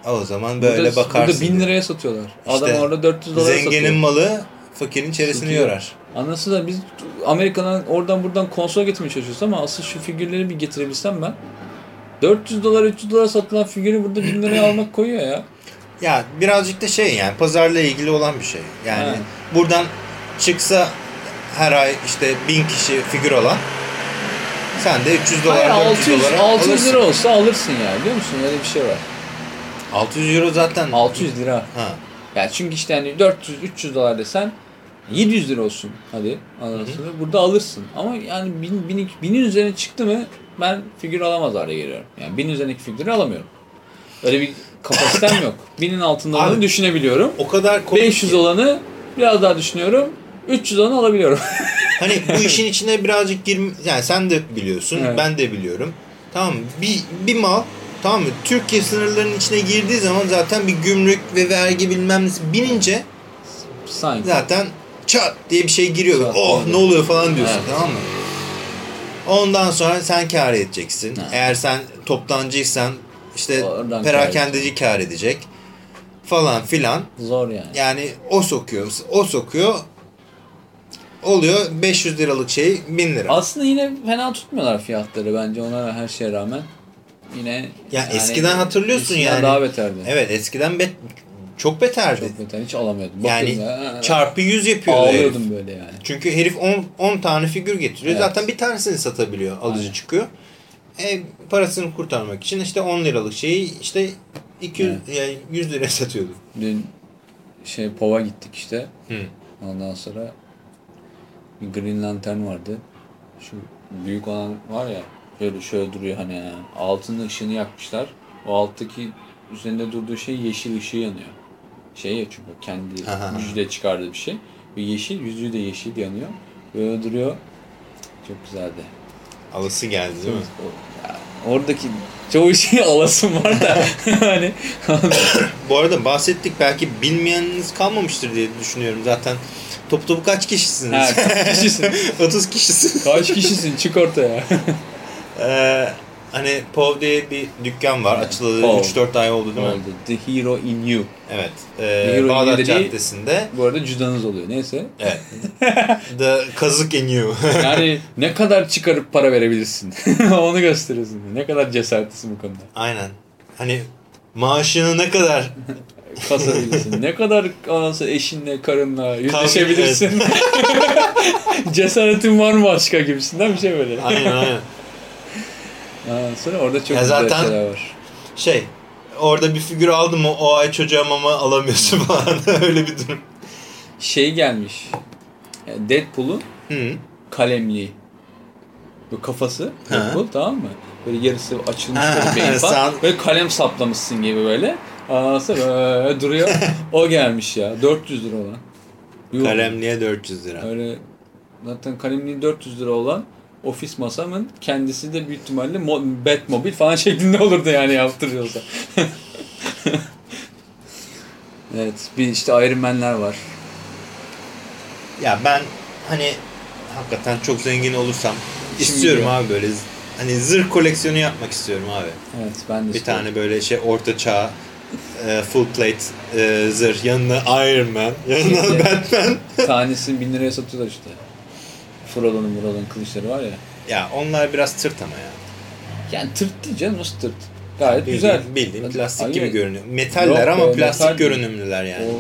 O zaman böyle burada, bakarsın. Burada 1000 diyor. liraya satıyorlar. Adam İşte orada 400 dolara satıyor. Zenginin malı fakirin çeresini Satıyor. yorar. Anası da biz Amerika'dan oradan buradan konsol getirmeye çalışıyoruz ama asıl şu figürleri bir getirebilsem ben 400 dolar 300 dolar satılan figürü burada 1000 liraya almak koyuyor ya. Ya birazcık da şey yani pazarla ilgili olan bir şey. Yani Ha. buradan çıksa her ay işte bin kişi figür alan sen de 300 dolar Hayır 400 600, dolara 600 alırsın. lira olsa alırsın ya biliyor musun? Öyle bir şey var. 600 euro zaten. 600 lira. Ha. Yani çünkü işte hani 400 300 dolar desen 700 lira olsun hadi sonra burada alırsın. Ama yani bin, bin, binin üzerine çıktı mı ben figür alamaz hale geliyorum. Yani binin üzerindeki figürü alamıyorum. Öyle bir kapasitem yok. Binin altında olanı düşünebiliyorum. O kadar komik 500 ki. olanı biraz daha düşünüyorum. 300 olanı alabiliyorum. Hani bu işin içine birazcık girm yani sen de biliyorsun Evet. ben de biliyorum. Tamam? Bir, bir mal tamam mı? Türkiye sınırlarının içine girdiği zaman zaten bir gümrük ve vergi bilmem nesi binince Sanki. zaten çat diye bir şey giriyor. Çat oh ne oluyor falan diyorsun Evet. tamam mı? Ondan sonra sen kar edeceksin. Ha. Eğer sen toptancıysan işte Oradan perakendeci kar edecek falan filan. Zor yani. Yani o sokuyor, o sokuyor. Oluyor 500 liralık şey 1000 lira. Aslında yine fena tutmuyorlar fiyatları bence ona her şeye rağmen. Yine Ya eskiden hatırlıyorsun eskiden yani. daha beterdi. Evet eskiden bet çok beterdi. Çok beter. Hiç alamıyordum. yani Bakıyordum, "Aa, çarpı 100 yapıyordu herif. Ağlıyordum böyle yani. Çünkü herif 10, 10 tane figür getiriyor. Evet. Zaten bir tanesini satabiliyor. Alıcı Aynen. çıkıyor. E, parasını kurtarmak için işte 10 liralık şeyi işte 200 yani 100 liraya satıyordu. Dün şey Pova gittik işte. Hı. Ondan sonra Green Lantern vardı. Şu büyük olan var ya şöyle şöyle duruyor hani ya. altının ışığını yakmışlar. O alttaki üzerinde durduğu şey yeşil ışığı yanıyor. Şey ya çünkü kendi gücüyle çıkardığı bir şey. Ve yeşil yüzüğü de yeşil yanıyor. Böyle duruyor. Çok güzeldi. Alısı geldi değil mi? O- oradaki çoğu şeyi alasım var da yani Bu arada bahsettik belki bilmeyeniniz kalmamıştır diye düşünüyorum zaten. Top topu kaç kişisiniz? Ha, kaç kişisin? 30 kişisiniz. kaç kişisin çık ortaya. Ee, hani POV diye bir dükkan var. Açılalı POV. 3-4 ay oldu değil mi? Oldu. The Hero in You. Evet. The Hero Bağdat in You dediği- Caddesi'nde. Bu arada cüzdanınız oluyor. Neyse. Evet. The Kazık in You. Yani ne kadar çıkarıp para verebilirsin. Onu gösteriyorsun. Ne kadar cesaretlisin bu konuda. Aynen. Hani maaşını ne kadar Kasabilirsin. ne kadar anası eşinle, karınla yüzleşebilirsin. Cesaretin var mı başka gibisinden bir şey böyle. Aynen aynen. Sonra orada çok Ya güzel zaten- şeyler var. Şey orada bir figür aldın mı o ay çocuğa mama alamıyorsun falan. Öyle bir durum. Şey gelmiş. Yani Deadpool'un kalemliği. Bu kafası Ha. Deadpool tamam mı? Böyle yarısı açılmış Ha, böyle beyin falan. Böyle kalem saplamışsın gibi böyle. Böyle duruyor. o gelmiş ya. 400 lira olan. Yuh. Kalemliğe 400 lira. Öyle zaten kalemliği 400 lira olan ofis masamın kendisi de büyük ihtimalle mo- Batmobil falan şeklinde olurdu yani yaptırıyorsa. evet bir işte Iron Man'ler var. Ya ben hani hakikaten çok zengin olursam Şimdi istiyorum diyor. abi böyle hani zırh koleksiyonu yapmak istiyorum abi. Evet ben de Bir istiyorum. tane böyle şey orta çağ e, full plate e, zırh yanına Iron Man yanına. Batman. Tanesini 1000 liraya satıyorlar işte. Frodo'nun Muro'nun kılıçları var ya. Ya onlar biraz tırt ama ya. Yani tırt değil canım nasıl tırt? Gayet Bildiğin, güzel. bildiğin plastik Ay, gibi evet. görünüyor. Metaller Yok ama be, plastik metal görünümlüler yani. O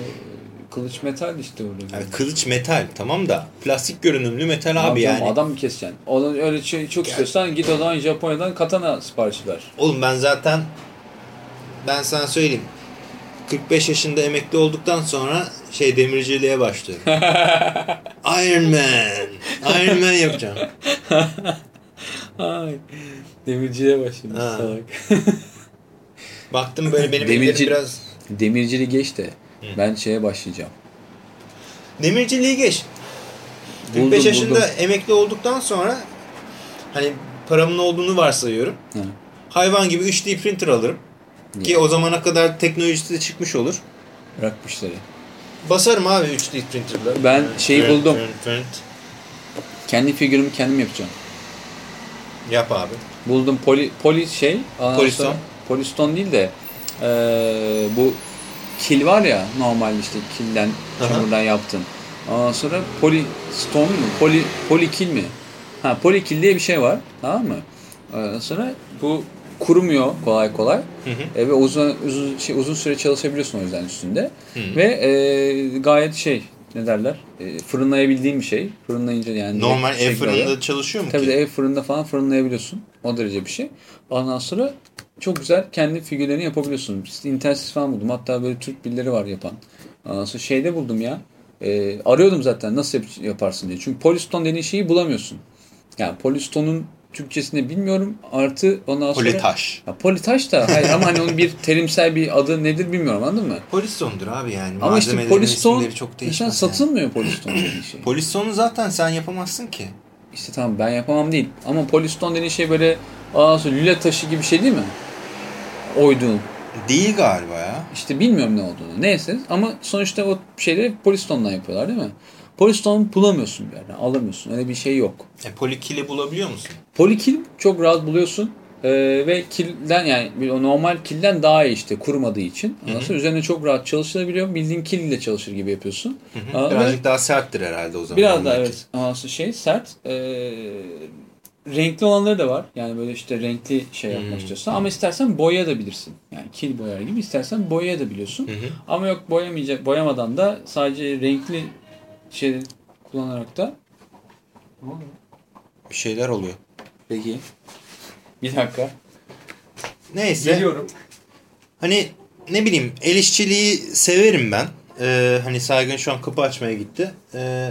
kılıç metal işte orada. Yani kılıç metal tamam da plastik görünümlü metal Ne abi yani. Adam mı keseceksin? Onun öyle şey çok istiyorsan git o zaman Japonya'dan katana siparişi ver. Oğlum ben zaten ben sana söyleyeyim. 45 yaşında emekli olduktan sonra şey demirciliğe başlıyorum. Iron Man. Iron Man yapacağım. Ay. Demirciye başlamış Ha. salak. Baktım böyle benim Demirci- biraz... Demirciliği geç de ben şeye başlayacağım. Demirciliği geç. 45 Buldum, yaşında buldum. emekli olduktan sonra hani paramın olduğunu varsayıyorum. Ha. Hayvan gibi 3D printer alırım. Ki o zamana kadar teknolojisi de çıkmış olur. Bırak bu işleri. Basarım abi 3D printer'la. Ben şeyi Print, buldum. print, print. Kendi figürümü kendim yapacağım. Yap abi. Buldum poli, poli şey. Poliston. Poliston değil de eee, bu kil var ya normal işte kilden çamurdan yaptın. Ondan sonra poliston mu? Poli, polikil mi? Ha polikil diye bir şey var. Tamam mı? Ondan sonra bu kurumuyor kolay kolay. Hı hı. E, ve uzun uzun şey, uzun süre çalışabiliyorsun o yüzden üstünde. Hı. Ve e, gayet şey ne derler? E, fırınlayabildiğin bir şey. Fırınlayınca yani Normal direkt ev fırında çalışıyor mu Tabii ki? de ev fırında falan fırınlayabiliyorsun. O derece bir şey. Ondan sonra çok güzel kendi figürlerini yapabiliyorsun. İnternetsiz falan buldum. Hatta böyle Türk birileri var yapan. Ondan sonra şeyde buldum ya. E, arıyordum zaten nasıl yap- yaparsın diye. Çünkü poliston dediğin şeyi bulamıyorsun. Yani polistonun Türkçesini bilmiyorum. Artı ondan sonra... Politaş. Ya politaş da hayır ama hani onun bir terimsel bir adı nedir bilmiyorum anladın mı? Polistondur abi yani. Ama işte isimleri çok değişmez. yani. satılmıyor poliston dediğin şey. Polistonu zaten sen yapamazsın ki. İşte tamam ben yapamam değil. Ama poliston dediğin şey böyle aa, lüle taşı gibi bir şey değil mi? Oyduğun. Değil galiba ya. İşte bilmiyorum ne olduğunu. Neyse ama sonuçta o şeyleri polistondan yapıyorlar değil mi? Poliston bulamıyorsun yerden. Alamıyorsun. Öyle bir şey yok. E polikili bulabiliyor musun? Polikil çok rahat buluyorsun. Ee, ve kilden yani bir- o normal kilden daha iyi işte kurumadığı için. Sonra üzerine çok rahat çalışılabiliyor. Bildiğin kil ile çalışır gibi yapıyorsun. Hı Aa, ve- Birazcık daha serttir herhalde o zaman. Biraz daha evet. Ama şey sert. Ee, renkli olanları da var. Yani böyle işte renkli şey yapmak Hmm. istiyorsan. Ama istersen boya da bilirsin. Yani kil boyar gibi istersen boya da biliyorsun. Hı hı. Ama yok boyamayacak, boyamadan da sadece renkli şey kullanarak da Bir şeyler oluyor. Peki. Bir dakika. Neyse. Geliyorum. Hani ne bileyim el işçiliği severim ben. Ee, hani Saygın şu an kapı açmaya gitti. Ee,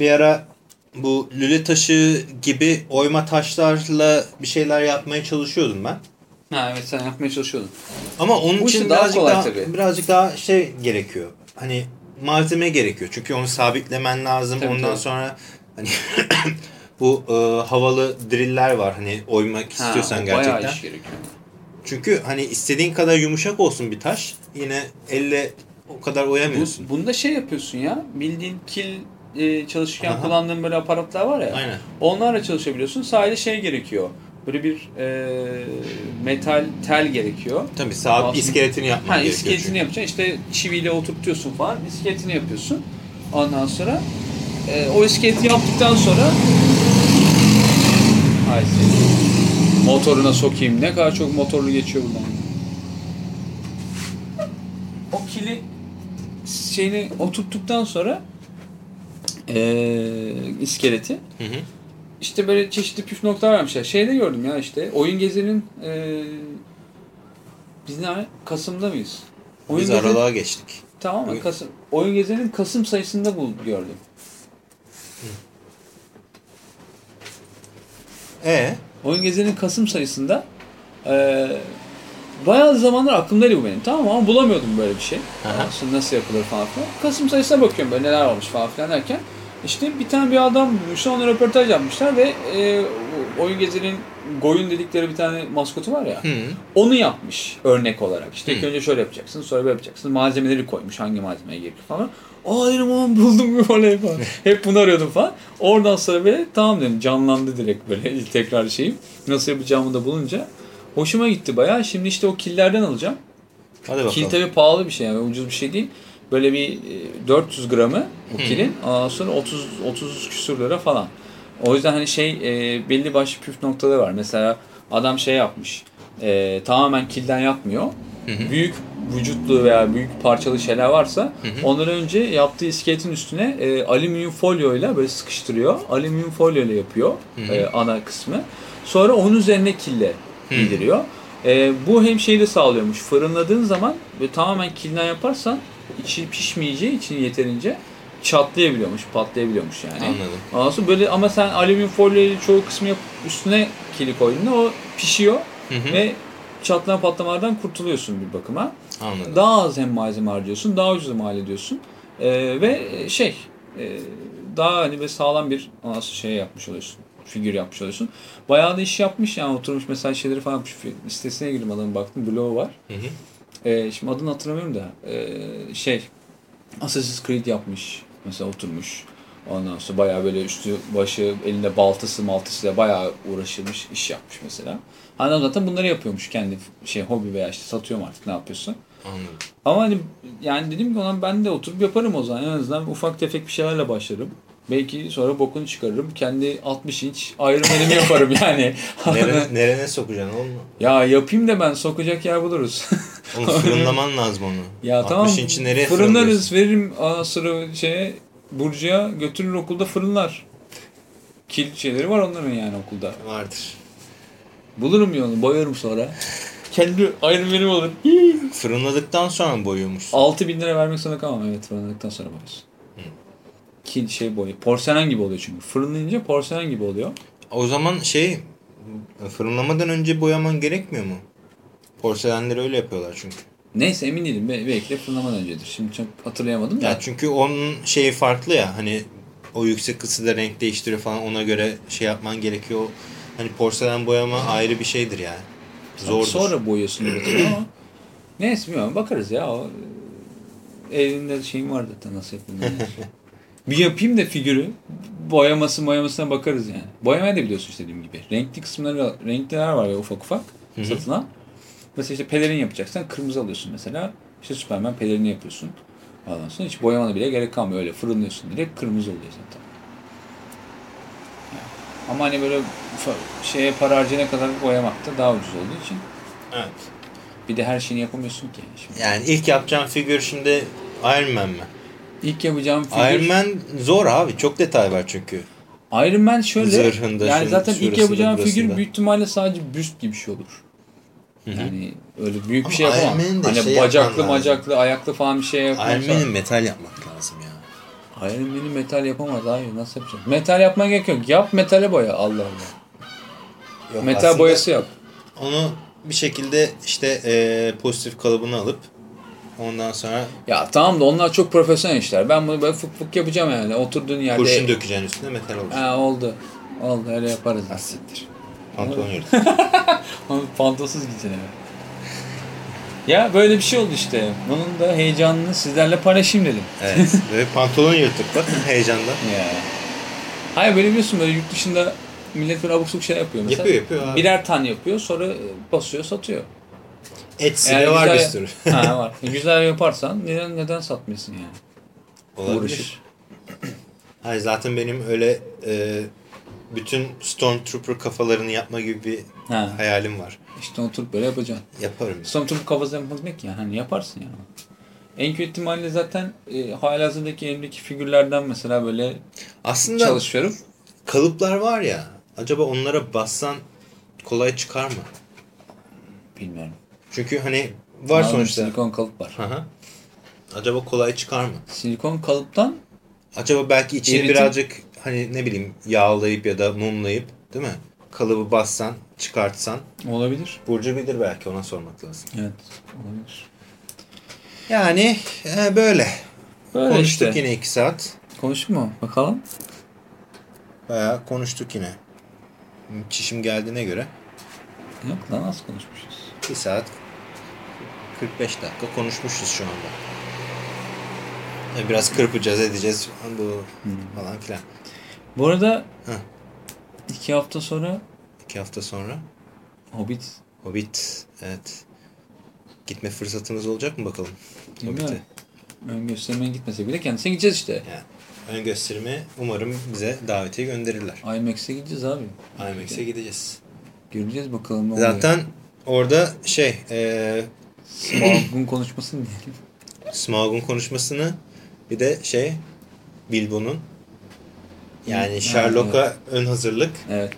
bir ara bu lüle taşı gibi oyma taşlarla bir şeyler yapmaya çalışıyordum ben. Ha evet sen yapmaya çalışıyordun. Ama onun Bu için daha birazcık kolay daha, tabii. birazcık daha şey gerekiyor. Hani malzeme gerekiyor. Çünkü onu sabitlemen lazım. Tabii, Ondan tabii. sonra hani Bu e, havalı driller var hani oymak istiyorsan Ha, gerçekten. Bayağı iş gerekiyor. Çünkü hani istediğin kadar yumuşak olsun bir taş yine elle o kadar oyamıyorsun. Bu, bunda şey yapıyorsun ya. Bildiğin kil e, çalışırken Aha. kullandığın böyle aparatlar var ya. Aynen. Onlarla çalışabiliyorsun. Sadece şey gerekiyor. Böyle bir e, metal tel gerekiyor. Tabii sağ iskeletini yapman Ha gerekiyor. iskeletini çünkü. yapacaksın. İşte çiviyle oturtuyorsun falan. İskeletini yapıyorsun. Ondan sonra e, o iskeleti yaptıktan sonra Ay. Motoruna sokayım. Ne kadar çok motorlu geçiyor buradan. O kili şeyini oturttuktan sonra e, iskeleti Hı hı. İşte böyle çeşitli püf noktalar vermişler. Şeyde gördüm ya işte oyun gezinin e, biz ne Kasım'da mıyız? Oyun Biz aralığa geçtik. Tamam mı? Kasım. Oyun gezinin Kasım sayısında bul gördüm. E Oyun gezinin Kasım sayısında e, bayağı zamanlar aklımdaydı bu benim tamam mı? ama bulamıyordum böyle bir şey. Aha. Aslında nasıl yapılır falan filan. Kasım sayısına bakıyorum böyle neler olmuş falan filan derken işte bir tane bir adam bulmuş ona röportaj yapmışlar ve e, oyun gezinin Goyun dedikleri bir tane maskotu var ya. Hı. Onu yapmış örnek olarak. İşte Hı. önce şöyle yapacaksın, sonra böyle yapacaksın. Malzemeleri koymuş, hangi malzemeye gerekir falan. Aa dedim aman buldum bir olay falan. Hep bunu arıyordum falan. Oradan sonra böyle tamam dedim canlandı direkt böyle tekrar şeyim. Nasıl yapacağımı da bulunca. Hoşuma gitti bayağı. Şimdi işte o killerden alacağım. Hadi bakalım. Kil tabii pahalı bir şey yani ucuz bir şey değil. Böyle bir e, 400 gramı o Hı. kilin. Ondan sonra 30 30 küsür lira falan. O yüzden hani şey e, belli başlı püf noktaları var. Mesela adam şey yapmış. E, tamamen kilden yapmıyor. Hı hı. Büyük vücutlu veya büyük parçalı şeyler varsa Hı hı. ondan önce yaptığı iskeletin üstüne e, alüminyum folyoyla böyle sıkıştırıyor. Alüminyum folyoyla yapıyor Hı hı. e, ana kısmı. Sonra onun üzerine kille Hı. giydiriyor. E, bu hem şeyi de sağlıyormuş. Fırınladığın zaman ve tamamen kilden yaparsan içi pişmeyeceği için yeterince çatlayabiliyormuş, patlayabiliyormuş yani. Anladım. Ondan sonra böyle ama sen alüminyum folyoyu çoğu kısmı yapıp üstüne kili koyduğunda o pişiyor Hı hı. ve çatlama patlamalardan kurtuluyorsun bir bakıma. Anladım. Daha az hem malzeme harcıyorsun, daha ucuz mal ediyorsun. Ee, ve şey, e, daha hani böyle sağlam bir nasıl şey yapmış oluyorsun. Figür yapmış oluyorsun. Bayağı da iş yapmış yani oturmuş mesela şeyleri falan yapmış. Listesine girdim adamın baktım bloğu var. Hı hı. Ee, şimdi adını hatırlamıyorum da ee, şey Assassin's Creed yapmış mesela oturmuş. Ondan sonra bayağı böyle üstü başı elinde baltası maltısıyla bayağı uğraşılmış iş yapmış mesela. Hani zaten bunları yapıyormuş kendi şey hobi veya işte satıyorum artık ne yapıyorsun. Anladım. Ama hani yani dedim ki olan ben de oturup yaparım o zaman en azından ufak tefek bir şeylerle başlarım. Belki sonra bokunu çıkarırım. Kendi 60 inç Iron Man'imi yaparım yani. Nerene, nerene sokacaksın oğlum? ya yapayım da ben sokacak yer buluruz. Oğlum fırınlaman lazım onu. Ya 60 tamam inç'i nereye fırınlarız veririm ana sıra şeye Burcu'ya götürür okulda fırınlar. Kil şeyleri var onların yani okulda. Vardır. Bulurum yolunu boyarım sonra. Kendi Iron Man'im olur. Fırınladıktan sonra mı boyuyormuşsun? 6000 bin lira vermek zorunda kalmam evet fırınladıktan sonra boyuyorsun. Kil şey boyu. Porselen gibi oluyor çünkü. Fırınlayınca porselen gibi oluyor. O zaman şey fırınlamadan önce boyaman gerekmiyor mu? Porselenleri öyle yapıyorlar çünkü. Neyse emin değilim. Be- Belki de fırınlamadan öncedir. Şimdi çok hatırlayamadım da. Ya çünkü onun şeyi farklı ya hani o yüksek ısıda renk değiştiriyor falan ona göre şey yapman gerekiyor. Hani porselen boyama ayrı bir şeydir yani. Zordur. Sonra boyuyorsun ama. Neyse bilmiyorum bakarız ya. O, Evimde şeyim var zaten nasıl yapıldığını. bir yapayım da figürü. Boyaması boyamasına bakarız yani. Boyamayı da biliyorsun işte dediğim gibi. Renkli kısımları, renkliler var ya ufak ufak hı. satılan. Mesela işte pelerin yapacaksan kırmızı alıyorsun mesela. İşte Superman pelerini yapıyorsun. Ondan sonra hiç boyamana bile gerek kalmıyor. Öyle fırınlıyorsun direkt kırmızı oluyor zaten. Ama hani böyle şeye para harcayana kadar boyamak da daha ucuz olduğu için. Evet. Bir de her şeyini yapamıyorsun ki. Şimdi. Yani ilk yapacağım figür şimdi Iron Man mi? İlk yapacağım figür... Iron Man zor abi. Çok detay var çünkü. Iron Man şöyle. Zırhında, yani zaten ilk yapacağım figür büyük ihtimalle sadece büst gibi bir şey olur. hı. Yani öyle büyük bir Ama şey yapamam. Man'in de Hani şey bacaklı lazım. macaklı ayaklı falan bir şey yapmam. Iron Man'in metal yapmak lazım ya. Iron Man'i metal yapamaz abi nasıl yapacağım? Metal yapman gerek yok. Yap metale boya Allah Allah. Yok, metal boyası yap. Onu bir şekilde işte e, pozitif kalıbını alıp ondan sonra Ya tamam da onlar çok profesyonel işler. Ben bunu böyle fık fık yapacağım yani. Oturduğun yerde. kurşun dökeceksin üstüne metal olacak. Ha oldu. Vallahi öyle yaparız. Hassettir. Pantolon yırtık. Ama pantolonsuz gideceksin eve. Ya böyle bir şey oldu işte. Bunun da heyecanını sizlerle paylaşayım dedim. evet. Ve pantolon yırtık bak heyecandan. Ya. Hayır böyle biliyorsun böyle yurt dışında millet böyle abuk sabuk şey yapıyor. Mesela Yapıyor yapıyor abi. Birer tane yapıyor sonra basıyor satıyor. Etsy'de Eğer var bir güzel- sürü. ha var. E, güzel yaparsan neden neden satmıyorsun yani? Olabilir. Uğraşır. Hayır zaten benim öyle e, bütün Stormtrooper kafalarını yapma gibi bir Ha. hayalim var. İşte oturup böyle yapacaksın. Yaparım. Stormtrooper kafası yapmak demek ya. Hani yaparsın yani. En kötü ihtimalle zaten e, halihazırdaki elimdeki figürlerden mesela böyle Aslında çalışıyorum. kalıplar var ya. Acaba onlara bassan kolay çıkar mı? Bilmiyorum. Çünkü hani var Malum sonuçta. Silikon kalıp var. Hı hı. Acaba kolay çıkar mı? Silikon kalıptan Acaba belki içini Eritim- birazcık hani ne bileyim yağlayıp ya da mumlayıp değil mi? Kalıbı bassan, çıkartsan. olabilir. Burcu bilir belki ona sormak lazım. Evet. Olabilir. Yani e, böyle. Böyle konuştuk işte. yine iki saat. Konuştuk mu? Bakalım. Bayağı konuştuk yine. Çişim geldiğine göre Yok lan az konuşmuşuz. 1 saat 45 dakika konuşmuşuz şu anda. E, Biraz kırpacağız edeceğiz bu falan filan. Bu arada Heh. iki hafta sonra İki hafta sonra Hobbit Hobbit evet. Gitme fırsatımız olacak mı bakalım? Hobbit'e. ön göstermeye gitmesek bile kendisine gideceğiz işte. Yani ön gösterimi umarım bize davetiye gönderirler. IMAX'e gideceğiz abi. IMAX'e gideceğiz. Göreceğiz bakalım ne oluyor. Zaten orada şey e, Smaug'un konuşmasını diyelim. Smaug'un konuşmasını bir de şey Bilbo'nun yani Sherlock'a ön hazırlık. Evet.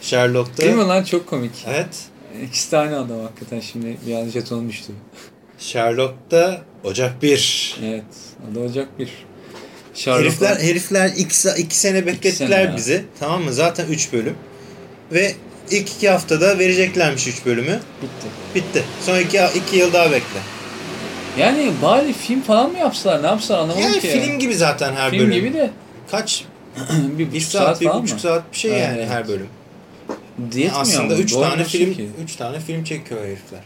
Sherlock'ta Değil mi lan çok komik. Evet. İkisi de aynı adam hakikaten şimdi bir an jetonum düştü. Sherlock'ta Ocak 1. Evet. Adı Ocak bir. Sherlock Herifler herifler iki, iki sene beklettiler sene ya. bizi. Tamam mı? Zaten 3 bölüm. Ve ilk iki haftada vereceklermiş 3 bölümü. bitti. Bitti. Son iki, iki yıl daha bekle. Yani bari film falan mı yapsalar ne yapsalar anlamadım Yani ki. film gibi zaten her Film bölüm. gibi de Kaç? bir Bir saat, saat, bir falan buçuk mı? saat bir şey yani Evet. her bölüm. Yetmiyor Aslında ama. 3 Doğru tane film ki. 3 tane film çekiyor herifler.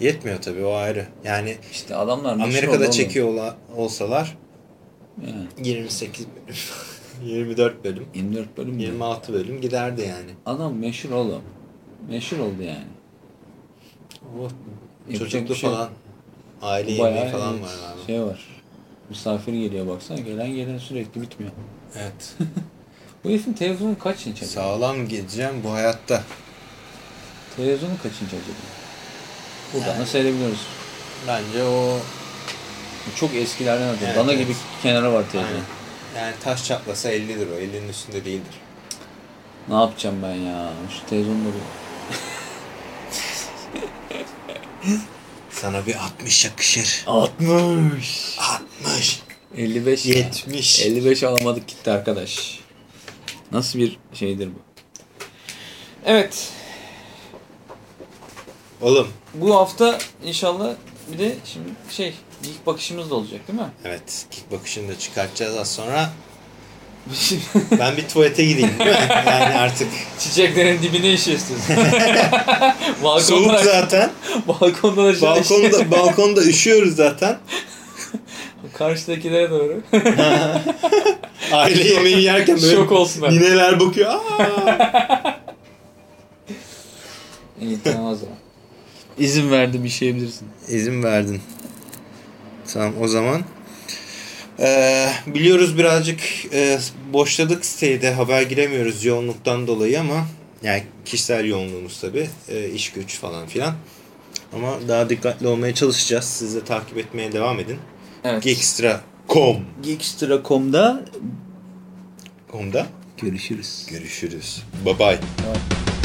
Yetmiyor tabii o ayrı. Yani İşte adamlar Amerika'da çekiyor ola- olsalar Yani 28 bölüm, 24 bölüm, 24 bölüm mü? 26 bölüm giderdi yani. Adam meşhur oğlum. Meşhur oldu yani. O Yapacak çocuklu şey falan, aile yemeği falan evet, var abi. Şey var. Misafir geliyor baksana. Gelen gelen sürekli bitmiyor. Evet. Bu herifin televizyonu kaç inç acaba? Sağlam gideceğim bu hayatta. Televizyonu kaç inç acaba? Buradan Yani- da seyredebiliyoruz. Bence o Çok eskilerden adı. Evet, Dana evet. gibi kenara var televizyon. Aynen. Yani taş çatlasa 50'dir o. 50'nin üstünde değildir. Ne yapacağım ben ya? Şu televizyonda bir... Sana bir 60 yakışır. 60. 60. 55 ya. 70. 55 alamadık gitti arkadaş. Nasıl bir şeydir bu? Evet. Oğlum. Bu hafta inşallah bir de şimdi şey ilk bakışımız da olacak değil mi? Evet. Kick bakışını da çıkartacağız az sonra. Ben bir tuvalete gideyim değil mi? Yani artık Çiçeklerin dibine işiyorsunuz. balkondan soğuk zaten. balkondan aşağı Balkonda balkonda üşüyoruz zaten. Karşıdakilere doğru. Aile yemeği yerken böyle Şok olsunlar. nineler bakıyor. Aa! İyi tamam o zaman. İzin verdim işeyebilirsin. İzin verdin. Tamam o zaman. Ee, biliyoruz birazcık e, boşladık sitede haber giremiyoruz yoğunluktan dolayı ama yani kişisel yoğunluğumuz tabi iş güç falan filan. Ama daha dikkatli olmaya çalışacağız. Siz de takip etmeye devam edin. Evet. Geekstra.com Geekstra.com'da Com'da görüşürüz. görüşürüz. Bye bye. Tamam.